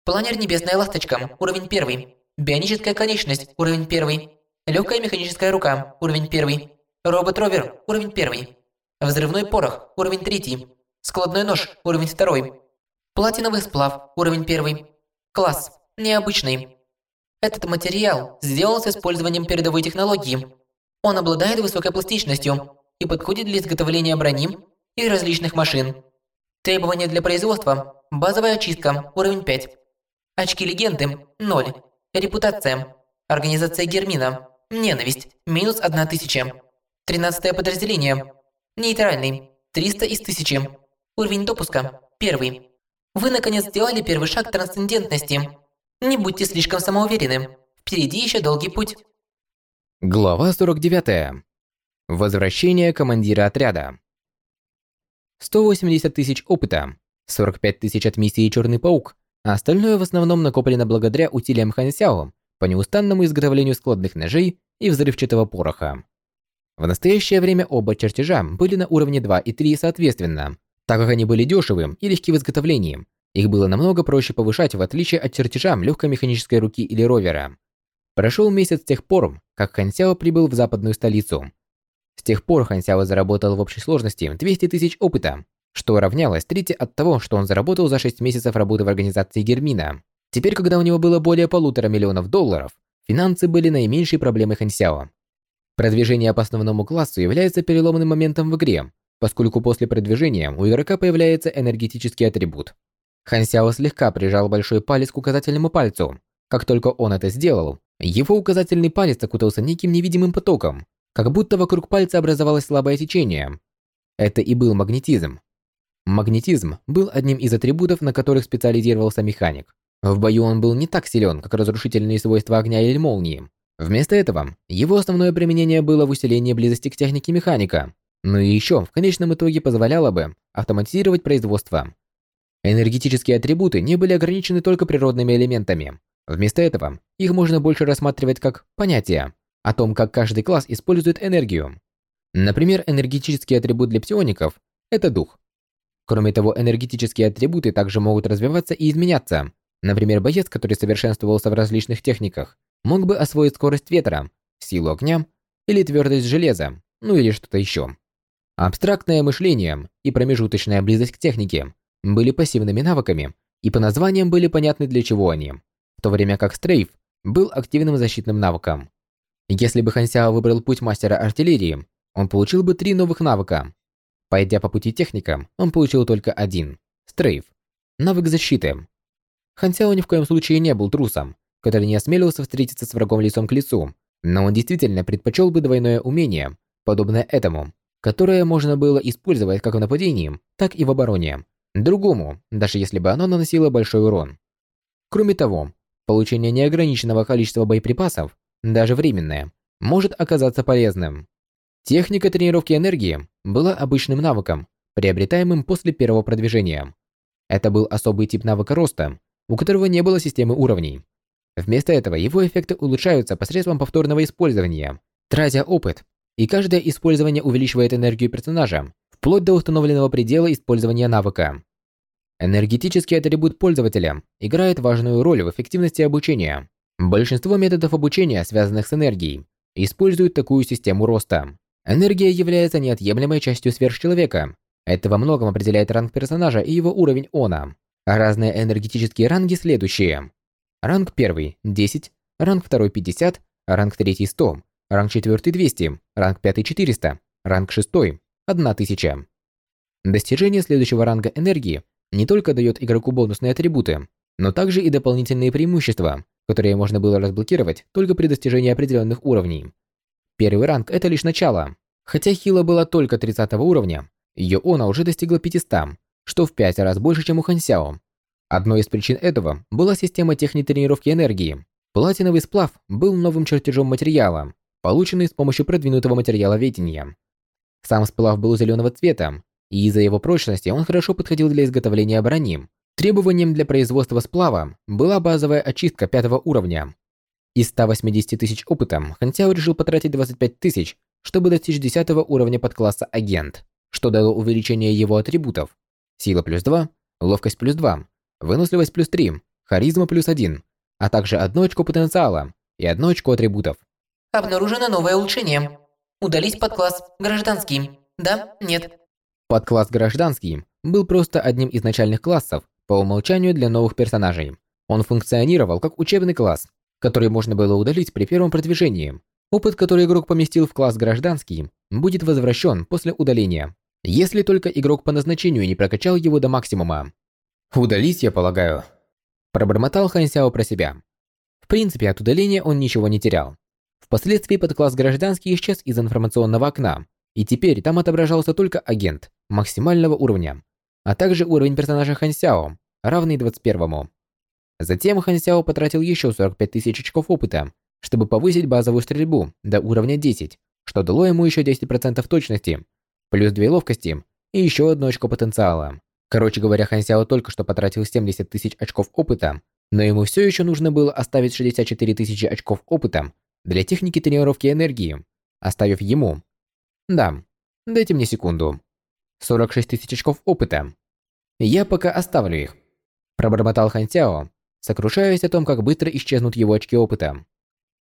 Планер «Небесная ласточка» уровень 1. Бионическая конечность уровень 1. Легкая механическая рука уровень 1. Робот-ровер уровень 1. Взрывной порох уровень 3. Складной нож уровень 2. Платиновый сплав уровень 1. Класс. необычный. Этот материал сделан с использованием передовой технологии. Он обладает высокой пластичностью и подходит для изготовления брони и различных машин. Требования для производства. Базовая очистка, уровень 5. Очки легенды, 0. Репутация. Организация Гермина. Ненависть, минус 1000. 13 подразделение. Нейтральный, 300 из 1000. Уровень допуска, первый. Вы наконец сделали первый шаг трансцендентности. Не будьте слишком самоуверены. Впереди еще долгий путь. Глава 49. Возвращение командира отряда. 180 тысяч опыта, 45 тысяч от миссии Черный Паук, а остальное в основном накоплено благодаря усилиям Хан Сяо по неустанному изготовлению складных ножей и взрывчатого пороха. В настоящее время оба чертежа были на уровне 2 и 3 соответственно, так как они были дешевым и легки в изготовлении. Их было намного проще повышать в отличие от чертежа легкой механической руки или ровера. Прошел месяц с тех пор, как Хан Сяо прибыл в западную столицу. С тех пор Хан Сяо заработал в общей сложности 200 тысяч опыта, что равнялось трети от того, что он заработал за 6 месяцев работы в организации Гермина. Теперь, когда у него было более полутора миллионов долларов, финансы были наименьшей проблемой Хан Сяо. Продвижение по основному классу является переломным моментом в игре, поскольку после продвижения у игрока появляется энергетический атрибут. Хан Сяо слегка прижал большой палец к указательному пальцу. Как только он это сделал, его указательный палец окутался неким невидимым потоком, как будто вокруг пальца образовалось слабое течение. Это и был магнетизм. Магнетизм был одним из атрибутов, на которых специализировался механик. В бою он был не так силен, как разрушительные свойства огня или молнии. Вместо этого, его основное применение было в усилении близости к технике механика, но и еще в конечном итоге позволяло бы автоматизировать производство. Энергетические атрибуты не были ограничены только природными элементами. Вместо этого, их можно больше рассматривать как понятие о том, как каждый класс использует энергию. Например, энергетический атрибут для псиоников – это дух. Кроме того, энергетические атрибуты также могут развиваться и изменяться. Например, боец, который совершенствовался в различных техниках, мог бы освоить скорость ветра, силу огня или твердость железа, ну или что-то еще. Абстрактное мышление и промежуточная близость к технике были пассивными навыками и по названиям были понятны для чего они, в то время как стрейф был активным защитным навыком. Если бы Хансяо выбрал путь мастера артиллерии, он получил бы три новых навыка. Пойдя по пути техника, он получил только один – стрейф, навык защиты. Хансяо ни в коем случае не был трусом, который не осмелился встретиться с врагом лицом к лицу, но он действительно предпочел бы двойное умение, подобное этому, которое можно было использовать как в нападении, так и в обороне, другому, даже если бы оно наносило большой урон. Кроме того, получение неограниченного количества боеприпасов даже временное, может оказаться полезным. Техника тренировки энергии была обычным навыком, приобретаемым после первого продвижения. Это был особый тип навыка роста, у которого не было системы уровней. Вместо этого его эффекты улучшаются посредством повторного использования, тратя опыт, и каждое использование увеличивает энергию персонажа, вплоть до установленного предела использования навыка. Энергетический атрибут пользователя играет важную роль в эффективности обучения. Большинство методов обучения, связанных с энергией, используют такую систему роста. Энергия является неотъемлемой частью сверхчеловека. Это во многом определяет ранг персонажа и его уровень она. А разные энергетические ранги следующие. Ранг 1 – 10, ранг 2 – 50, ранг 3 – 100, ранг 4 – 200, ранг 5 – 400, ранг 6 – 1000. Достижение следующего ранга энергии не только дает игроку бонусные атрибуты, но также и дополнительные преимущества, которые можно было разблокировать только при достижении определенных уровней. Первый ранг – это лишь начало. Хотя Хила была только 30 уровня, ее Она уже достигла 500, что в 5 раз больше, чем у Хансяо. Одной из причин этого была система техники тренировки энергии. Платиновый сплав был новым чертежом материала, полученный с помощью продвинутого материала ведения. Сам сплав был зеленого цвета, и из-за его прочности он хорошо подходил для изготовления брони, Требованием для производства сплава была базовая очистка пятого уровня. Из 180 тысяч опыта Хантяо решил потратить 25 тысяч, чтобы достичь 10 уровня подкласса агент, что дало увеличение его атрибутов. Сила плюс 2, ловкость плюс 2, выносливость плюс 3, харизма плюс 1, а также одно очко потенциала и одно очко атрибутов. Обнаружено новое улучшение. Удалить подкласс гражданский. Да? Нет? Подкласс гражданский был просто одним из начальных классов, по умолчанию для новых персонажей. Он функционировал как учебный класс, который можно было удалить при первом продвижении. Опыт, который игрок поместил в класс гражданский, будет возвращен после удаления, если только игрок по назначению не прокачал его до максимума. «Удалить, я полагаю», – пробормотал Хан Сяо про себя. В принципе, от удаления он ничего не терял. Впоследствии подкласс гражданский исчез из информационного окна, и теперь там отображался только агент максимального уровня, а также уровень персонажа Хан Сяо, равный 21-му. Затем Хан Сяо потратил еще 45 тысяч очков опыта, чтобы повысить базовую стрельбу до уровня 10, что дало ему еще 10% точности, плюс 2 ловкости и еще одно очко потенциала. Короче говоря, Хан Сяо только что потратил 70 тысяч очков опыта, но ему все еще нужно было оставить 64 тысячи очков опыта для техники тренировки энергии, оставив ему... Да, дайте мне секунду. 46 тысяч очков опыта. Я пока оставлю их. Пробормотал Хан Сяо, сокрушаясь о том, как быстро исчезнут его очки опыта.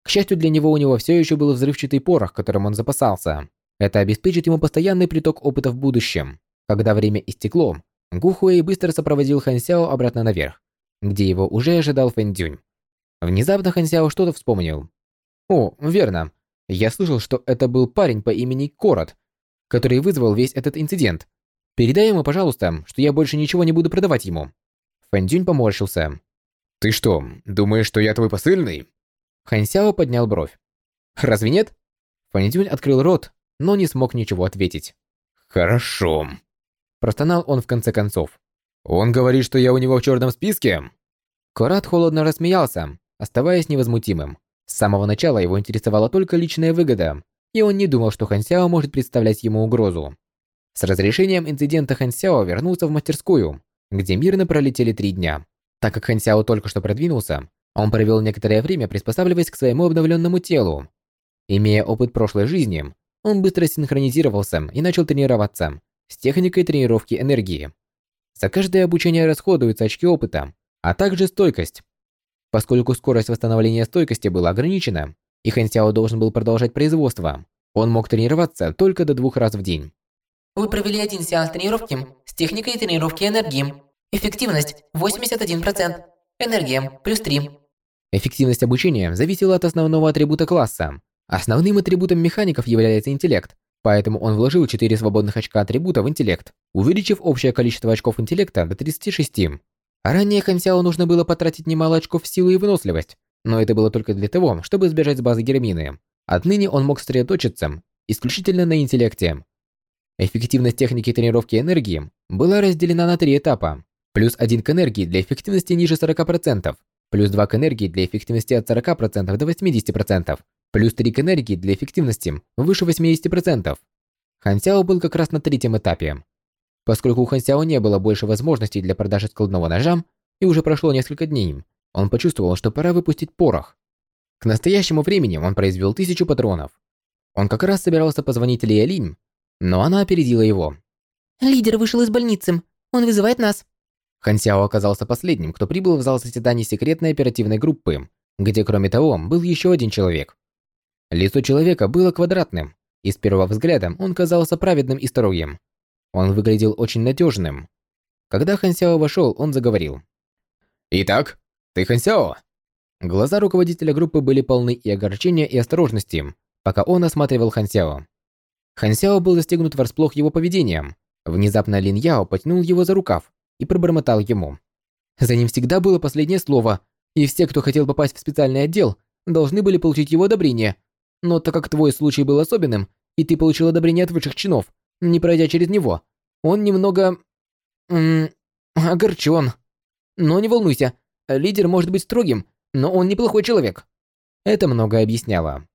К счастью для него, у него все еще был взрывчатый порох, которым он запасался. Это обеспечит ему постоянный приток опыта в будущем. Когда время истекло, Гу Хуэй быстро сопроводил Хан Сяо обратно наверх, где его уже ожидал Фэн Дюнь. Внезапно Хан Сяо что-то вспомнил. О, верно. Я слышал, что это был парень по имени Корот, который вызвал весь этот инцидент. Передай ему, пожалуйста, что я больше ничего не буду продавать ему. Фэн Дюнь поморщился. Ты что, думаешь, что я твой посыльный? Хан Сяо поднял бровь. Разве нет? Фэн Дюнь открыл рот, но не смог ничего ответить. Хорошо. Простонал он в конце концов. Он говорит, что я у него в черном списке? Корат холодно рассмеялся, оставаясь невозмутимым. С самого начала его интересовала только личная выгода, и он не думал, что Хан Сяо может представлять ему угрозу. С разрешением инцидента Хан Сяо вернулся в мастерскую, где мирно пролетели три дня. Так как Хан Сяо только что продвинулся, он провел некоторое время приспосабливаясь к своему обновленному телу. Имея опыт прошлой жизни, он быстро синхронизировался и начал тренироваться с техникой тренировки энергии. За каждое обучение расходуются очки опыта, а также стойкость. Поскольку скорость восстановления стойкости была ограничена, и Хэн Сяо должен был продолжать производство, он мог тренироваться только до двух раз в день. Вы провели один сеанс тренировки с техникой тренировки энергии. Эффективность 81%. Энергия плюс 3. Эффективность обучения зависела от основного атрибута класса. Основным атрибутом механиков является интеллект, поэтому он вложил 4 свободных очка атрибута в интеллект, увеличив общее количество очков интеллекта до 36. Ранее Хан Сяо нужно было потратить немало очков в силу и выносливость, но это было только для того, чтобы сбежать с базы Гермины. Отныне он мог сосредоточиться исключительно на интеллекте. Эффективность техники тренировки энергии была разделена на три этапа. Плюс 1 к энергии для эффективности ниже 40%, плюс 2 к энергии для эффективности от 40% до 80%, плюс 3 к энергии для эффективности выше 80%. Хан Сяо был как раз на третьем этапе. Поскольку у Хан Сяо не было больше возможностей для продажи складного ножа, и уже прошло несколько дней, он почувствовал, что пора выпустить порох. К настоящему времени он произвел тысячу патронов. Он как раз собирался позвонить Лия Линь, но она опередила его. «Лидер вышел из больницы. Он вызывает нас». Хан Сяо оказался последним, кто прибыл в зал заседаний секретной оперативной группы, где кроме того был еще один человек. Лицо человека было квадратным, и с первого взгляда он казался праведным и строгим. Он выглядел очень надежным. Когда Хан Сяо вошел, он заговорил. «Итак, ты Хан Сяо?» Глаза руководителя группы были полны и огорчения, и осторожности, пока он осматривал Хан Сяо. Хан Сяо был застегнут врасплох его поведением. Внезапно Лин Яо потянул его за рукав и пробормотал ему. За ним всегда было последнее слово, и все, кто хотел попасть в специальный отдел, должны были получить его одобрение. Но так как твой случай был особенным, и ты получил одобрение от высших чинов, не пройдя через него, он немного... М огорчен. Но не волнуйся, лидер может быть строгим, но он неплохой человек. Это многое объясняло.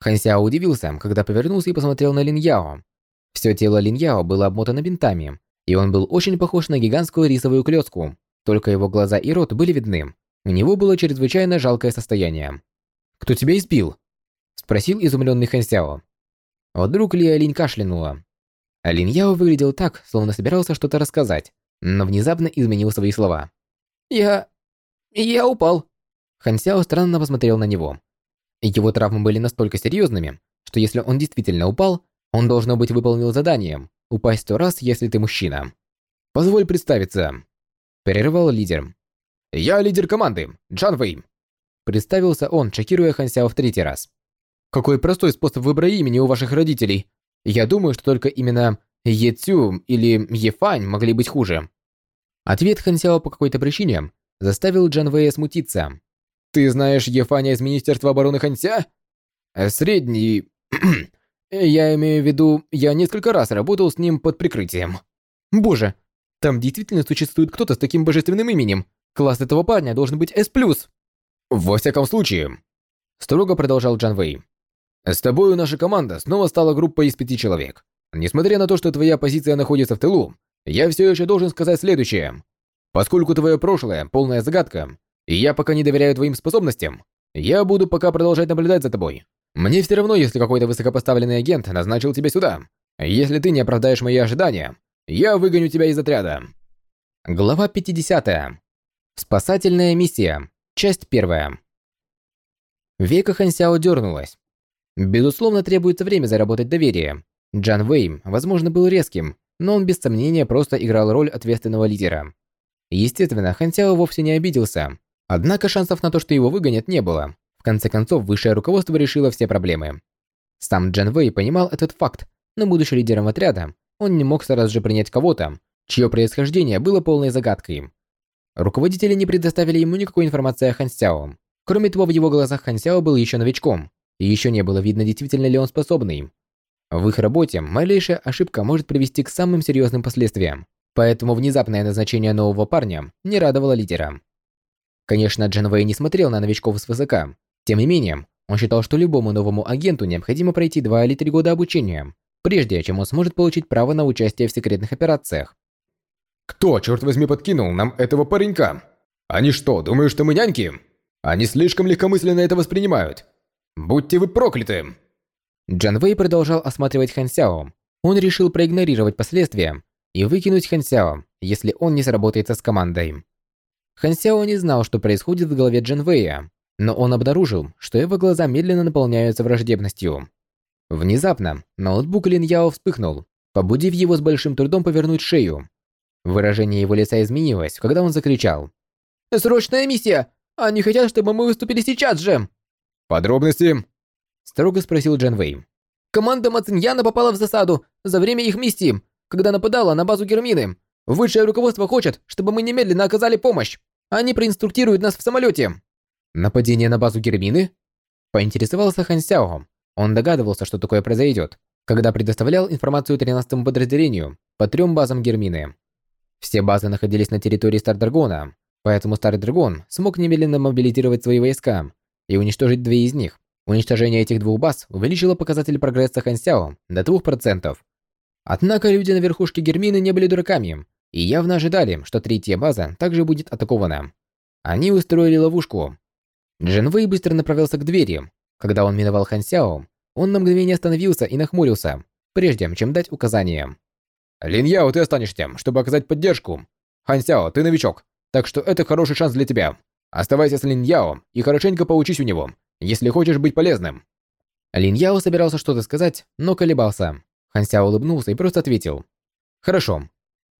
Хан Сяо удивился, когда повернулся и посмотрел на Лин Яо. Все тело Лин Яо было обмотано бинтами, и он был очень похож на гигантскую рисовую клетку, только его глаза и рот были видны. У него было чрезвычайно жалкое состояние. «Кто тебя избил?» – спросил изумленный Хан Сяо. Вдруг Ли Алинь кашлянула. А Лин Яо выглядел так, словно собирался что-то рассказать, но внезапно изменил свои слова. «Я... я упал». Хан Сяо странно посмотрел на него. Его травмы были настолько серьезными, что если он действительно упал, он, должно быть, выполнил задание «Упасть сто раз, если ты мужчина». «Позволь представиться», – прервал лидер. Я лидер команды, Джан Вэй. Представился он, шокируя Хан Сяо в третий раз. Какой простой способ выбора имени у ваших родителей. Я думаю, что только именно Е Цю или Ефань могли быть хуже. Ответ Хан Сяо по какой-то причине заставил Джан Вэя смутиться. Ты знаешь Ефаня из Министерства обороны Ханся? Средний... я имею в виду, я несколько раз работал с ним под прикрытием. Боже, там действительно существует кто-то с таким божественным именем. Класс этого парня должен быть S+. Во всяком случае, строго продолжал Джан Вэй. С тобою наша команда снова стала группой из пяти человек. Несмотря на то, что твоя позиция находится в тылу, я все еще должен сказать следующее. Поскольку твое прошлое – полная загадка, и я пока не доверяю твоим способностям, я буду пока продолжать наблюдать за тобой. Мне все равно, если какой-то высокопоставленный агент назначил тебя сюда. Если ты не оправдаешь мои ожидания, я выгоню тебя из отряда. Глава 50. Спасательная миссия. Часть 1. Века Хансяо дернулась. Безусловно, требуется время заработать доверие. Джан Вэй, возможно, был резким, но он без сомнения просто играл роль ответственного лидера. Естественно, Хансяо вовсе не обиделся. Однако шансов на то, что его выгонят, не было. В конце концов, высшее руководство решило все проблемы. Сам Джан Вэй понимал этот факт, но будучи лидером отряда, он не мог сразу же принять кого-то, чье происхождение было полной загадкой. Руководители не предоставили ему никакой информации о Хан Сяо. Кроме того, в его глазах Хан Сяо был еще новичком, и еще не было видно, действительно ли он способный. В их работе малейшая ошибка может привести к самым серьезным последствиям, поэтому внезапное назначение нового парня не радовало лидера. Конечно, Джан Вэй не смотрел на новичков свысока. Тем не менее, он считал, что любому новому агенту необходимо пройти два или три года обучения, прежде чем он сможет получить право на участие в секретных операциях. «Кто, черт возьми, подкинул нам этого паренька? Они что, думают, что мы няньки? Они слишком легкомысленно это воспринимают. Будьте вы прокляты!» Джан Вэй продолжал осматривать Хан Сяо. Он решил проигнорировать последствия и выкинуть Хан Сяо, если он не сработается с командой. Хан Сяо не знал, что происходит в голове Джан Вэя, но он обнаружил, что его глаза медленно наполняются враждебностью. Внезапно ноутбук Лин Яо вспыхнул, побудив его с большим трудом повернуть шею. Выражение его лица изменилось, когда он закричал. «Срочная миссия! Они хотят, чтобы мы выступили сейчас же!» «Подробности?» Строго спросил Джан Вэй. «Команда Мациньяна попала в засаду за время их миссии, когда нападала на базу Гермины. Высшее руководство хочет, чтобы мы немедленно оказали помощь. Они проинструктируют нас в самолете. Нападение на базу Гермины? Поинтересовался Хан Сяо. Он догадывался, что такое произойдет, когда предоставлял информацию 13-му подразделению по трем базам Гермины. Все базы находились на территории Стардрагона, поэтому Старый Драгон смог немедленно мобилизировать свои войска и уничтожить две из них. Уничтожение этих двух баз увеличило показатель прогресса Хан Сяо до 2%. Однако люди на верхушке Гермины не были дураками и явно ожидали, что третья база также будет атакована. Они устроили ловушку. Джин Вэй быстро направился к двери. Когда он миновал Хан Сяо, он на мгновение остановился и нахмурился, прежде чем дать указание. «Лин Яо, ты останешься, чтобы оказать поддержку. Хан Сяо, ты новичок, так что это хороший шанс для тебя. Оставайся с Лин Яо и хорошенько поучись у него, если хочешь быть полезным». Лин Яо собирался что-то сказать, но колебался. Хан Сяо улыбнулся и просто ответил. «Хорошо,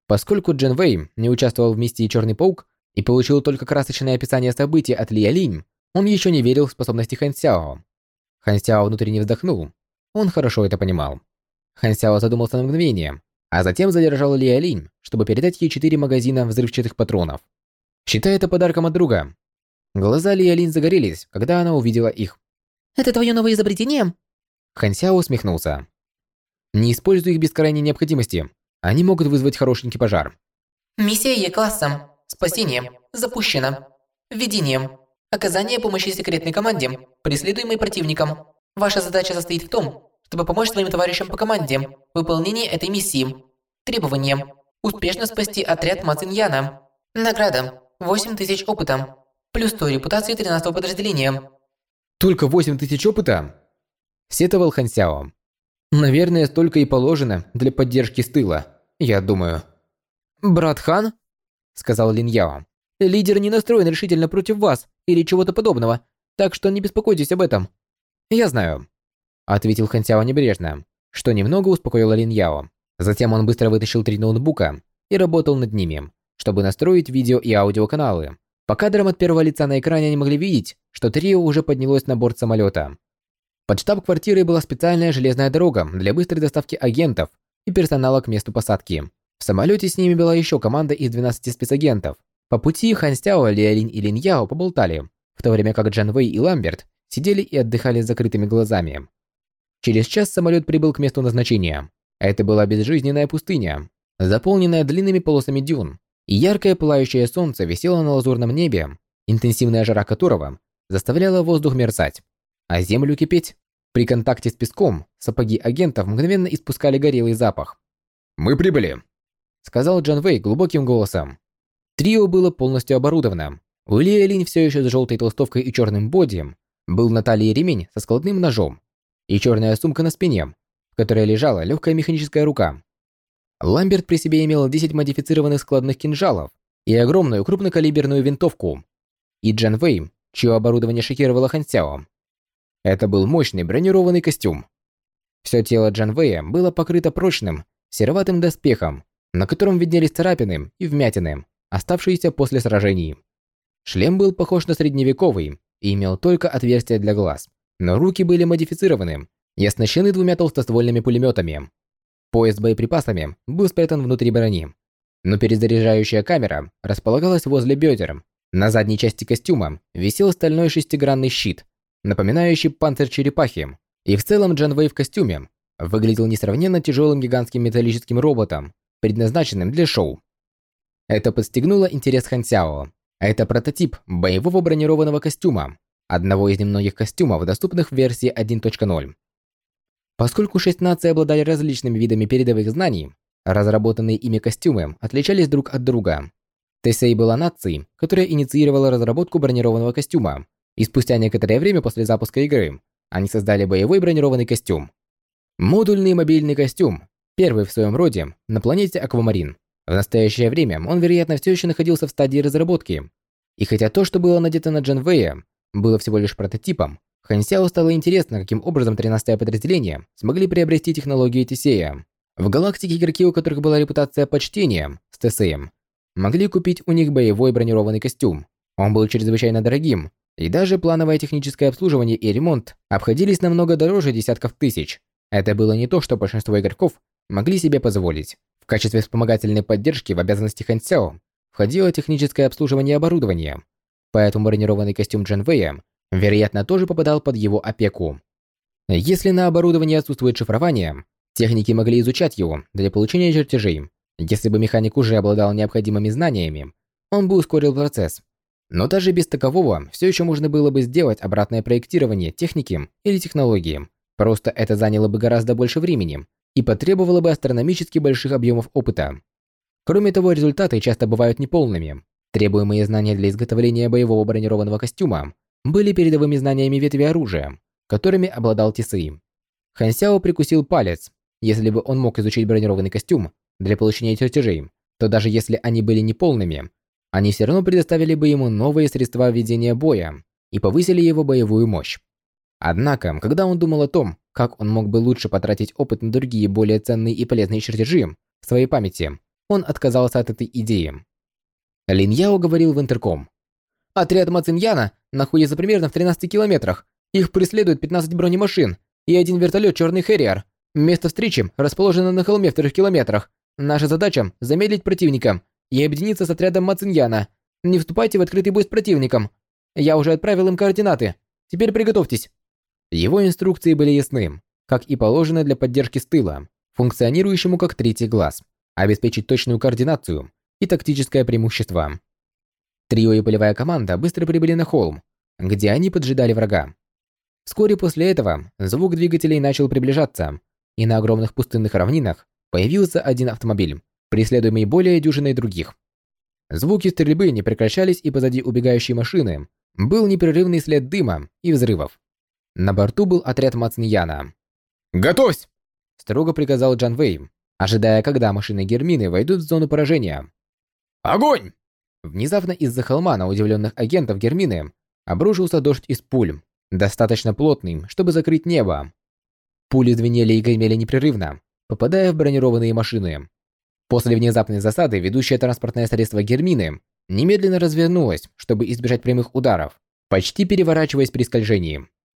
Поскольку Джен Вэй не участвовал в миссии Черный Паук и получил только красочное описание событий от Ли Линь, он еще не верил в способности Хан Сяо. Внутренне вздохнул. Он хорошо это понимал. Хан Сяо задумался на мгновение, а затем задержал Ли Линь, чтобы передать ей четыре магазина взрывчатых патронов. Считай это подарком от друга. Глаза Ли Линь загорелись, когда она увидела их. «Это твое новое изобретение?» Хан Сяо усмехнулся. «Не используй их без крайней необходимости. Они могут вызвать хорошенький пожар. Миссия Е-классом. Спасение. Запущено. Введение. Оказание помощи секретной команде, преследуемой противником. Ваша задача состоит в том, чтобы помочь своим товарищам по команде в выполнении этой миссии. Требования. Успешно спасти отряд Мациньяна. Награда. 8000 опыта. Плюс 100 репутации 13 подразделения. Только 8000 опыта? Сетовал Хан Сяо. Наверное, столько и положено для поддержки с тыла, я думаю. «Брат Хан?» – сказал Лин Яо. «Лидер не настроен решительно против вас или чего-то подобного, так что не беспокойтесь об этом». «Я знаю», – ответил Хан Сяо небрежно, что немного успокоило Лин Яо. Затем он быстро вытащил три ноутбука и работал над ними, чтобы настроить видео и аудиоканалы, По кадрам от первого лица на экране они могли видеть, что трио уже поднялось на борт самолета. Под штаб-квартирой была специальная железная дорога для быстрой доставки агентов и персонала к месту посадки. В самолете с ними была еще команда из 12 спецагентов. По пути Хан Сяо, Лиалин и Лин Яо поболтали, в то время как Джан Вэй и Ламберт сидели и отдыхали с закрытыми глазами. Через час самолет прибыл к месту назначения. Это была безжизненная пустыня, заполненная длинными полосами дюн, яркое пылающее солнце висело на лазурном небе, интенсивная жара которого заставляла воздух мерцать, а землю кипеть. При контакте с песком сапоги агентов мгновенно испускали горелый запах. «Мы прибыли», — сказал Джан Вэй глубоким голосом. Трио было полностью оборудовано. У Ли Линь все еще с желтой толстовкой и черным бодием, был на талии ремень со складным ножом и черная сумка на спине, в которой лежала легкая механическая рука. Ламберт при себе имел 10 модифицированных складных кинжалов и огромную крупнокалиберную винтовку. И Джан Вэй, чье оборудование шокировало Хан Сяо. Это был мощный бронированный костюм. Все тело Джан Вэя было покрыто прочным, сероватым доспехом, на котором виднелись царапины и вмятины, оставшиеся после сражений. Шлем был похож на средневековый и имел только отверстия для глаз, но руки были модифицированы и оснащены двумя толстоствольными пулеметами. Пояс с боеприпасами был спрятан внутри брони, но перезаряжающая камера располагалась возле бедер. На задней части костюма висел стальной шестигранный щит, напоминающий панцирь черепахи, и в целом Джан Вэй в костюме выглядел несравненно тяжелым гигантским металлическим роботом, предназначенным для шоу. Это подстегнуло интерес Хан Сяо. Это прототип боевого бронированного костюма, одного из немногих костюмов, доступных в версии 1.0. Поскольку шесть наций обладали различными видами передовых знаний, разработанные ими костюмы отличались друг от друга. Тесей была нацией, которая инициировала разработку бронированного костюма, и спустя некоторое время после запуска игры они создали боевой бронированный костюм. Модульный мобильный костюм, первый в своем роде на планете Аквамарин. В настоящее время он, вероятно, все еще находился в стадии разработки. И хотя то, что было надето на Джанвея, было всего лишь прототипом, Хансяо стало интересно, каким образом 13-е подразделение смогли приобрести технологию Тесея. В галактике игроки, у которых была репутация почтения с Тесеем, могли купить у них боевой бронированный костюм. Он был чрезвычайно дорогим, и даже плановое техническое обслуживание и ремонт обходились намного дороже десятков тысяч. Это было не то, что большинство игроков могли себе позволить. В качестве вспомогательной поддержки в обязанности Хан Сяо входило техническое обслуживание оборудования, поэтому бронированный костюм Джен Вэя, вероятно, тоже попадал под его опеку. Если на оборудовании отсутствует шифрование, техники могли изучать его для получения чертежей. Если бы механик уже обладал необходимыми знаниями, он бы ускорил процесс. Но даже без такового все еще можно было бы сделать обратное проектирование техники или технологии. Просто это заняло бы гораздо больше времени и потребовало бы астрономически больших объемов опыта. Кроме того, результаты часто бывают неполными. Требуемые знания для изготовления боевого бронированного костюма были передовыми знаниями ветви оружия, которыми обладал Тисей. Хан Сяо прикусил палец. Если бы он мог изучить бронированный костюм для получения чертежей, то даже если они были неполными, они все равно предоставили бы ему новые средства ведения боя и повысили его боевую мощь. Однако, когда он думал о том, как он мог бы лучше потратить опыт на другие более ценные и полезные чертежи в своей памяти, он отказался от этой идеи. Лин Яо говорил в интерком. «Отряд Мациньяна находится примерно в 13 километрах. Их преследуют 15 бронемашин и один вертолет Черный Хэрриер. Место встречи расположено на холме в трех километрах. Наша задача – замедлить противника и объединиться с отрядом Мациньяна. Не вступайте в открытый бой с противником. Я уже отправил им координаты. Теперь приготовьтесь». Его инструкции были ясны, как и положено для поддержки с тыла, функционирующему как третий глаз, обеспечить точную координацию и тактическое преимущество. Трио и полевая команда быстро прибыли на холм, где они поджидали врага. Вскоре после этого звук двигателей начал приближаться, и на огромных пустынных равнинах появился один автомобиль, преследуемый более дюжиной других. Звуки стрельбы не прекращались, и позади убегающей машины был непрерывный след дыма и взрывов. На борту был отряд Мацнияна. «Готовься!» – строго приказал Джан Вэй, ожидая, когда машины Гермины войдут в зону поражения. «Огонь!» Внезапно из-за холма на удивленных агентов Гермины обрушился дождь из пуль, достаточно плотный, чтобы закрыть небо. Пули звенели и гремели непрерывно, попадая в бронированные машины. После внезапной засады ведущее транспортное средство Гермины немедленно развернулась, чтобы избежать прямых ударов, почти переворачиваясь при скольжении.